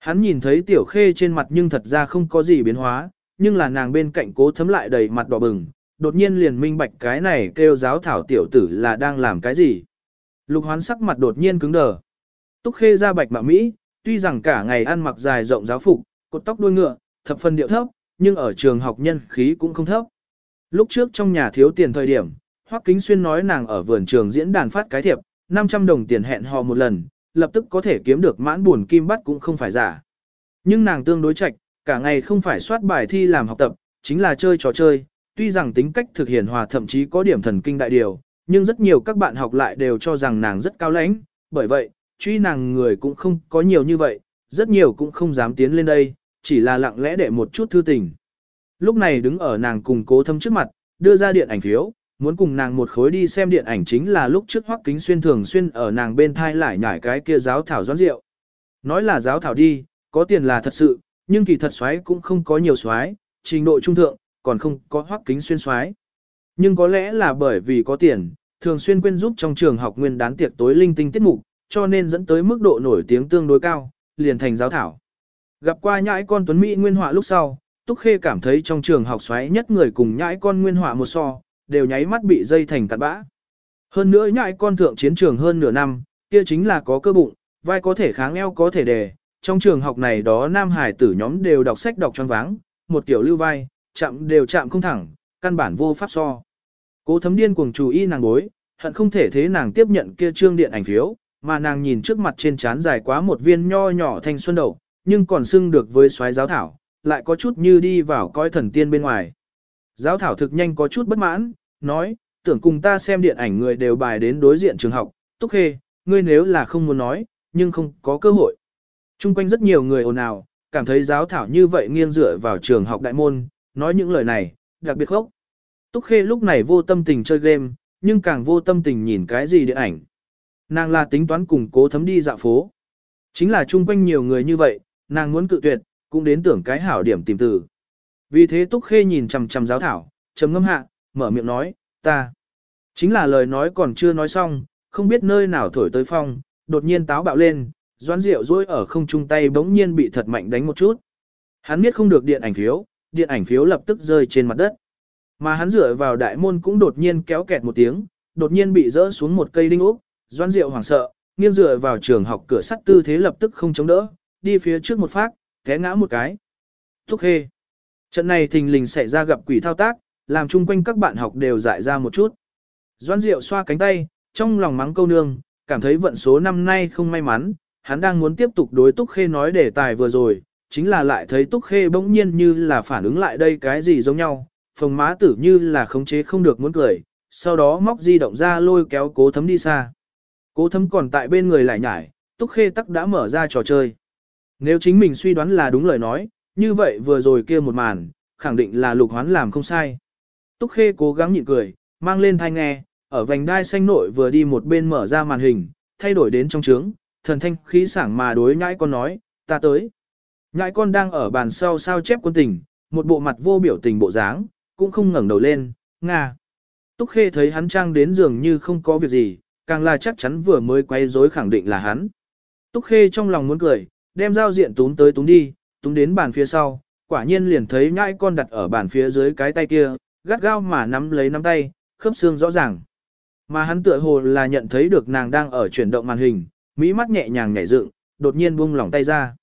Hắn nhìn thấy tiểu khê trên mặt nhưng thật ra không có gì biến hóa, nhưng là nàng bên cạnh cố thấm lại đầy mặt đỏ bừng, đột nhiên liền minh bạch cái này kêu giáo thảo tiểu tử là đang làm cái gì. Lục hoán sắc mặt đột nhiên cứng đờ. Túc khê ra bạch mạ Mỹ, tuy rằng cả ngày ăn mặc dài rộng giáo phục, cột tóc đuôi ngựa, thập phần điệu thấp, nhưng ở trường học nhân khí cũng không thấp. Lúc trước trong nhà thiếu tiền thời điểm, Hoắc Kính Xuyên nói nàng ở vườn trường diễn đàn phát cái thiệp, 500 đồng tiền hẹn hò một lần, lập tức có thể kiếm được mãn buồn kim bắt cũng không phải giả. Nhưng nàng tương đối chạch, cả ngày không phải soát bài thi làm học tập, chính là chơi trò chơi, tuy rằng tính cách thực hiện hòa thậm chí có điểm thần kinh đại điều, nhưng rất nhiều các bạn học lại đều cho rằng nàng rất cao lãnh, bởi vậy, truy nàng người cũng không có nhiều như vậy, rất nhiều cũng không dám tiến lên đây, chỉ là lặng lẽ để một chút thư tình. Lúc này đứng ở nàng cùng cố thâm trước mặt, đưa ra điện ảnh phiếu, muốn cùng nàng một khối đi xem điện ảnh chính là lúc trước hoắc kính xuyên thường xuyên ở nàng bên thai lại nhảy cái kia giáo thảo doãn rượu. Nói là giáo thảo đi, có tiền là thật sự, nhưng kỳ thật xoái cũng không có nhiều xoái, trình độ trung thượng, còn không có hoắc kính xuyên xoái. Nhưng có lẽ là bởi vì có tiền, thường xuyên quên giúp trong trường học nguyên đán tiệc tối linh tinh tiết mục, cho nên dẫn tới mức độ nổi tiếng tương đối cao, liền thành giáo thảo. Gặp qua nhãi con Tuấn Mỹ nguyên họa lúc sau, Túc Khê cảm thấy trong trường học xoáy nhất người cùng nhãi con nguyên họa một so, đều nháy mắt bị dây thành cặn bã. Hơn nữa nhại con thượng chiến trường hơn nửa năm, kia chính là có cơ bụng, vai có thể kháng eo có thể đề. Trong trường học này đó nam hải tử nhóm đều đọc sách đọc choáng váng, một kiểu lưu vai, chạm đều chạm không thẳng, căn bản vô pháp so. Cố thấm điên cuồng chủ y nàng bối, hận không thể thế nàng tiếp nhận kia trương điện ảnh phiếu, mà nàng nhìn trước mặt trên trán dài quá một viên nho nhỏ thanh xuân đậu, nhưng còn xưng được với soái giáo thảo, lại có chút như đi vào coi thần tiên bên ngoài. Giáo thảo thực nhanh có chút bất mãn, nói, tưởng cùng ta xem điện ảnh người đều bài đến đối diện trường học, túc khê, ngươi nếu là không muốn nói, nhưng không có cơ hội. Trung quanh rất nhiều người ồn ào, cảm thấy giáo thảo như vậy nghiêng dựa vào trường học đại môn, nói những lời này, đặc biệt khốc. Túc khê lúc này vô tâm tình chơi game, nhưng càng vô tâm tình nhìn cái gì điện ảnh. Nàng là tính toán cùng cố thấm đi dạo phố. Chính là chung quanh nhiều người như vậy, nàng muốn cự tuyệt, cũng đến tưởng cái hảo điểm tìm từ. Vì thế Túc Khê nhìn chằm chằm giáo thảo, trầm ngâm hạ, mở miệng nói, ta. Chính là lời nói còn chưa nói xong, không biết nơi nào thổi tới phong, đột nhiên táo bạo lên, doãn rượu rối ở không trung tay bỗng nhiên bị thật mạnh đánh một chút. Hắn biết không được điện ảnh phiếu, điện ảnh phiếu lập tức rơi trên mặt đất. Mà hắn dựa vào đại môn cũng đột nhiên kéo kẹt một tiếng, đột nhiên bị rỡ xuống một cây đinh ốc, doãn rượu hoảng sợ, nghiêng dựa vào trường học cửa sắt tư thế lập tức không chống đỡ, đi phía trước một phát, té ngã một cái. Thúc khê. Trận này thình lình xảy ra gặp quỷ thao tác, làm chung quanh các bạn học đều dại ra một chút. Doan Diệu xoa cánh tay, trong lòng mắng câu nương, cảm thấy vận số năm nay không may mắn, hắn đang muốn tiếp tục đối Túc Khê nói đề tài vừa rồi, chính là lại thấy Túc Khê bỗng nhiên như là phản ứng lại đây cái gì giống nhau, phồng má tử như là khống chế không được muốn cười, sau đó móc di động ra lôi kéo cố thấm đi xa. Cố thấm còn tại bên người lại nhải, Túc Khê tắc đã mở ra trò chơi. Nếu chính mình suy đoán là đúng lời nói, như vậy vừa rồi kia một màn, khẳng định là lục hoán làm không sai. Túc Khê cố gắng nhịn cười, mang lên thai nghe, ở vành đai xanh nội vừa đi một bên mở ra màn hình, thay đổi đến trong trướng, thần thanh khí sảng mà đối nhãi con nói, ta tới. Nhãi con đang ở bàn sau sao chép quân tình, một bộ mặt vô biểu tình bộ dáng, cũng không ngẩng đầu lên, nga. Túc Khê thấy hắn trang đến dường như không có việc gì, càng là chắc chắn vừa mới quay rối khẳng định là hắn. Túc Khê trong lòng muốn cười, đem giao diện túm tới túm đi, túm đến bàn phía sau, quả nhiên liền thấy nhãi con đặt ở bàn phía dưới cái tay kia, gắt gao mà nắm lấy nắm tay, khớp xương rõ ràng. Mà hắn tựa hồ là nhận thấy được nàng đang ở chuyển động màn hình, mỹ mắt nhẹ nhàng nhảy dựng, đột nhiên buông lỏng tay ra.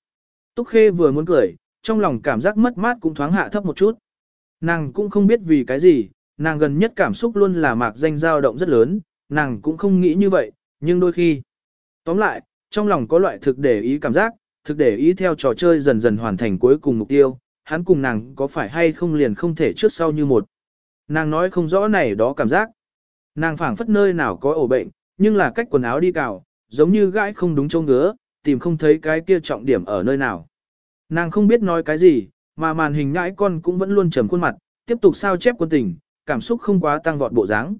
Túc Khê vừa muốn cười, trong lòng cảm giác mất mát cũng thoáng hạ thấp một chút. Nàng cũng không biết vì cái gì, nàng gần nhất cảm xúc luôn là mạc danh dao động rất lớn, nàng cũng không nghĩ như vậy, nhưng đôi khi. Tóm lại, trong lòng có loại thực để ý cảm giác, thực để ý theo trò chơi dần dần hoàn thành cuối cùng mục tiêu, hắn cùng nàng có phải hay không liền không thể trước sau như một. Nàng nói không rõ này đó cảm giác. Nàng phảng phất nơi nào có ổ bệnh, nhưng là cách quần áo đi cào, giống như gãi không đúng chỗ ngứa, tìm không thấy cái kia trọng điểm ở nơi nào. Nàng không biết nói cái gì, mà màn hình ngãi con cũng vẫn luôn trầm khuôn mặt, tiếp tục sao chép quân tình, cảm xúc không quá tăng vọt bộ dáng.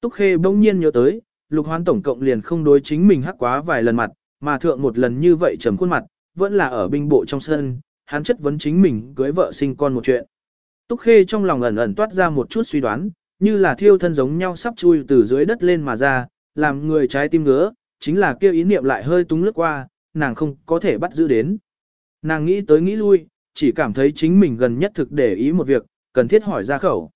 Túc Khê bỗng nhiên nhớ tới, lục hoán tổng cộng liền không đối chính mình hắc quá vài lần mặt, mà thượng một lần như vậy trầm khuôn mặt, vẫn là ở binh bộ trong sân, hắn chất vấn chính mình cưới vợ sinh con một chuyện. Túc Khê trong lòng ẩn ẩn toát ra một chút suy đoán, như là thiêu thân giống nhau sắp chui từ dưới đất lên mà ra, làm người trái tim ngứa, chính là kêu ý niệm lại hơi túng lướt qua, nàng không có thể bắt giữ đến. Nàng nghĩ tới nghĩ lui, chỉ cảm thấy chính mình gần nhất thực để ý một việc, cần thiết hỏi ra khẩu.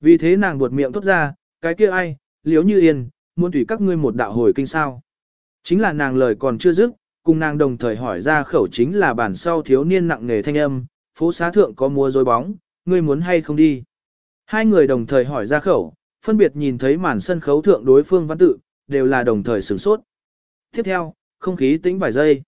Vì thế nàng buột miệng thốt ra, cái kia ai, liếu như yên, muốn tùy các ngươi một đạo hồi kinh sao. Chính là nàng lời còn chưa dứt, cùng nàng đồng thời hỏi ra khẩu chính là bản sau thiếu niên nặng nghề thanh âm, phố xá thượng có mua dối bóng, ngươi muốn hay không đi. Hai người đồng thời hỏi ra khẩu, phân biệt nhìn thấy màn sân khấu thượng đối phương văn tự, đều là đồng thời sửng sốt. Tiếp theo, không khí tĩnh vài giây.